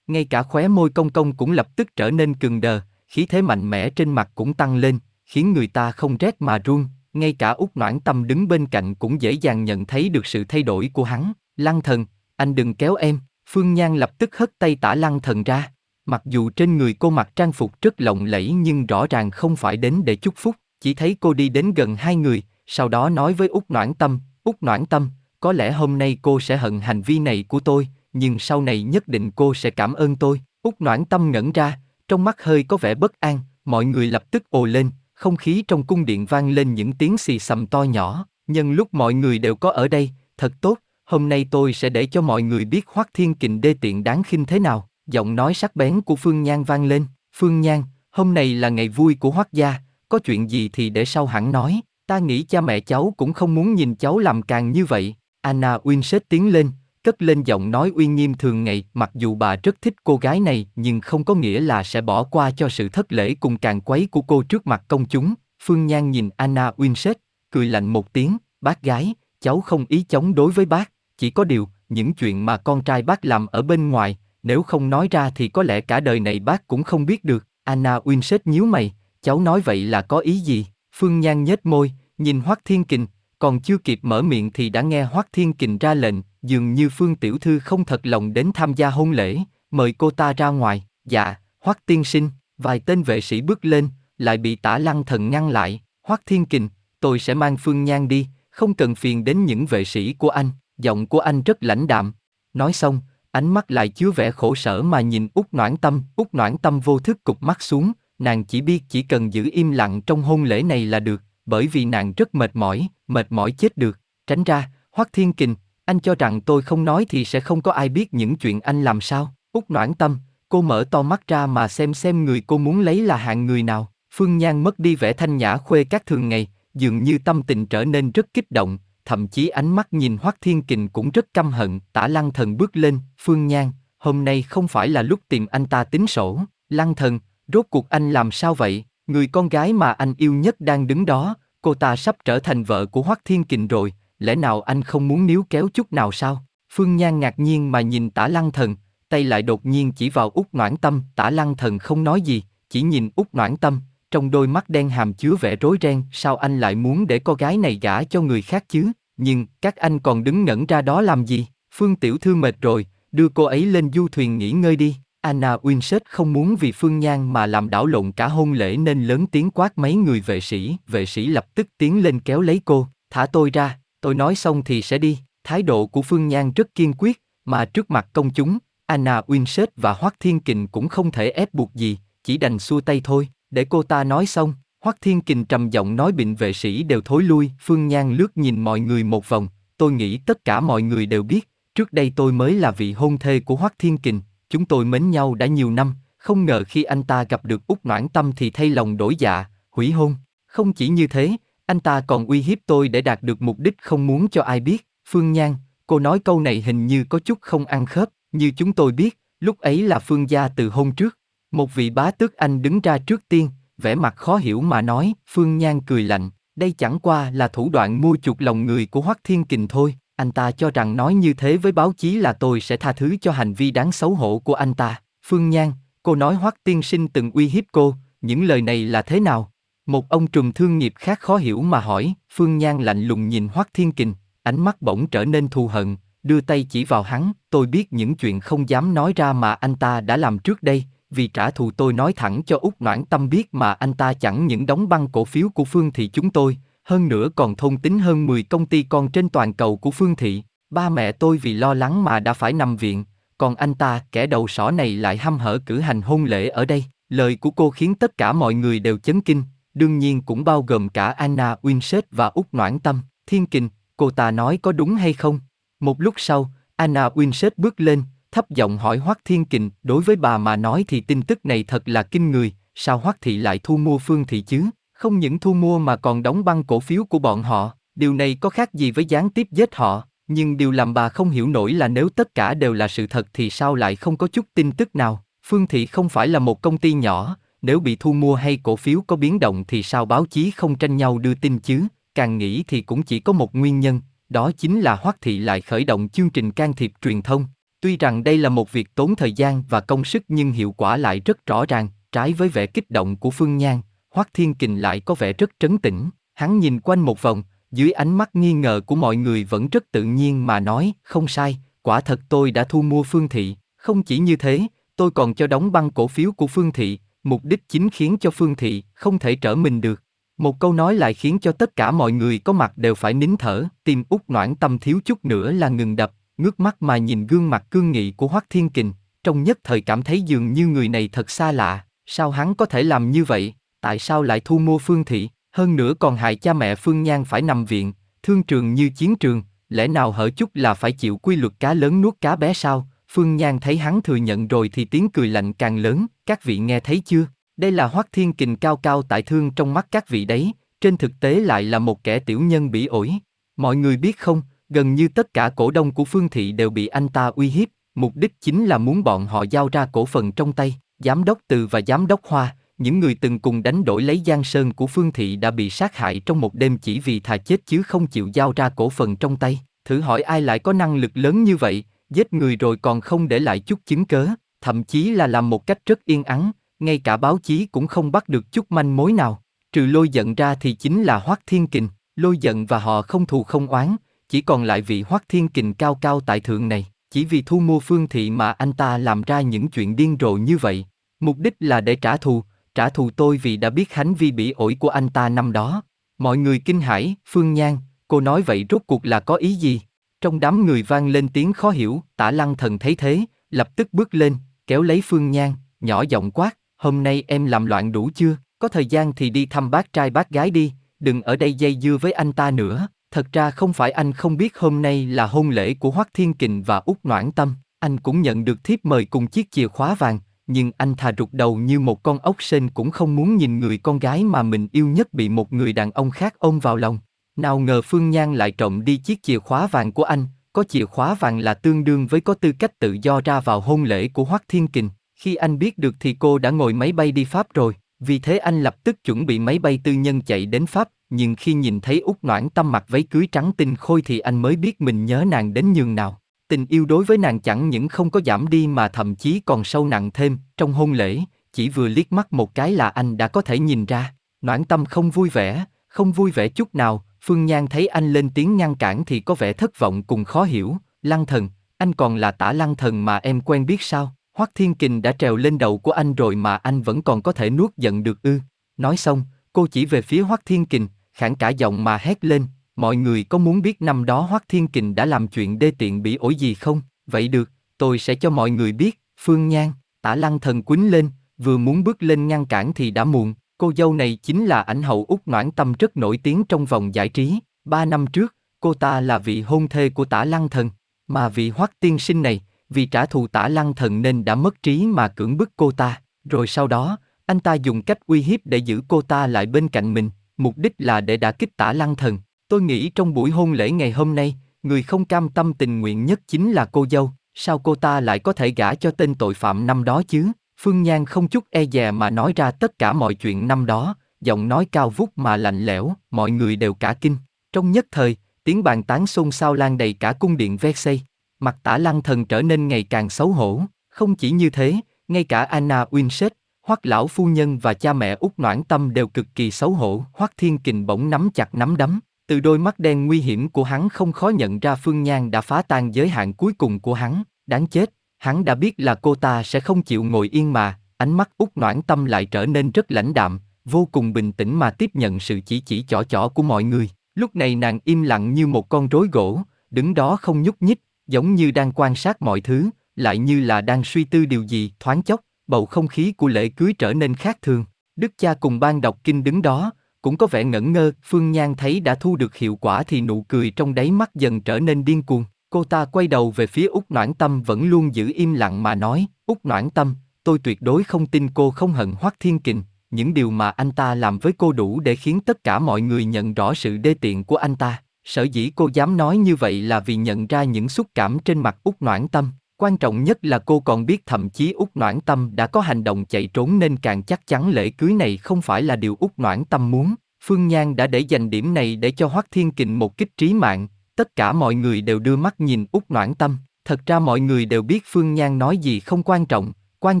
Ngay cả khóe môi công công cũng lập tức trở nên cứng đờ, khí thế mạnh mẽ trên mặt cũng tăng lên, khiến người ta không rét mà run, ngay cả út noãn tâm đứng bên cạnh cũng dễ dàng nhận thấy được sự thay đổi của hắn. Lăng thần, anh đừng kéo em, Phương Nhan lập tức hất tay tả lăng thần ra. Mặc dù trên người cô mặc trang phục rất lộng lẫy nhưng rõ ràng không phải đến để chúc phúc, chỉ thấy cô đi đến gần hai người, sau đó nói với út noãn tâm, út noãn tâm, có lẽ hôm nay cô sẽ hận hành vi này của tôi, nhưng sau này nhất định cô sẽ cảm ơn tôi. út noãn tâm ngẩn ra, trong mắt hơi có vẻ bất an, mọi người lập tức ồ lên, không khí trong cung điện vang lên những tiếng xì xầm to nhỏ, nhân lúc mọi người đều có ở đây, thật tốt, hôm nay tôi sẽ để cho mọi người biết Hoắc Thiên Kình đê tiện đáng khinh thế nào. Giọng nói sắc bén của Phương Nhan vang lên, Phương Nhan, hôm nay là ngày vui của Hoắc gia, có chuyện gì thì để sau hẳn nói, ta nghĩ cha mẹ cháu cũng không muốn nhìn cháu làm càng như vậy. Anna Winsett tiến lên, cất lên giọng nói uy nghiêm thường ngày, mặc dù bà rất thích cô gái này nhưng không có nghĩa là sẽ bỏ qua cho sự thất lễ cùng càng quấy của cô trước mặt công chúng. Phương Nhan nhìn Anna Winsett, cười lạnh một tiếng, bác gái, cháu không ý chống đối với bác, chỉ có điều, những chuyện mà con trai bác làm ở bên ngoài, nếu không nói ra thì có lẽ cả đời này bác cũng không biết được. Anna Winsett nhíu mày, cháu nói vậy là có ý gì? Phương Nhan nhếch môi, nhìn Hoắc Thiên Kình, còn chưa kịp mở miệng thì đã nghe Hoắc Thiên Kình ra lệnh, dường như Phương Tiểu Thư không thật lòng đến tham gia hôn lễ, mời cô ta ra ngoài. Dạ, Hoắc Tiên Sinh, vài tên vệ sĩ bước lên, lại bị tả lăng thần ngăn lại. Hoắc Thiên Kình, tôi sẽ mang Phương Nhan đi, không cần phiền đến những vệ sĩ của anh. Giọng của anh rất lãnh đạm. Nói xong, ánh mắt lại chứa vẻ khổ sở mà nhìn út noãn tâm. út noãn tâm vô thức cụp mắt xuống, nàng chỉ biết chỉ cần giữ im lặng trong hôn lễ này là được, bởi vì nàng rất mệt mỏi, mệt mỏi chết được. Tránh ra, Hoắc Thiên Kình, anh cho rằng tôi không nói thì sẽ không có ai biết những chuyện anh làm sao. Út noãn tâm, cô mở to mắt ra mà xem xem người cô muốn lấy là hạng người nào. Phương Nhan mất đi vẻ thanh nhã khuê các thường ngày, dường như tâm tình trở nên rất kích động, thậm chí ánh mắt nhìn Hoắc Thiên Kình cũng rất căm hận. Tả Lăng Thần bước lên, Phương Nhan, hôm nay không phải là lúc tìm anh ta tính sổ. Lăng Thần, rốt cuộc anh làm sao vậy? Người con gái mà anh yêu nhất đang đứng đó, cô ta sắp trở thành vợ của Hoắc Thiên Kình rồi, lẽ nào anh không muốn níu kéo chút nào sao? Phương Nhan ngạc nhiên mà nhìn tả lăng thần, tay lại đột nhiên chỉ vào út noãn tâm, tả lăng thần không nói gì, chỉ nhìn út noãn tâm, trong đôi mắt đen hàm chứa vẻ rối ren, sao anh lại muốn để cô gái này gả cho người khác chứ? Nhưng, các anh còn đứng ngẩn ra đó làm gì? Phương Tiểu Thư mệt rồi, đưa cô ấy lên du thuyền nghỉ ngơi đi. Anna Winsett không muốn vì Phương Nhan mà làm đảo lộn cả hôn lễ nên lớn tiếng quát mấy người vệ sĩ. Vệ sĩ lập tức tiến lên kéo lấy cô, thả tôi ra, tôi nói xong thì sẽ đi. Thái độ của Phương Nhan rất kiên quyết, mà trước mặt công chúng, Anna Winsett và Hoắc Thiên Kình cũng không thể ép buộc gì, chỉ đành xua tay thôi, để cô ta nói xong. Hoắc Thiên Kình trầm giọng nói bịnh vệ sĩ đều thối lui, Phương Nhan lướt nhìn mọi người một vòng, tôi nghĩ tất cả mọi người đều biết, trước đây tôi mới là vị hôn thê của Hoắc Thiên Kình, chúng tôi mến nhau đã nhiều năm, không ngờ khi anh ta gặp được út noãn tâm thì thay lòng đổi dạ, hủy hôn. Không chỉ như thế, anh ta còn uy hiếp tôi để đạt được mục đích không muốn cho ai biết. Phương Nhan, cô nói câu này hình như có chút không ăn khớp, như chúng tôi biết, lúc ấy là Phương gia từ hôn trước. Một vị bá tước anh đứng ra trước tiên, vẻ mặt khó hiểu mà nói, Phương Nhan cười lạnh, đây chẳng qua là thủ đoạn mua chuộc lòng người của Hoắc Thiên Kình thôi. Anh ta cho rằng nói như thế với báo chí là tôi sẽ tha thứ cho hành vi đáng xấu hổ của anh ta. Phương Nhan, cô nói Hoắc Tiên Sinh từng uy hiếp cô, những lời này là thế nào? Một ông trùm thương nghiệp khác khó hiểu mà hỏi, Phương Nhan lạnh lùng nhìn Hoắc Thiên Kình, ánh mắt bỗng trở nên thù hận, đưa tay chỉ vào hắn, tôi biết những chuyện không dám nói ra mà anh ta đã làm trước đây, vì trả thù tôi nói thẳng cho Úc Noãn Tâm biết mà anh ta chẳng những đóng băng cổ phiếu của Phương Thị chúng tôi, hơn nữa còn thôn tính hơn 10 công ty con trên toàn cầu của Phương Thị. Ba mẹ tôi vì lo lắng mà đã phải nằm viện, còn anh ta, kẻ đầu sỏ này lại hăm hở cử hành hôn lễ ở đây. Lời của cô khiến tất cả mọi người đều chấn kinh, đương nhiên cũng bao gồm cả Anna Winsett và Úc Noãn Tâm. Thiên Kình, cô ta nói có đúng hay không? Một lúc sau, Anna Winsett bước lên, thấp giọng hỏi Hoắc Thiên Kình, đối với bà mà nói thì tin tức này thật là kinh người, sao Hoắc Thị lại thu mua Phương Thị chứ? Không những thu mua mà còn đóng băng cổ phiếu của bọn họ, điều này có khác gì với gián tiếp giết họ, nhưng điều làm bà không hiểu nổi là nếu tất cả đều là sự thật thì sao lại không có chút tin tức nào. Phương Thị không phải là một công ty nhỏ, nếu bị thu mua hay cổ phiếu có biến động thì sao báo chí không tranh nhau đưa tin chứ? càng nghĩ thì cũng chỉ có một nguyên nhân, đó chính là Hoắc Thị lại khởi động chương trình can thiệp truyền thông. Tuy rằng đây là một việc tốn thời gian và công sức nhưng hiệu quả lại rất rõ ràng, trái với vẻ kích động của Phương Nhan, Hoắc Thiên Kình lại có vẻ rất trấn tĩnh, hắn nhìn quanh một vòng, dưới ánh mắt nghi ngờ của mọi người vẫn rất tự nhiên mà nói, không sai, quả thật tôi đã thu mua Phương Thị, không chỉ như thế, tôi còn cho đóng băng cổ phiếu của Phương Thị, mục đích chính khiến cho Phương Thị không thể trở mình được. Một câu nói lại khiến cho tất cả mọi người có mặt đều phải nín thở, tim út noãn tâm thiếu chút nữa là ngừng đập, ngước mắt mà nhìn gương mặt cương nghị của Hoắc Thiên Kình, trong nhất thời cảm thấy dường như người này thật xa lạ, sao hắn có thể làm như vậy, tại sao lại thu mua Phương Thị, hơn nữa còn hại cha mẹ Phương Nhan phải nằm viện, thương trường như chiến trường, lẽ nào hở chút là phải chịu quy luật cá lớn nuốt cá bé sao, Phương Nhan thấy hắn thừa nhận rồi thì tiếng cười lạnh càng lớn, các vị nghe thấy chưa? Đây là Hoắc Thiên Kình cao cao tại thương trong mắt các vị đấy, trên thực tế lại là một kẻ tiểu nhân bị ổi. Mọi người biết không, gần như tất cả cổ đông của Phương Thị đều bị anh ta uy hiếp, mục đích chính là muốn bọn họ giao ra cổ phần trong tay. Giám đốc Từ và Giám đốc Hoa, những người từng cùng đánh đổi lấy Giang Sơn của Phương Thị đã bị sát hại trong một đêm chỉ vì thà chết chứ không chịu giao ra cổ phần trong tay. Thử hỏi ai lại có năng lực lớn như vậy, giết người rồi còn không để lại chút chứng cớ, thậm chí là làm một cách rất yên ắng, ngay cả báo chí cũng không bắt được chút manh mối nào. Trừ lôi giận ra thì chính là Hoắc Thiên Kình, lôi giận và họ không thù không oán, chỉ còn lại vị Hoắc Thiên Kình cao cao tại thượng này, chỉ vì thu mua phương thị mà anh ta làm ra những chuyện điên rồ như vậy. Mục đích là để trả thù, trả thù tôi vì đã biết hành vi bỉ ổi của anh ta năm đó. Mọi người kinh hãi, Phương Nhan, cô nói vậy rốt cuộc là có ý gì? Trong đám người vang lên tiếng khó hiểu, tả lăng thần thấy thế, lập tức bước lên, kéo lấy Phương Nhan, nhỏ giọng quát, hôm nay em làm loạn đủ chưa, có thời gian thì đi thăm bác trai bác gái đi, đừng ở đây dây dưa với anh ta nữa. Thật ra không phải anh không biết hôm nay là hôn lễ của Hoắc Thiên Kình và Úc Noãn Tâm, anh cũng nhận được thiếp mời cùng chiếc chìa khóa vàng, nhưng anh thà rụt đầu như một con ốc sên cũng không muốn nhìn người con gái mà mình yêu nhất bị một người đàn ông khác ôm vào lòng. Nào ngờ Phương Nhan lại trộm đi chiếc chìa khóa vàng của anh, có chìa khóa vàng là tương đương với có tư cách tự do ra vào hôn lễ của Hoắc Thiên Kình. Khi anh biết được thì cô đã ngồi máy bay đi Pháp rồi, vì thế anh lập tức chuẩn bị máy bay tư nhân chạy đến Pháp, nhưng khi nhìn thấy Út Noãn Tâm mặc váy cưới trắng tinh khôi thì anh mới biết mình nhớ nàng đến nhường nào. Tình yêu đối với nàng chẳng những không có giảm đi mà thậm chí còn sâu nặng thêm, trong hôn lễ, chỉ vừa liếc mắt một cái là anh đã có thể nhìn ra. Noãn Tâm không vui vẻ, không vui vẻ chút nào, Phương Nhan thấy anh lên tiếng ngăn cản thì có vẻ thất vọng cùng khó hiểu, Lăng Thần, anh còn là tả Lăng Thần mà em quen biết sao? Hoắc Thiên Kình đã trèo lên đầu của anh rồi mà anh vẫn còn có thể nuốt giận được ư? Nói xong, cô chỉ về phía Hoắc Thiên Kình, khản cả giọng mà hét lên, mọi người có muốn biết năm đó Hoắc Thiên Kình đã làm chuyện đê tiện bị ổi gì không? Vậy được, tôi sẽ cho mọi người biết, Phương Nhan, tả lăng thần quýnh lên, vừa muốn bước lên ngăn cản thì đã muộn, cô dâu này chính là ảnh hậu út noãn tâm rất nổi tiếng trong vòng giải trí, ba năm trước, cô ta là vị hôn thê của tả lăng thần, mà vị Hoắc tiên sinh này, vì trả thù tả lăng thần nên đã mất trí mà cưỡng bức cô ta, rồi sau đó, anh ta dùng cách uy hiếp để giữ cô ta lại bên cạnh mình, mục đích là để đả kích tả lăng thần. Tôi nghĩ trong buổi hôn lễ ngày hôm nay, người không cam tâm tình nguyện nhất chính là cô dâu, sao cô ta lại có thể gả cho tên tội phạm năm đó chứ? Phương Nhan không chút e dè mà nói ra tất cả mọi chuyện năm đó, giọng nói cao vút mà lạnh lẽo, mọi người đều cả kinh. Trong nhất thời, tiếng bàn tán xôn xao lan đầy cả cung điện Versailles. Mặt tả lăng thần trở nên ngày càng xấu hổ, không chỉ như thế, ngay cả Anna Winsett, Hoắc lão phu nhân và cha mẹ út noãn tâm đều cực kỳ xấu hổ. Hoắc Thiên Kình bỗng nắm chặt nắm đấm, từ đôi mắt đen nguy hiểm của hắn không khó nhận ra Phương Nhan đã phá tan giới hạn cuối cùng của hắn. Đáng chết, hắn đã biết là cô ta sẽ không chịu ngồi yên mà. Ánh mắt út noãn tâm lại trở nên rất lãnh đạm, vô cùng bình tĩnh mà tiếp nhận sự chỉ chỉ chỏ chỏ của mọi người. Lúc này nàng im lặng như một con rối gỗ, đứng đó không nhúc nhích, giống như đang quan sát mọi thứ, lại như là đang suy tư điều gì. Thoáng chốc, bầu không khí của lễ cưới trở nên khác thường. Đức cha cùng ban đọc kinh đứng đó, cũng có vẻ ngẩn ngơ, Phương Nhan thấy đã thu được hiệu quả thì nụ cười trong đáy mắt dần trở nên điên cuồng. Cô ta quay đầu về phía Úc Noãn Tâm vẫn luôn giữ im lặng mà nói, Úc Noãn Tâm, tôi tuyệt đối không tin cô không hận Hoắc Thiên Kình, những điều mà anh ta làm với cô đủ để khiến tất cả mọi người nhận rõ sự đê tiện của anh ta. Sở dĩ cô dám nói như vậy là vì nhận ra những xúc cảm trên mặt Úc Noãn Tâm, Quan trọng nhất là cô còn biết thậm chí Úc Noãn Tâm đã có hành động chạy trốn nên càng chắc chắn lễ cưới này không phải là điều Úc Noãn Tâm muốn. Phương Nhan đã để dành điểm này để cho Hoắc Thiên Kình một kích trí mạng, tất cả mọi người đều đưa mắt nhìn út noãn tâm, thật ra mọi người đều biết Phương Nhan nói gì không quan trọng, quan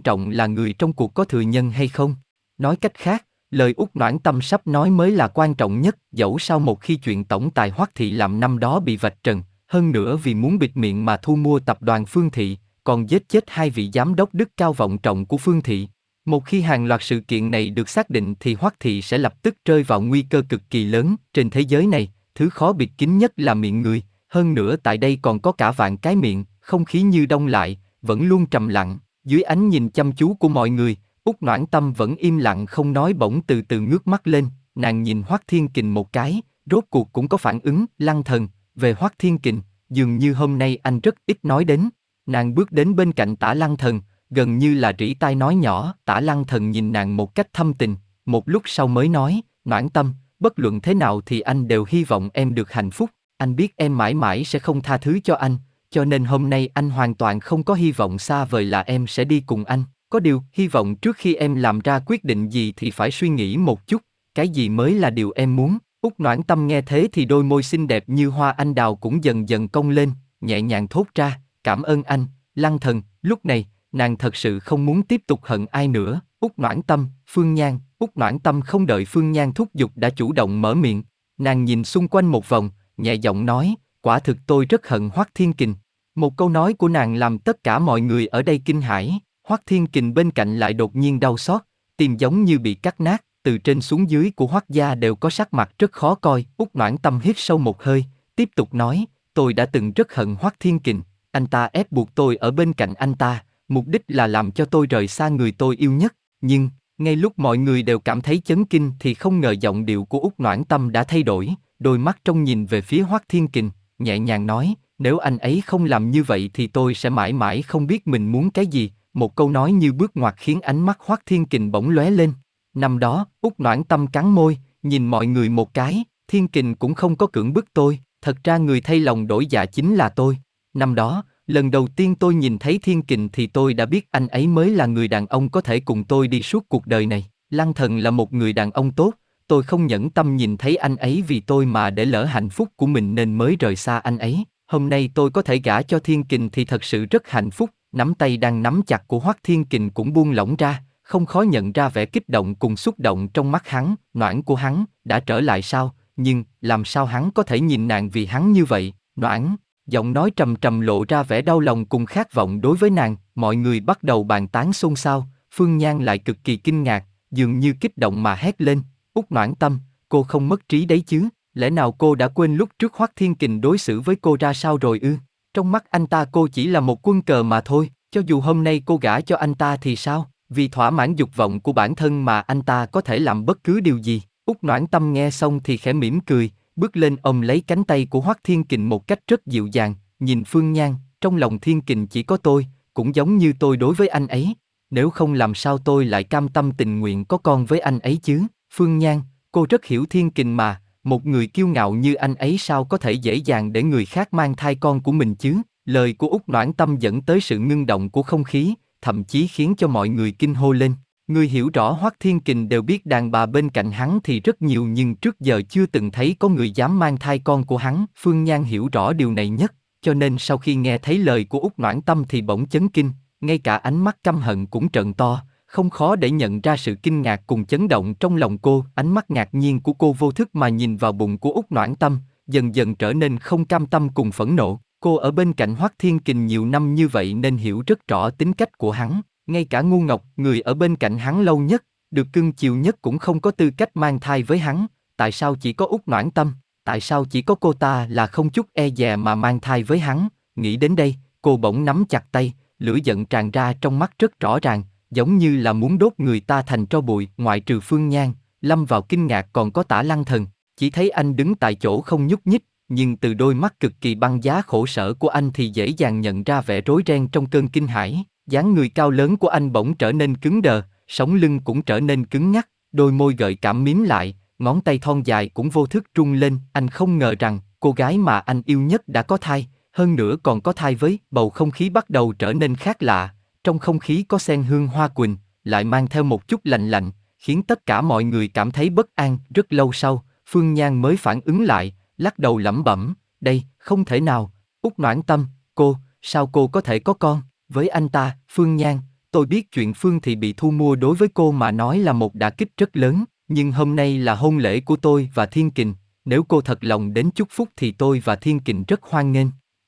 trọng là người trong cuộc có thừa nhân hay không. Nói cách khác, lời út noãn tâm sắp nói mới là quan trọng nhất, dẫu sao một khi chuyện tổng tài Hoắc Thị làm năm đó bị vạch trần, hơn nữa vì muốn bịt miệng mà thu mua tập đoàn Phương Thị, còn giết chết hai vị giám đốc đức cao vọng trọng của Phương Thị. Một khi hàng loạt sự kiện này được xác định thì Hoắc Thị sẽ lập tức rơi vào nguy cơ cực kỳ lớn trên thế giới này, thứ khó bịt kín nhất là miệng người, hơn nữa tại đây còn có cả vạn cái miệng, không khí như đông lại, vẫn luôn trầm lặng, dưới ánh nhìn chăm chú của mọi người, Úc Noãn Tâm vẫn im lặng không nói bỗng từ từ ngước mắt lên, nàng nhìn Hoắc Thiên Kình một cái, rốt cuộc cũng có phản ứng, lăng thần, về Hoắc Thiên Kình, dường như hôm nay anh rất ít nói đến. Nàng bước đến bên cạnh tả lăng thần, gần như là rỉ tai nói nhỏ, tả lăng thần nhìn nàng một cách thâm tình, một lúc sau mới nói, noãn tâm, bất luận thế nào thì anh đều hy vọng em được hạnh phúc, anh biết em mãi mãi sẽ không tha thứ cho anh, cho nên hôm nay anh hoàn toàn không có hy vọng xa vời là em sẽ đi cùng anh. Có điều, hy vọng trước khi em làm ra quyết định gì thì phải suy nghĩ một chút, cái gì mới là điều em muốn. Úc noãn tâm nghe thế thì đôi môi xinh đẹp như hoa anh đào cũng dần dần cong lên, nhẹ nhàng thốt ra, cảm ơn anh, lăng thần, lúc này, nàng thật sự không muốn tiếp tục hận ai nữa. Úc noãn tâm, Phương Nhan, Úc noãn tâm không đợi Phương Nhan thúc giục đã chủ động mở miệng. Nàng nhìn xung quanh một vòng, nhẹ giọng nói, quả thực tôi rất hận Hoắc Thiên Kình. Một câu nói của nàng làm tất cả mọi người ở đây kinh hãi. Hoắc Thiên Kình bên cạnh lại đột nhiên đau xót, tim giống như bị cắt nát, từ trên xuống dưới của Hoắc gia đều có sắc mặt rất khó coi. Úc Noãn Tâm hít sâu một hơi, tiếp tục nói, tôi đã từng rất hận Hoắc Thiên Kình, anh ta ép buộc tôi ở bên cạnh anh ta, mục đích là làm cho tôi rời xa người tôi yêu nhất. Nhưng, ngay lúc mọi người đều cảm thấy chấn kinh thì không ngờ giọng điệu của Úc Noãn Tâm đã thay đổi, đôi mắt trong nhìn về phía Hoắc Thiên Kình, nhẹ nhàng nói, nếu anh ấy không làm như vậy thì tôi sẽ mãi mãi không biết mình muốn cái gì. Một câu nói như bước ngoặt khiến ánh mắt Hoắc Thiên Kình bỗng lóe lên. Năm đó, Úc Noãn Tâm cắn môi, nhìn mọi người một cái, Thiên Kình cũng không có cưỡng bức tôi, thật ra người thay lòng đổi dạ chính là tôi. Năm đó, lần đầu tiên tôi nhìn thấy Thiên Kình thì tôi đã biết anh ấy mới là người đàn ông có thể cùng tôi đi suốt cuộc đời này. Lăng Thần là một người đàn ông tốt, tôi không nhẫn tâm nhìn thấy anh ấy vì tôi mà để lỡ hạnh phúc của mình nên mới rời xa anh ấy. Hôm nay tôi có thể gả cho Thiên Kình thì thật sự rất hạnh phúc, nắm tay đang nắm chặt của Hoắc Thiên Kình cũng buông lỏng ra, không khó nhận ra vẻ kích động cùng xúc động trong mắt hắn, noãn của hắn, đã trở lại sao, nhưng, làm sao hắn có thể nhìn nàng vì hắn như vậy, noãn, giọng nói trầm trầm lộ ra vẻ đau lòng cùng khát vọng đối với nàng, mọi người bắt đầu bàn tán xôn xao, Phương Nhan lại cực kỳ kinh ngạc, dường như kích động mà hét lên, út noãn tâm, cô không mất trí đấy chứ, lẽ nào cô đã quên lúc trước Hoắc Thiên Kình đối xử với cô ra sao rồi ư? Trong mắt anh ta cô chỉ là một quân cờ mà thôi, cho dù hôm nay cô gả cho anh ta thì sao? Vì thỏa mãn dục vọng của bản thân mà anh ta có thể làm bất cứ điều gì. Úc Noãn Tâm nghe xong thì khẽ mỉm cười, bước lên ôm lấy cánh tay của Hoắc Thiên Kình một cách rất dịu dàng, nhìn Phương Nhan, trong lòng Thiên Kình chỉ có tôi, cũng giống như tôi đối với anh ấy. Nếu không làm sao tôi lại cam tâm tình nguyện có con với anh ấy chứ? Phương Nhan, cô rất hiểu Thiên Kình mà, một người kiêu ngạo như anh ấy sao có thể dễ dàng để người khác mang thai con của mình chứ? Lời của Úc Noãn Tâm dẫn tới sự ngưng động của không khí, thậm chí khiến cho mọi người kinh hô lên. Người hiểu rõ Hoắc Thiên Kình đều biết đàn bà bên cạnh hắn thì rất nhiều nhưng trước giờ chưa từng thấy có người dám mang thai con của hắn. Phương Nhan hiểu rõ điều này nhất, cho nên sau khi nghe thấy lời của Úc Noãn Tâm thì bỗng chấn kinh, ngay cả ánh mắt căm hận cũng trợn to, không khó để nhận ra sự kinh ngạc cùng chấn động trong lòng cô. Ánh mắt ngạc nhiên của cô vô thức mà nhìn vào bụng của Úc Noãn Tâm, dần dần trở nên không cam tâm cùng phẫn nộ. Cô ở bên cạnh Hoắc Thiên Kình nhiều năm như vậy nên hiểu rất rõ tính cách của hắn, ngay cả ngu ngọc, người ở bên cạnh hắn lâu nhất, được cưng chiều nhất cũng không có tư cách mang thai với hắn, tại sao chỉ có út noãn tâm, tại sao chỉ có cô ta là không chút e dè mà mang thai với hắn, nghĩ đến đây, cô bỗng nắm chặt tay, lửa giận tràn ra trong mắt rất rõ ràng, giống như là muốn đốt người ta thành tro bụi, ngoại trừ phương nhan, lâm vào kinh ngạc còn có tả lăng thần, chỉ thấy anh đứng tại chỗ không nhúc nhích, nhưng từ đôi mắt cực kỳ băng giá khổ sở của anh thì dễ dàng nhận ra vẻ rối ren trong cơn kinh hãi. dáng người cao lớn của anh bỗng trở nên cứng đờ, sống lưng cũng trở nên cứng ngắc, đôi môi gợi cảm mím lại, ngón tay thon dài cũng vô thức trung lên. Anh không ngờ rằng cô gái mà anh yêu nhất đã có thai, hơn nữa còn có thai với bầu không khí bắt đầu trở nên khác lạ. Trong không khí có sen hương hoa quỳnh, lại mang theo một chút lạnh lạnh, khiến tất cả mọi người cảm thấy bất an. Rất lâu sau, Phương Nhan mới phản ứng lại, lắc đầu lẩm bẩm, đây, không thể nào, Út noãn tâm, cô, sao cô có thể có con, với anh ta, Phương Nhan, tôi biết chuyện Phương thì bị thu mua đối với cô mà nói là một đả kích rất lớn, nhưng hôm nay là hôn lễ của tôi và Thiên Kình, nếu cô thật lòng đến chúc phúc thì tôi và Thiên Kình rất hoan nghênh.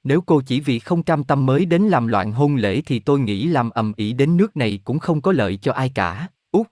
Nếu cô chỉ vì không cam tâm mới đến làm loạn hôn lễ thì tôi nghĩ làm ầm ĩ đến nước này cũng không có lợi cho ai cả. Út.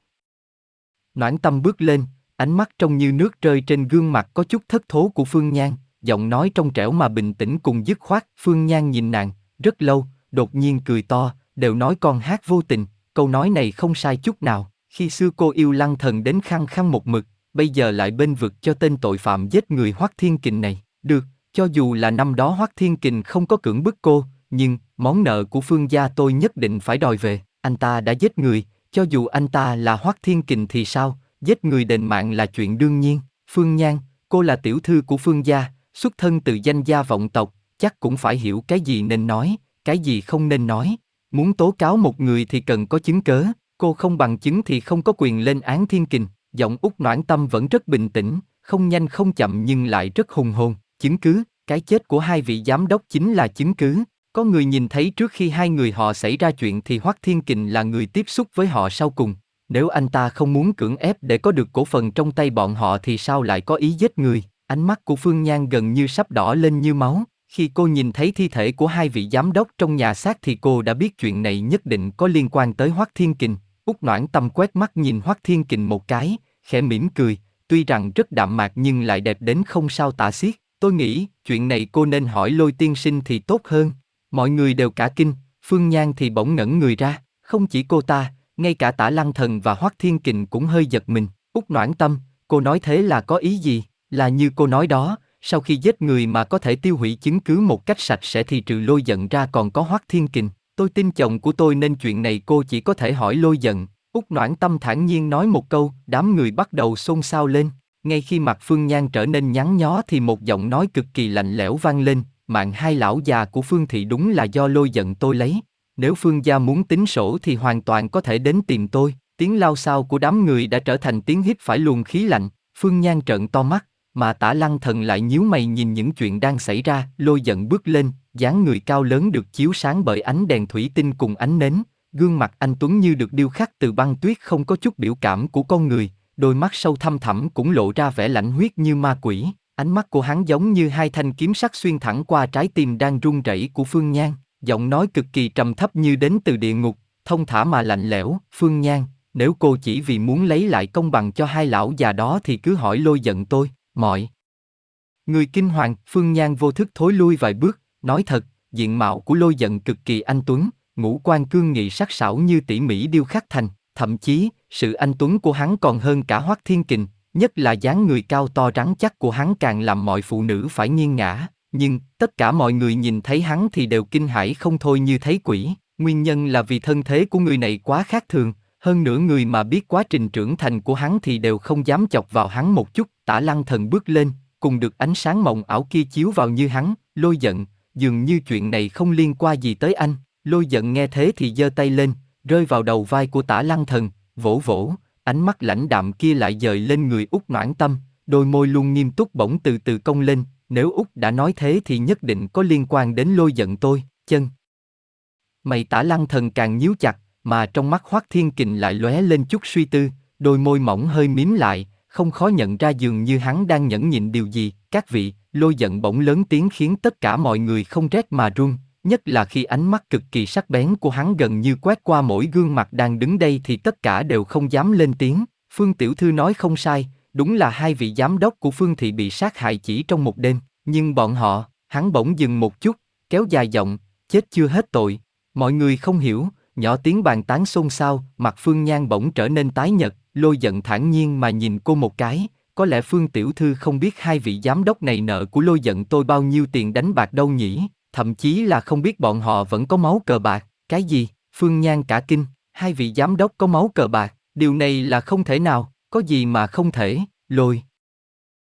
Noãn tâm bước lên, ánh mắt trông như nước rơi trên gương mặt có chút thất thố của Phương Nhan, giọng nói trong trẻo mà bình tĩnh cùng dứt khoát. Phương Nhan nhìn nàng, rất lâu, đột nhiên cười to, đều nói con hát vô tình, câu nói này không sai chút nào. Khi xưa cô yêu lăng thần đến khăng khăng một mực, bây giờ lại bên vực cho tên tội phạm giết người Hoắc Thiên Kình này. Được, cho dù là năm đó Hoắc Thiên Kình không có cưỡng bức cô, nhưng món nợ của Phương gia tôi nhất định phải đòi về. Anh ta đã giết người, cho dù anh ta là Hoắc Thiên Kình thì sao? Giết người đền mạng là chuyện đương nhiên. Phương Nhan, cô là tiểu thư của Phương gia, xuất thân từ danh gia vọng tộc, chắc cũng phải hiểu cái gì nên nói, cái gì không nên nói. Muốn tố cáo một người thì cần có chứng cớ, cô không bằng chứng thì không có quyền lên án thiên kình. Giọng út noãn tâm vẫn rất bình tĩnh, không nhanh không chậm nhưng lại rất hùng hồn. Chứng cứ, cái chết của hai vị giám đốc chính là chứng cứ. Có người nhìn thấy trước khi hai người họ xảy ra chuyện thì Hoắc Thiên Kình là người tiếp xúc với họ sau cùng. Nếu anh ta không muốn cưỡng ép để có được cổ phần trong tay bọn họ thì sao lại có ý giết người? Ánh mắt của Phương Nhan gần như sắp đỏ lên như máu. Khi cô nhìn thấy thi thể của hai vị giám đốc trong nhà xác thì cô đã biết chuyện này nhất định có liên quan tới Hoắc Thiên Kình. Úc Noãn Tâm quét mắt nhìn Hoắc Thiên Kình một cái, khẽ mỉm cười, tuy rằng rất đạm mạc nhưng lại đẹp đến không sao tả xiết. Tôi nghĩ, chuyện này cô nên hỏi lôi tiên sinh thì tốt hơn. Mọi người đều cả kinh, Phương Nhan thì bỗng ngẩn người ra, không chỉ cô ta, ngay cả tả lăng thần và Hoắc Thiên Kình cũng hơi giật mình. Úc Noãn Tâm, cô nói thế là có ý gì? Là như cô nói đó, sau khi giết người mà có thể tiêu hủy chứng cứ một cách sạch sẽ thì trừ lôi giận ra còn có Hoắc Thiên Kình. Tôi tin chồng của tôi nên chuyện này cô chỉ có thể hỏi lôi giận. Úc Noãn Tâm thản nhiên nói một câu, đám người bắt đầu xôn xao lên. Ngay khi mặt Phương Nhan trở nên nhắn nhó thì một giọng nói cực kỳ lạnh lẽo vang lên, mạng hai lão già của Phương Thị đúng là do lôi giận tôi lấy. Nếu Phương gia muốn tính sổ thì hoàn toàn có thể đến tìm tôi. Tiếng lao sao của đám người đã trở thành tiếng hít phải luồng khí lạnh. Phương Nhan trợn to mắt, mà tả lăng thần lại nhíu mày nhìn những chuyện đang xảy ra, lôi giận bước lên, dáng người cao lớn được chiếu sáng bởi ánh đèn thủy tinh cùng ánh nến, gương mặt anh Tuấn như được điêu khắc từ băng tuyết không có chút biểu cảm của con người, đôi mắt sâu thăm thẳm cũng lộ ra vẻ lạnh huyết như ma quỷ, ánh mắt của hắn giống như hai thanh kiếm sắc xuyên thẳng qua trái tim đang run rẩy của Phương Nhan, giọng nói cực kỳ trầm thấp như đến từ địa ngục, thông thả mà lạnh lẽo, Phương Nhan, nếu cô chỉ vì muốn lấy lại công bằng cho hai lão già đó thì cứ hỏi lôi giận tôi, mọi. Người kinh hoàng, Phương Nhan vô thức thối lui vài bước, nói thật, diện mạo của lôi giận cực kỳ anh Tuấn, ngũ quan cương nghị sắc sảo như tỉ mỉ điêu khắc thành, thậm chí, sự anh Tuấn của hắn còn hơn cả Hoắc Thiên Kình, nhất là dáng người cao to rắn chắc của hắn càng làm mọi phụ nữ phải nghiêng ngã, nhưng tất cả mọi người nhìn thấy hắn thì đều kinh hãi không thôi như thấy quỷ, nguyên nhân là vì thân thế của người này quá khác thường, hơn nữa người mà biết quá trình trưởng thành của hắn thì đều không dám chọc vào hắn một chút, tả lăng thần bước lên, cùng được ánh sáng mộng ảo kia chiếu vào như hắn, lôi giận, dường như chuyện này không liên quan gì tới anh, lôi giận nghe thế thì giơ tay lên, rơi vào đầu vai của tả lăng thần, vỗ vỗ, ánh mắt lãnh đạm kia lại dời lên người út noãn tâm, đôi môi luôn nghiêm túc bỗng từ từ cong lên, nếu út đã nói thế thì nhất định có liên quan đến lôi giận tôi, chân. Mày tả lăng thần càng nhíu chặt, mà trong mắt Hoắc Thiên Kình lại lóe lên chút suy tư, đôi môi mỏng hơi mím lại, không khó nhận ra dường như hắn đang nhẫn nhịn điều gì. Các vị, lôi giận bỗng lớn tiếng khiến tất cả mọi người không rét mà run, nhất là khi ánh mắt cực kỳ sắc bén của hắn gần như quét qua mỗi gương mặt đang đứng đây thì tất cả đều không dám lên tiếng. Phương Tiểu Thư nói không sai, đúng là hai vị giám đốc của Phương Thị bị sát hại chỉ trong một đêm, nhưng bọn họ, hắn bỗng dừng một chút, kéo dài giọng, chết chưa hết tội. Mọi người không hiểu, Nhỏ tiếng bàn tán xôn xao, mặt Phương Nhan bỗng trở nên tái nhật, lôi giận thản nhiên mà nhìn cô một cái, có lẽ Phương Tiểu Thư không biết hai vị giám đốc này nợ của lôi giận tôi bao nhiêu tiền đánh bạc đâu nhỉ, thậm chí là không biết bọn họ vẫn có máu cờ bạc, cái gì, Phương Nhan cả kinh, hai vị giám đốc có máu cờ bạc, điều này là không thể nào, có gì mà không thể, lôi.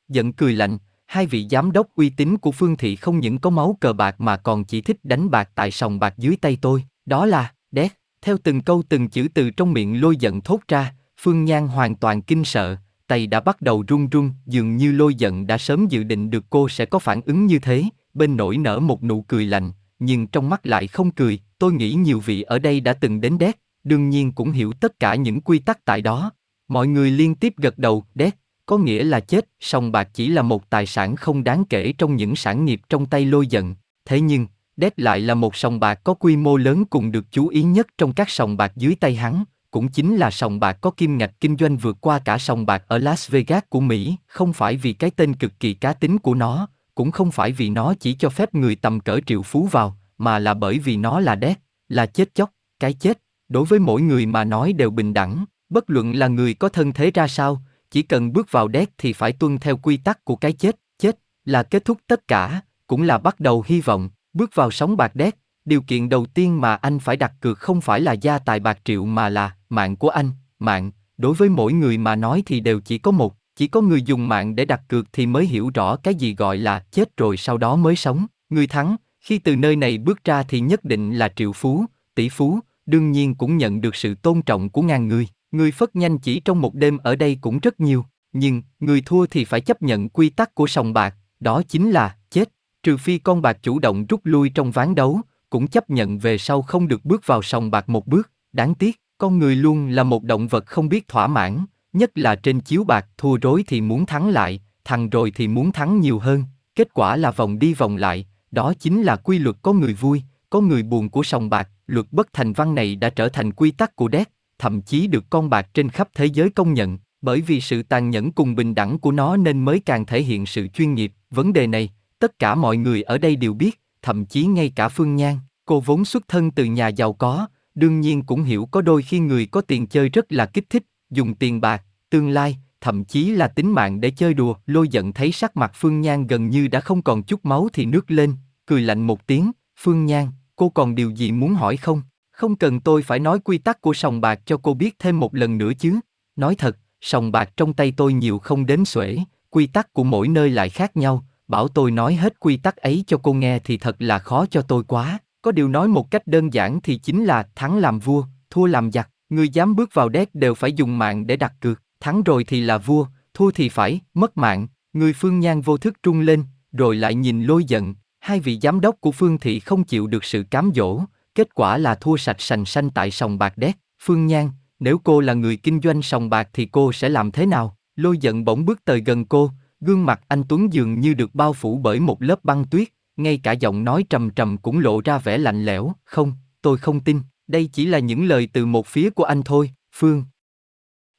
Giận cười lạnh, hai vị giám đốc uy tín của Phương Thị không những có máu cờ bạc mà còn chỉ thích đánh bạc tại sòng bạc dưới tay tôi, đó là, Đét, theo từng câu từng chữ từ trong miệng lôi giận thốt ra, Phương Nhan hoàn toàn kinh sợ, tay đã bắt đầu run run, dường như lôi giận đã sớm dự định được cô sẽ có phản ứng như thế, bên nổi nở một nụ cười lạnh, nhưng trong mắt lại không cười, tôi nghĩ nhiều vị ở đây đã từng đến đét, đương nhiên cũng hiểu tất cả những quy tắc tại đó. Mọi người liên tiếp gật đầu, đét, có nghĩa là chết, song bạc chỉ là một tài sản không đáng kể trong những sản nghiệp trong tay lôi giận. Thế nhưng, đét lại là một sòng bạc có quy mô lớn cùng được chú ý nhất trong các sòng bạc dưới tay hắn, cũng chính là sòng bạc có kim ngạch kinh doanh vượt qua cả sòng bạc ở Las Vegas của Mỹ, không phải vì cái tên cực kỳ cá tính của nó, cũng không phải vì nó chỉ cho phép người tầm cỡ triệu phú vào, mà là bởi vì nó là đét, là chết chóc, cái chết, đối với mỗi người mà nói đều bình đẳng, bất luận là người có thân thế ra sao, chỉ cần bước vào đét thì phải tuân theo quy tắc của cái chết, chết là kết thúc tất cả, cũng là bắt đầu hy vọng, bước vào sóng bạc đét, điều kiện đầu tiên mà anh phải đặt cược không phải là gia tài bạc triệu mà là mạng của anh, mạng, đối với mỗi người mà nói thì đều chỉ có một, chỉ có người dùng mạng để đặt cược thì mới hiểu rõ cái gì gọi là chết rồi sau đó mới sống, người thắng, khi từ nơi này bước ra thì nhất định là triệu phú, tỷ phú, đương nhiên cũng nhận được sự tôn trọng của ngàn người. Người phất nhanh chỉ trong một đêm ở đây cũng rất nhiều, nhưng người thua thì phải chấp nhận quy tắc của sòng bạc, đó chính là chết. Trừ phi con bạc chủ động rút lui trong ván đấu, cũng chấp nhận về sau không được bước vào sòng bạc một bước. Đáng tiếc, con người luôn là một động vật không biết thỏa mãn, nhất là trên chiếu bạc thua rối thì muốn thắng lại, thằng rồi thì muốn thắng nhiều hơn. Kết quả là vòng đi vòng lại, đó chính là quy luật có người vui, có người buồn của sòng bạc. Luật bất thành văn này đã trở thành quy tắc của đét, thậm chí được con bạc trên khắp thế giới công nhận, bởi vì sự tàn nhẫn cùng bình đẳng của nó nên mới càng thể hiện sự chuyên nghiệp. Vấn đề này, tất cả mọi người ở đây đều biết, thậm chí ngay cả Phương Nhan, cô vốn xuất thân từ nhà giàu có, đương nhiên cũng hiểu có đôi khi người có tiền chơi rất là kích thích, dùng tiền bạc, tương lai, thậm chí là tính mạng để chơi đùa. Lôi giận thấy sắc mặt Phương Nhan gần như đã không còn chút máu thì nước lên, cười lạnh một tiếng, Phương Nhan, cô còn điều gì muốn hỏi không? Không cần tôi phải nói quy tắc của sòng bạc cho cô biết thêm một lần nữa chứ. Nói thật, sòng bạc trong tay tôi nhiều không đếm xuể, quy tắc của mỗi nơi lại khác nhau, bảo tôi nói hết quy tắc ấy cho cô nghe thì thật là khó cho tôi quá. Có điều nói một cách đơn giản thì chính là thắng làm vua, thua làm giặc, người dám bước vào đét đều phải dùng mạng để đặt cược, thắng rồi thì là vua, thua thì phải, mất mạng. Người Phương Nhan vô thức trung lên, rồi lại nhìn lôi giận, hai vị giám đốc của Phương Thị không chịu được sự cám dỗ, kết quả là thua sạch sành xanh tại sòng bạc đét. Phương Nhan, nếu cô là người kinh doanh sòng bạc thì cô sẽ làm thế nào? Lôi giận bỗng bước tới gần cô, gương mặt anh Tuấn dường như được bao phủ bởi một lớp băng tuyết, ngay cả giọng nói trầm trầm cũng lộ ra vẻ lạnh lẽo. Không, tôi không tin, đây chỉ là những lời từ một phía của anh thôi, Phương.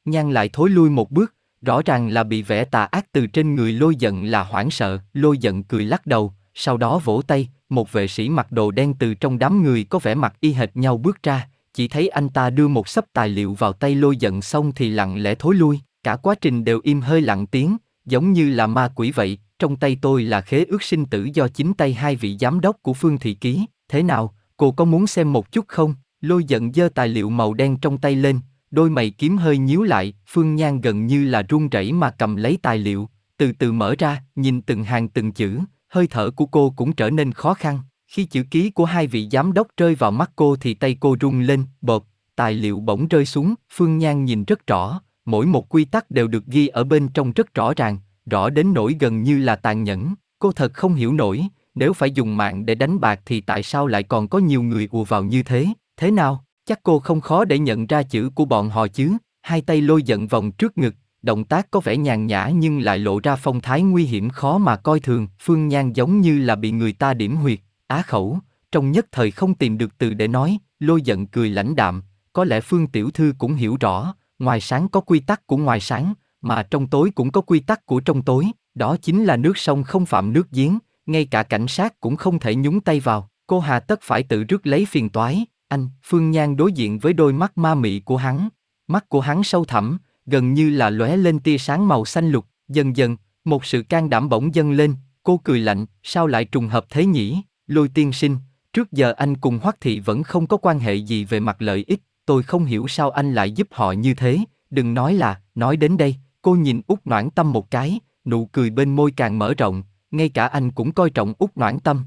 Nhan lại thối lui một bước, rõ ràng là bị vẻ tà ác từ trên người lôi giận là hoảng sợ, lôi giận cười lắc đầu, sau đó vỗ tay, một vệ sĩ mặc đồ đen từ trong đám người có vẻ mặt y hệt nhau bước ra, chỉ thấy anh ta đưa một sấp tài liệu vào tay lôi giận xong thì lặng lẽ thối lui, cả quá trình đều im hơi lặng tiếng, giống như là ma quỷ vậy, trong tay tôi là khế ước sinh tử do chính tay hai vị giám đốc của Phương Thị Ký, thế nào, cô có muốn xem một chút không? Lôi giận giơ tài liệu màu đen trong tay lên, đôi mày kiếm hơi nhíu lại, Phương Nhan gần như là run rẩy mà cầm lấy tài liệu, từ từ mở ra, nhìn từng hàng từng chữ, hơi thở của cô cũng trở nên khó khăn. Khi chữ ký của hai vị giám đốc rơi vào mắt cô thì tay cô rung lên, bột, tài liệu bỗng rơi xuống, Phương Nhan nhìn rất rõ, mỗi một quy tắc đều được ghi ở bên trong rất rõ ràng, rõ đến nỗi gần như là tàn nhẫn. Cô thật không hiểu nổi, nếu phải dùng mạng để đánh bạc thì tại sao lại còn có nhiều người ùa vào như thế, thế nào? Chắc cô không khó để nhận ra chữ của bọn họ chứ, hai tay lôi giận vòng trước ngực, động tác có vẻ nhàn nhã nhưng lại lộ ra phong thái nguy hiểm khó mà coi thường, Phương Nhan giống như là bị người ta điểm huyệt, á khẩu, trong nhất thời không tìm được từ để nói, lôi giận cười lãnh đạm, có lẽ Phương Tiểu Thư cũng hiểu rõ, ngoài sáng có quy tắc của ngoài sáng, mà trong tối cũng có quy tắc của trong tối, đó chính là nước sông không phạm nước giếng, ngay cả cảnh sát cũng không thể nhúng tay vào, cô hà tất phải tự rước lấy phiền toái, anh, Phương Nhan đối diện với đôi mắt ma mị của hắn, mắt của hắn sâu thẳm, gần như là lóe lên tia sáng màu xanh lục, dần dần, một sự can đảm bỗng dâng lên, cô cười lạnh, sao lại trùng hợp thế nhỉ, lôi tiên sinh, trước giờ anh cùng Hoắc Thị vẫn không có quan hệ gì về mặt lợi ích, tôi không hiểu sao anh lại giúp họ như thế, đừng nói là, nói đến đây, cô nhìn út noãn tâm một cái, nụ cười bên môi càng mở rộng, ngay cả anh cũng coi trọng út noãn tâm,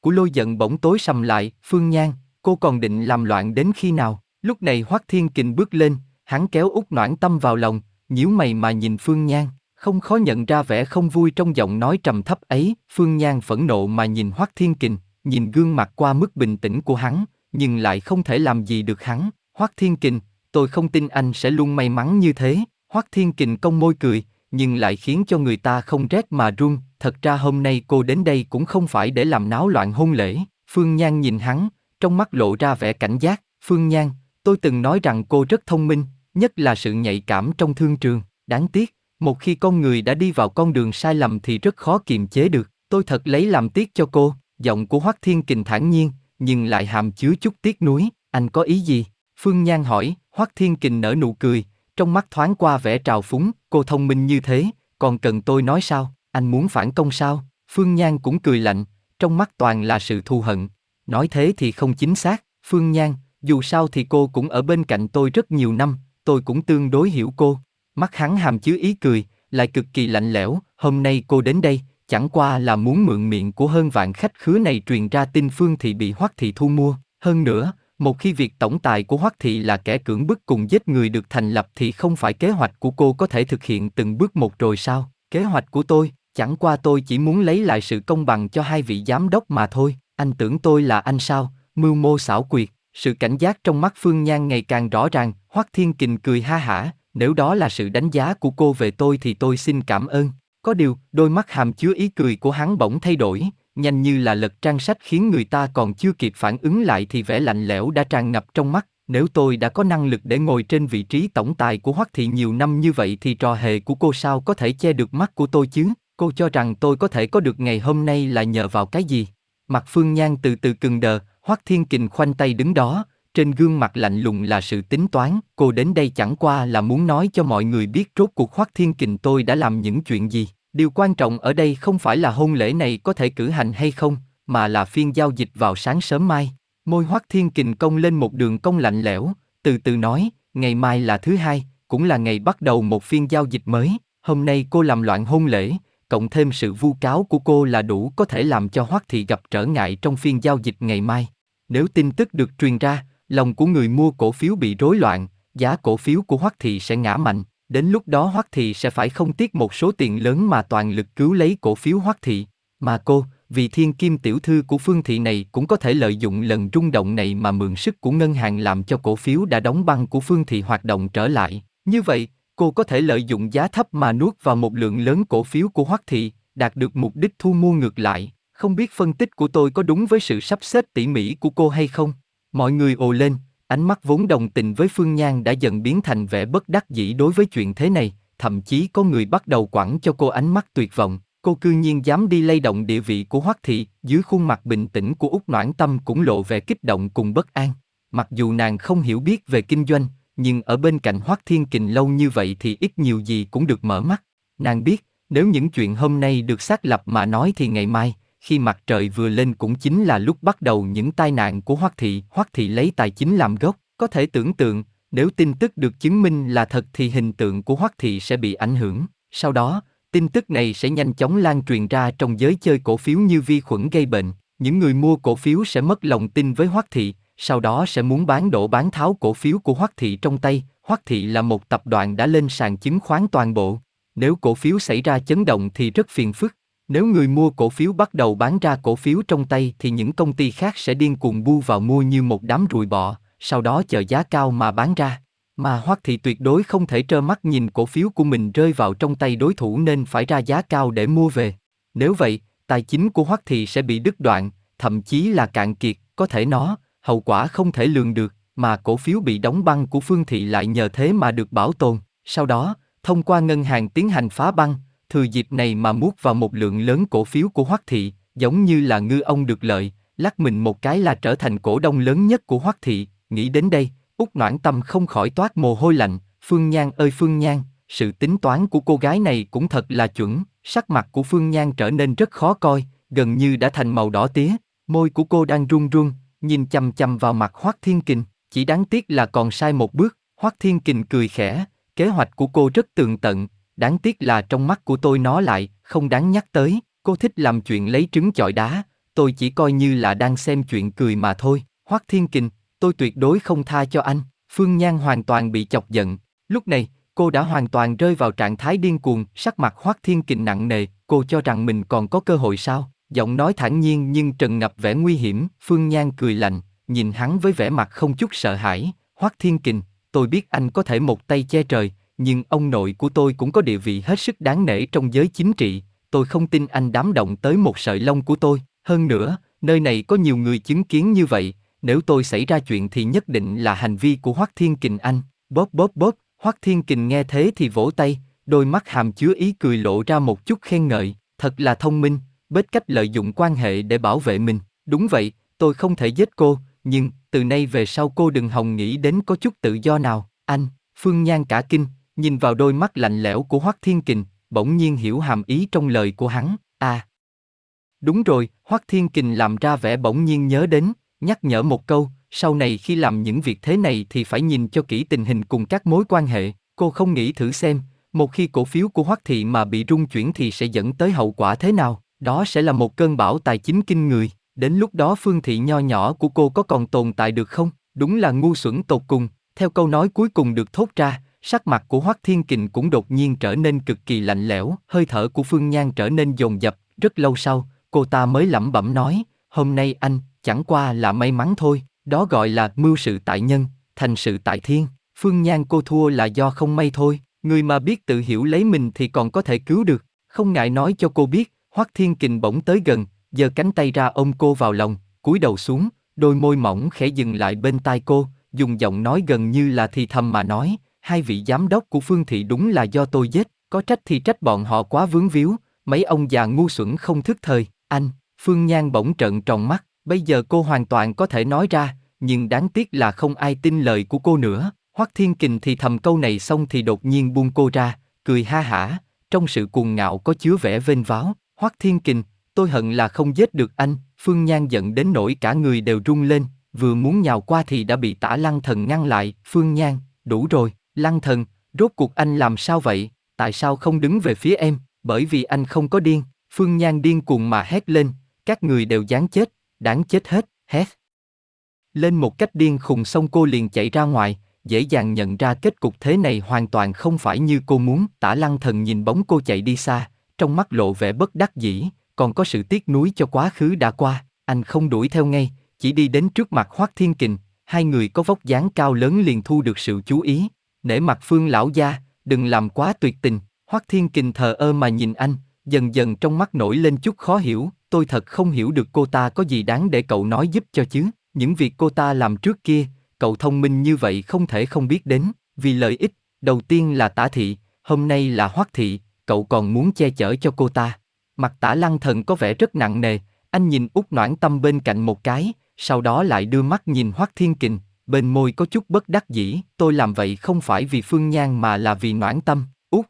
của lôi giận bỗng tối sầm lại, phương nhan, cô còn định làm loạn đến khi nào, lúc này Hoắc Thiên Kình bước lên, Hắn kéo út noãn tâm vào lòng, nhíu mày mà nhìn Phương Nhan, không khó nhận ra vẻ không vui trong giọng nói trầm thấp ấy. Phương Nhan phẫn nộ mà nhìn Hoắc Thiên Kình, nhìn gương mặt qua mức bình tĩnh của hắn, nhưng lại không thể làm gì được hắn. Hoắc Thiên Kình, tôi không tin anh sẽ luôn may mắn như thế. Hoắc Thiên Kình cong môi cười, nhưng lại khiến cho người ta không rét mà run. Thật ra hôm nay cô đến đây cũng không phải để làm náo loạn hôn lễ. Phương Nhan nhìn hắn, trong mắt lộ ra vẻ cảnh giác. Phương Nhan, tôi từng nói rằng cô rất thông minh, nhất là sự nhạy cảm trong thương trường. Đáng tiếc, một khi con người đã đi vào con đường sai lầm thì rất khó kiềm chế được. Tôi thật lấy làm tiếc cho cô. Giọng của Hoắc Thiên Kình thản nhiên, nhưng lại hàm chứa chút tiếc nuối. Anh có ý gì? Phương Nhan hỏi. Hoắc Thiên Kình nở nụ cười, trong mắt thoáng qua vẻ trào phúng. Cô thông minh như thế, còn cần tôi nói sao? Anh muốn phản công sao? Phương Nhan cũng cười lạnh, trong mắt toàn là sự thù hận. Nói thế thì không chính xác. Phương Nhan, dù sao thì cô cũng ở bên cạnh tôi rất nhiều năm, tôi cũng tương đối hiểu cô. Mắt hắn hàm chứa ý cười, lại cực kỳ lạnh lẽo, hôm nay cô đến đây, chẳng qua là muốn mượn miệng của hơn vạn khách khứa này truyền ra tin Phương Thị bị Hoắc Thị thu mua. Hơn nữa, một khi việc tổng tài của Hoắc Thị là kẻ cưỡng bức cùng giết người được thành lập thì không phải kế hoạch của cô có thể thực hiện từng bước một rồi sao? Kế hoạch của tôi, chẳng qua tôi chỉ muốn lấy lại sự công bằng cho hai vị giám đốc mà thôi. Anh tưởng tôi là anh sao? Mưu mô xảo quyệt. Sự cảnh giác trong mắt Phương Nhan ngày càng rõ ràng, Hoắc Thiên Kình cười ha hả, nếu đó là sự đánh giá của cô về tôi thì tôi xin cảm ơn. Có điều, đôi mắt hàm chứa ý cười của hắn bỗng thay đổi, nhanh như là lật trang sách khiến người ta còn chưa kịp phản ứng lại thì vẻ lạnh lẽo đã tràn ngập trong mắt. Nếu tôi đã có năng lực để ngồi trên vị trí tổng tài của Hoắc Thị nhiều năm như vậy thì trò hề của cô sao có thể che được mắt của tôi chứ? Cô cho rằng tôi có thể có được ngày hôm nay là nhờ vào cái gì? Mặt Phương Nhan từ từ cừng đờ, Hoắc Thiên Kình khoanh tay đứng đó, trên gương mặt lạnh lùng là sự tính toán. Cô đến đây chẳng qua là muốn nói cho mọi người biết rốt cuộc Hoắc Thiên Kình tôi đã làm những chuyện gì. Điều quan trọng ở đây không phải là hôn lễ này có thể cử hành hay không, mà là phiên giao dịch vào sáng sớm mai. Môi Hoắc Thiên Kình công lên một đường cong lạnh lẽo, từ từ nói, ngày mai là thứ hai, cũng là ngày bắt đầu một phiên giao dịch mới. Hôm nay cô làm loạn hôn lễ, cộng thêm sự vu cáo của cô là đủ có thể làm cho Hoắc Thị gặp trở ngại trong phiên giao dịch ngày mai. Nếu tin tức được truyền ra, lòng của người mua cổ phiếu bị rối loạn, giá cổ phiếu của Hoắc Thị sẽ ngã mạnh. Đến lúc đó Hoắc Thị sẽ phải không tiếc một số tiền lớn mà toàn lực cứu lấy cổ phiếu Hoắc Thị. Mà cô, vì thiên kim tiểu thư của Phương Thị này cũng có thể lợi dụng lần rung động này mà mượn sức của ngân hàng làm cho cổ phiếu đã đóng băng của Phương Thị hoạt động trở lại. Như vậy, cô có thể lợi dụng giá thấp mà nuốt vào một lượng lớn cổ phiếu của Hoắc Thị, đạt được mục đích thu mua ngược lại. Không biết phân tích của tôi có đúng với sự sắp xếp tỉ mỉ của cô hay không? Mọi người ồ lên, ánh mắt vốn đồng tình với Phương Nhan đã dần biến thành vẻ bất đắc dĩ đối với chuyện thế này, thậm chí có người bắt đầu quẳng cho cô ánh mắt tuyệt vọng. Cô cư nhiên dám đi lay động địa vị của Hoắc Thị, dưới khuôn mặt bình tĩnh của Úc Noãn Tâm cũng lộ vẻ kích động cùng bất an. Mặc dù nàng không hiểu biết về kinh doanh, nhưng ở bên cạnh Hoắc Thiên Kình lâu như vậy thì ít nhiều gì cũng được mở mắt. Nàng biết, nếu những chuyện hôm nay được xác lập mà nói thì ngày mai, khi mặt trời vừa lên cũng chính là lúc bắt đầu những tai nạn của Hoắc Thị. Hoắc Thị lấy tài chính làm gốc, có thể tưởng tượng, nếu tin tức được chứng minh là thật thì hình tượng của Hoắc Thị sẽ bị ảnh hưởng. Sau đó, tin tức này sẽ nhanh chóng lan truyền ra trong giới chơi cổ phiếu như vi khuẩn gây bệnh. Những người mua cổ phiếu sẽ mất lòng tin với Hoắc Thị, sau đó sẽ muốn bán đổ bán tháo cổ phiếu của Hoắc Thị trong tay. Hoắc Thị là một tập đoàn đã lên sàn chứng khoán toàn bộ. Nếu cổ phiếu xảy ra chấn động thì rất phiền phức. Nếu người mua cổ phiếu bắt đầu bán ra cổ phiếu trong tay thì những công ty khác sẽ điên cuồng bu vào mua như một đám ruồi bọ, sau đó chờ giá cao mà bán ra. Mà Hoắc thì tuyệt đối không thể trơ mắt nhìn cổ phiếu của mình rơi vào trong tay đối thủ nên phải ra giá cao để mua về. Nếu vậy, tài chính của Hoắc thì sẽ bị đứt đoạn, thậm chí là cạn kiệt, có thể nó, hậu quả không thể lường được, mà cổ phiếu bị đóng băng của Phương Thị lại nhờ thế mà được bảo tồn. Sau đó, thông qua ngân hàng tiến hành phá băng, thừa dịp này mà mút vào một lượng lớn cổ phiếu của Hoắc Thị, giống như là ngư ông được lợi, lắc mình một cái là trở thành cổ đông lớn nhất của Hoắc Thị, nghĩ đến đây, Úc Noãn Tâm không khỏi toát mồ hôi lạnh, Phương Nhan ơi Phương Nhan, sự tính toán của cô gái này cũng thật là chuẩn, sắc mặt của Phương Nhan trở nên rất khó coi, gần như đã thành màu đỏ tía, môi của cô đang run run, nhìn chăm chăm vào mặt Hoắc Thiên Kình, chỉ đáng tiếc là còn sai một bước, Hoắc Thiên Kình cười khẽ, kế hoạch của cô rất tường tận, đáng tiếc là trong mắt của tôi nó lại không đáng nhắc tới, cô thích làm chuyện lấy trứng chọi đá, tôi chỉ coi như là đang xem chuyện cười mà thôi, Hoắc Thiên Kình, tôi tuyệt đối không tha cho anh, Phương Nhan hoàn toàn bị chọc giận. Lúc này, cô đã hoàn toàn rơi vào trạng thái điên cuồng, sắc mặt Hoắc Thiên Kình nặng nề, cô cho rằng mình còn có cơ hội sao? Giọng nói thản nhiên nhưng trần ngập vẻ nguy hiểm, Phương Nhan cười lạnh, nhìn hắn với vẻ mặt không chút sợ hãi, Hoắc Thiên Kình, tôi biết anh có thể một tay che trời, nhưng ông nội của tôi cũng có địa vị hết sức đáng nể trong giới chính trị, tôi không tin anh dám động tới một sợi lông của tôi, hơn nữa, nơi này có nhiều người chứng kiến như vậy, nếu tôi xảy ra chuyện thì nhất định là hành vi của Hoắc Thiên Kình anh, bóp bóp bóp, Hoắc Thiên Kình nghe thế thì vỗ tay, đôi mắt hàm chứa ý cười lộ ra một chút khen ngợi, thật là thông minh, biết cách lợi dụng quan hệ để bảo vệ mình, đúng vậy, tôi không thể giết cô, nhưng, từ nay về sau cô đừng hòng nghĩ đến có chút tự do nào, anh, Phương Nhan cả kinh, nhìn vào đôi mắt lạnh lẽo của Hoắc Thiên Kình, bỗng nhiên hiểu hàm ý trong lời của hắn, à. Đúng rồi, Hoắc Thiên Kình làm ra vẻ bỗng nhiên nhớ đến, nhắc nhở một câu, sau này khi làm những việc thế này thì phải nhìn cho kỹ tình hình cùng các mối quan hệ, cô không nghĩ thử xem, một khi cổ phiếu của Hoắc Thị mà bị rung chuyển thì sẽ dẫn tới hậu quả thế nào, đó sẽ là một cơn bão tài chính kinh người, đến lúc đó phương thị nho nhỏ của cô có còn tồn tại được không? Đúng là ngu xuẩn tột cùng, theo câu nói cuối cùng được thốt ra, sắc mặt của Hoắc Thiên Kình cũng đột nhiên trở nên cực kỳ lạnh lẽo, hơi thở của Phương Nhan trở nên dồn dập, rất lâu sau, cô ta mới lẩm bẩm nói, hôm nay anh, chẳng qua là may mắn thôi, đó gọi là mưu sự tại nhân, thành sự tại thiên, Phương Nhan cô thua là do không may thôi, người mà biết tự hiểu lấy mình thì còn có thể cứu được, không ngại nói cho cô biết, Hoắc Thiên Kình bỗng tới gần, giơ cánh tay ra ôm cô vào lòng, cúi đầu xuống, đôi môi mỏng khẽ dừng lại bên tai cô, dùng giọng nói gần như là thì thầm mà nói, hai vị giám đốc của Phương Thị đúng là do tôi giết, có trách thì trách bọn họ quá vướng víu, mấy ông già ngu xuẩn không thức thời, anh, Phương Nhan bỗng trợn tròn mắt, bây giờ cô hoàn toàn có thể nói ra, nhưng đáng tiếc là không ai tin lời của cô nữa. Hoắc Thiên Kình thì thầm câu này xong thì đột nhiên buông cô ra, cười ha hả, trong sự cuồng ngạo có chứa vẻ vênh váo. Hoắc Thiên Kình, tôi hận là không giết được anh. Phương Nhan giận đến nỗi cả người đều run lên, vừa muốn nhào qua thì đã bị Tả Lăng Thần ngăn lại. Phương Nhan, đủ rồi, Lăng Thần, rốt cuộc anh làm sao vậy? Tại sao không đứng về phía em? Bởi vì anh không có điên. Phương Nhan điên cuồng mà hét lên, các người đều dán chết, đáng chết hết, hét. Lên một cách điên khùng xong cô liền chạy ra ngoài, dễ dàng nhận ra kết cục thế này hoàn toàn không phải như cô muốn. Tả lăng thần nhìn bóng cô chạy đi xa, trong mắt lộ vẻ bất đắc dĩ, còn có sự tiếc nuối cho quá khứ đã qua. Anh không đuổi theo ngay, chỉ đi đến trước mặt Hoác Thiên Kình, hai người có vóc dáng cao lớn liền thu được sự chú ý. Nể mặt Phương lão gia, đừng làm quá tuyệt tình. Hoắc Thiên Kình thờ ơ mà nhìn anh, dần dần trong mắt nổi lên chút khó hiểu, tôi thật không hiểu được cô ta có gì đáng để cậu nói giúp cho chứ. Những việc cô ta làm trước kia, cậu thông minh như vậy không thể không biết đến, vì lợi ích, đầu tiên là tả thị, hôm nay là hoắc thị, cậu còn muốn che chở cho cô ta. Mặt tả lăng thần có vẻ rất nặng nề, anh nhìn út noãn tâm bên cạnh một cái, sau đó lại đưa mắt nhìn hoắc thiên kình, bên môi có chút bất đắc dĩ, tôi làm vậy không phải vì phương nhan mà là vì noãn tâm, út.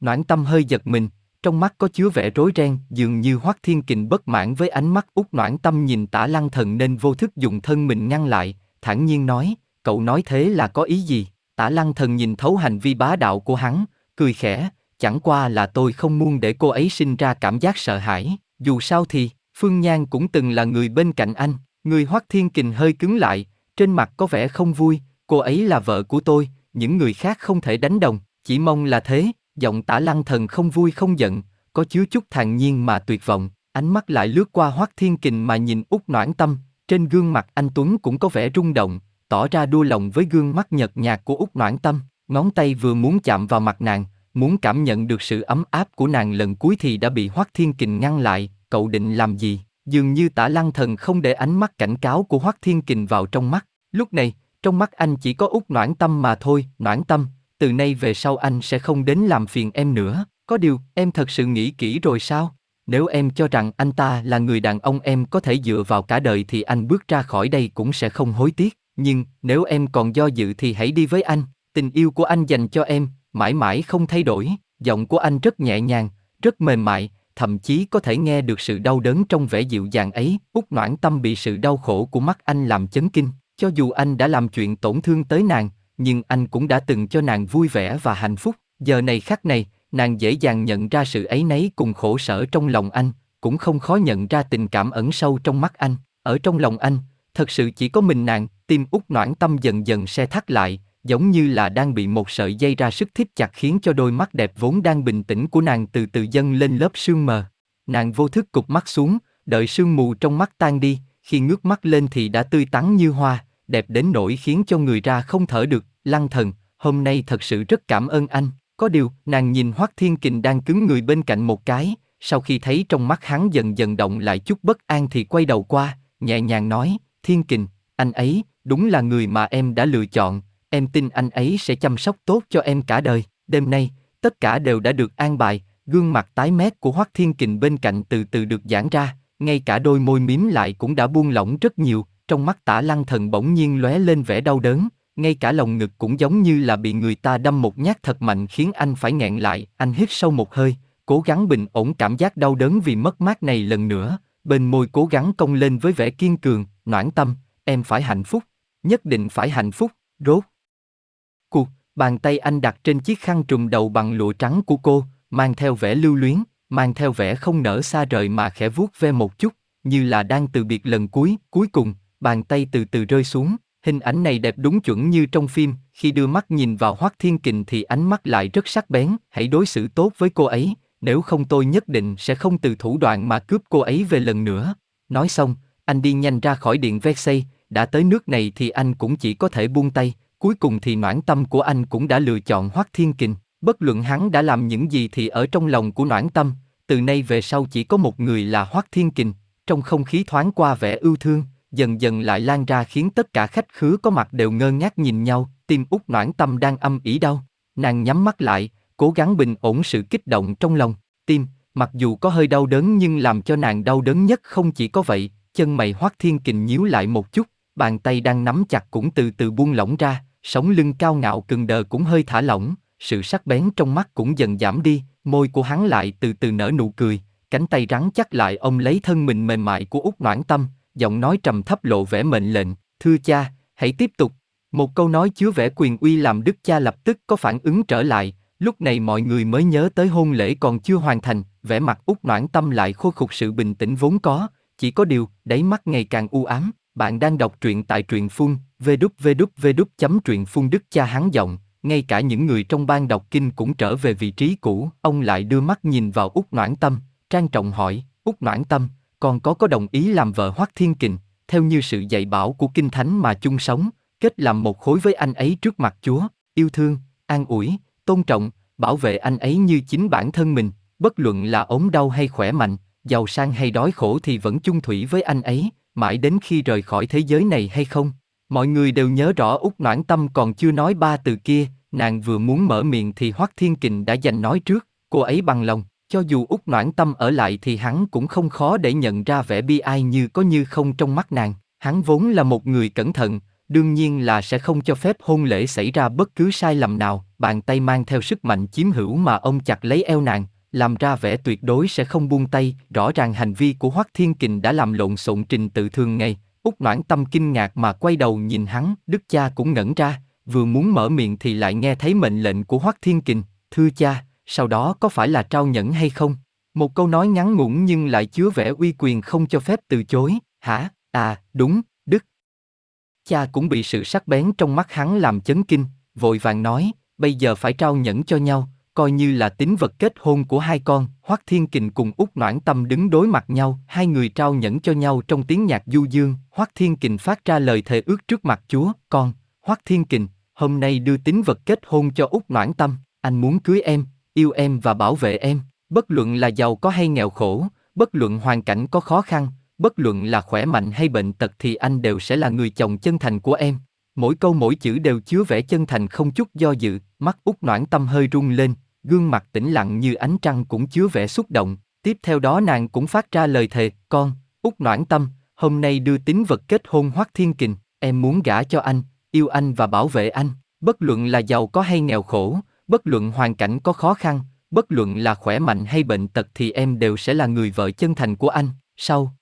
Noãn tâm hơi giật mình, trong mắt có chứa vẻ rối ren, dường như Hoắc Thiên Kình bất mãn với ánh mắt út noãn tâm nhìn Tả Lăng Thần nên vô thức dùng thân mình ngăn lại, thản nhiên nói, cậu nói thế là có ý gì? Tả Lăng Thần nhìn thấu hành vi bá đạo của hắn, cười khẽ, chẳng qua là tôi không muốn để cô ấy sinh ra cảm giác sợ hãi, dù sao thì, Phương Nhan cũng từng là người bên cạnh anh, người Hoắc Thiên Kình hơi cứng lại, trên mặt có vẻ không vui, cô ấy là vợ của tôi, những người khác không thể đánh đồng, chỉ mong là thế, giọng tả lăng thần không vui không giận, có chứa chút thản nhiên mà tuyệt vọng, ánh mắt lại lướt qua hoắc thiên kình mà nhìn út noãn tâm, trên gương mặt anh Tuấn cũng có vẻ rung động, tỏ ra đua lòng với gương mắt nhợt nhạt của út noãn tâm, ngón tay vừa muốn chạm vào mặt nàng, muốn cảm nhận được sự ấm áp của nàng lần cuối thì đã bị hoắc thiên kình ngăn lại, cậu định làm gì? Dường như tả lăng thần không để ánh mắt cảnh cáo của hoắc thiên kình vào trong mắt, lúc này, trong mắt anh chỉ có út noãn tâm mà thôi, noãn tâm, từ nay về sau anh sẽ không đến làm phiền em nữa. Có điều, em thật sự nghĩ kỹ rồi sao? Nếu em cho rằng anh ta là người đàn ông em có thể dựa vào cả đời thì anh bước ra khỏi đây cũng sẽ không hối tiếc. Nhưng, nếu em còn do dự thì hãy đi với anh. Tình yêu của anh dành cho em, mãi mãi không thay đổi. Giọng của anh rất nhẹ nhàng, rất mềm mại, thậm chí có thể nghe được sự đau đớn trong vẻ dịu dàng ấy. Út noãn tâm bị sự đau khổ của mắt anh làm chấn kinh. Cho dù anh đã làm chuyện tổn thương tới nàng, nhưng anh cũng đã từng cho nàng vui vẻ và hạnh phúc. Giờ này khắc này, nàng dễ dàng nhận ra sự ấy nấy cùng khổ sở trong lòng anh, cũng không khó nhận ra tình cảm ẩn sâu trong mắt anh. Ở trong lòng anh, thật sự chỉ có mình nàng, tim út noãn tâm dần dần se thắt lại, giống như là đang bị một sợi dây ra sức thít chặt khiến cho đôi mắt đẹp vốn đang bình tĩnh của nàng từ từ dâng lên lớp sương mờ. Nàng vô thức cụp mắt xuống, đợi sương mù trong mắt tan đi, khi ngước mắt lên thì đã tươi tắn như hoa, đẹp đến nỗi khiến cho người ra không thở được, lăng thần, hôm nay thật sự rất cảm ơn anh. Có điều, nàng nhìn Hoắc Thiên Kình đang cứng người bên cạnh một cái, sau khi thấy trong mắt hắn dần dần động lại chút bất an thì quay đầu qua, nhẹ nhàng nói, Thiên Kình, anh ấy, đúng là người mà em đã lựa chọn, em tin anh ấy sẽ chăm sóc tốt cho em cả đời. Đêm nay, tất cả đều đã được an bài, gương mặt tái mét của Hoắc Thiên Kình bên cạnh từ từ được giãn ra, ngay cả đôi môi mím lại cũng đã buông lỏng rất nhiều, trong mắt tả lăng thần bỗng nhiên lóe lên vẻ đau đớn, ngay cả lồng ngực cũng giống như là bị người ta đâm một nhát thật mạnh khiến anh phải nghẹn lại, anh hít sâu một hơi, cố gắng bình ổn cảm giác đau đớn vì mất mát này lần nữa, bên môi cố gắng cong lên với vẻ kiên cường, noãn tâm, em phải hạnh phúc, nhất định phải hạnh phúc, rốt. Cuộc, bàn tay anh đặt trên chiếc khăn trùm đầu bằng lụa trắng của cô, mang theo vẻ lưu luyến, mang theo vẻ không nở xa rời mà khẽ vuốt ve một chút, như là đang từ biệt lần cuối, cuối cùng, bàn tay từ từ rơi xuống, hình ảnh này đẹp đúng chuẩn như trong phim, khi đưa mắt nhìn vào Hoắc Thiên Kình thì ánh mắt lại rất sắc bén, hãy đối xử tốt với cô ấy, nếu không tôi nhất định sẽ không từ thủ đoạn mà cướp cô ấy về lần nữa. Nói xong, anh đi nhanh ra khỏi điện Versailles, đã tới nước này thì anh cũng chỉ có thể buông tay, cuối cùng thì noãn tâm của anh cũng đã lựa chọn Hoắc Thiên Kình. Bất luận hắn đã làm những gì thì ở trong lòng của noãn tâm, từ nay về sau chỉ có một người là Hoắc Thiên Kình, trong không khí thoáng qua vẻ ưu thương, dần dần lại lan ra khiến tất cả khách khứa có mặt đều ngơ ngác nhìn nhau, tim út noãn tâm đang âm ỉ đau. Nàng nhắm mắt lại, cố gắng bình ổn sự kích động trong lòng, tim, mặc dù có hơi đau đớn nhưng làm cho nàng đau đớn nhất không chỉ có vậy, chân mày Hoắc Thiên Kình nhíu lại một chút, bàn tay đang nắm chặt cũng từ từ buông lỏng ra, sống lưng cao ngạo cừng đờ cũng hơi thả lỏng, sự sắc bén trong mắt cũng dần giảm đi, môi của hắn lại từ từ nở nụ cười, cánh tay rắn chắc lại ôm lấy thân mình mềm mại của út noãn tâm, giọng nói trầm thấp lộ vẻ mệnh lệnh, thưa cha, hãy tiếp tục. Một câu nói chứa vẻ quyền uy làm đức cha lập tức có phản ứng trở lại, lúc này mọi người mới nhớ tới hôn lễ còn chưa hoàn thành, vẻ mặt út noãn tâm lại khôi phục sự bình tĩnh vốn có, chỉ có điều, đáy mắt ngày càng u ám. Bạn đang đọc truyện tại truyện phun, vđvđvđ chấm truyện phun đức cha hắn giọng, ngay cả những người trong ban đọc kinh cũng trở về vị trí cũ, ông lại đưa mắt nhìn vào út noãn tâm, trang trọng hỏi, út noãn tâm, còn có có đồng ý làm vợ Hoắc Thiên Kình, theo như sự dạy bảo của Kinh Thánh mà chung sống, kết làm một khối với anh ấy trước mặt Chúa, yêu thương, an ủi, tôn trọng, bảo vệ anh ấy như chính bản thân mình, bất luận là ốm đau hay khỏe mạnh, giàu sang hay đói khổ thì vẫn chung thủy với anh ấy, mãi đến khi rời khỏi thế giới này hay không. Mọi người đều nhớ rõ út Noãn Tâm còn chưa nói ba từ kia, nàng vừa muốn mở miệng thì Hoắc Thiên Kình đã giành nói trước, cô ấy bằng lòng, cho dù út Noãn Tâm ở lại thì hắn cũng không khó để nhận ra vẻ bi ai như có như không trong mắt nàng. Hắn vốn là một người cẩn thận, đương nhiên là sẽ không cho phép hôn lễ xảy ra bất cứ sai lầm nào. Bàn tay mang theo sức mạnh chiếm hữu mà ông chặt lấy eo nàng, làm ra vẻ tuyệt đối sẽ không buông tay. Rõ ràng hành vi của Hoắc Thiên Kình đã làm lộn xộn trình tự thường ngày. Úc Noãn Tâm kinh ngạc mà quay đầu nhìn hắn, Đức cha cũng ngẩn ra, vừa muốn mở miệng thì lại nghe thấy mệnh lệnh của Hoắc Thiên Kình, thưa cha, sau đó có phải là trao nhẫn hay không? Một câu nói ngắn ngủn nhưng lại chứa vẻ uy quyền không cho phép từ chối, hả? À, đúng, Đức. Cha cũng bị sự sắc bén trong mắt hắn làm chấn kinh, vội vàng nói, bây giờ phải trao nhẫn cho nhau, coi như là tính vật kết hôn của hai con. Hoắc Thiên Kình cùng Úc Noãn Tâm đứng đối mặt nhau, hai người trao nhẫn cho nhau trong tiếng nhạc du dương. Hoắc Thiên Kình phát ra lời thề ước trước mặt Chúa, con, Hoắc Thiên Kình, hôm nay đưa tính vật kết hôn cho Úc Noãn Tâm, anh muốn cưới em, yêu em và bảo vệ em, bất luận là giàu có hay nghèo khổ, bất luận hoàn cảnh có khó khăn, bất luận là khỏe mạnh hay bệnh tật thì anh đều sẽ là người chồng chân thành của em. Mỗi câu mỗi chữ đều chứa vẻ chân thành không chút do dự, mắt út noãn tâm hơi rung lên, gương mặt tĩnh lặng như ánh trăng cũng chứa vẻ xúc động. Tiếp theo đó nàng cũng phát ra lời thề, con, út noãn tâm, hôm nay đưa tín vật kết hôn hoắc thiên kình, em muốn gả cho anh, yêu anh và bảo vệ anh, bất luận là giàu có hay nghèo khổ, bất luận hoàn cảnh có khó khăn, bất luận là khỏe mạnh hay bệnh tật thì em đều sẽ là người vợ chân thành của anh. Sau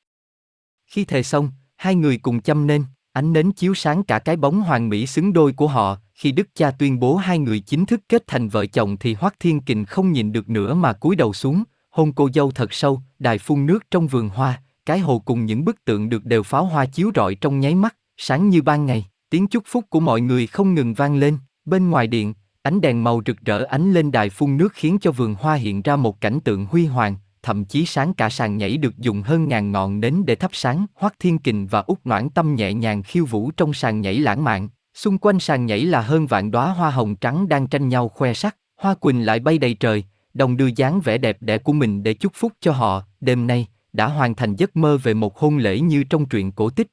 khi thề xong, hai người cùng chăm nên, ánh nến chiếu sáng cả cái bóng hoàng mỹ xứng đôi của họ. Khi Đức Cha tuyên bố hai người chính thức kết thành vợ chồng thì Hoắc Thiên Kình không nhìn được nữa mà cúi đầu xuống, hôn cô dâu thật sâu, đài phun nước trong vườn hoa, cái hồ cùng những bức tượng được đều pháo hoa chiếu rọi trong nháy mắt, sáng như ban ngày. Tiếng chúc phúc của mọi người không ngừng vang lên, bên ngoài điện, ánh đèn màu rực rỡ ánh lên đài phun nước khiến cho vườn hoa hiện ra một cảnh tượng huy hoàng, thậm chí sáng cả sàn nhảy được dùng hơn ngàn ngọn nến để thắp sáng. Hoắc Thiên Kình và út Noãn Tâm nhẹ nhàng khiêu vũ trong sàn nhảy lãng mạn, xung quanh sàn nhảy là hơn vạn đóa hoa hồng trắng đang tranh nhau khoe sắc, hoa quỳnh lại bay đầy trời, đồng đưa dáng vẻ đẹp đẽ của mình để chúc phúc cho họ. Đêm nay đã hoàn thành giấc mơ về một hôn lễ như trong truyện cổ tích.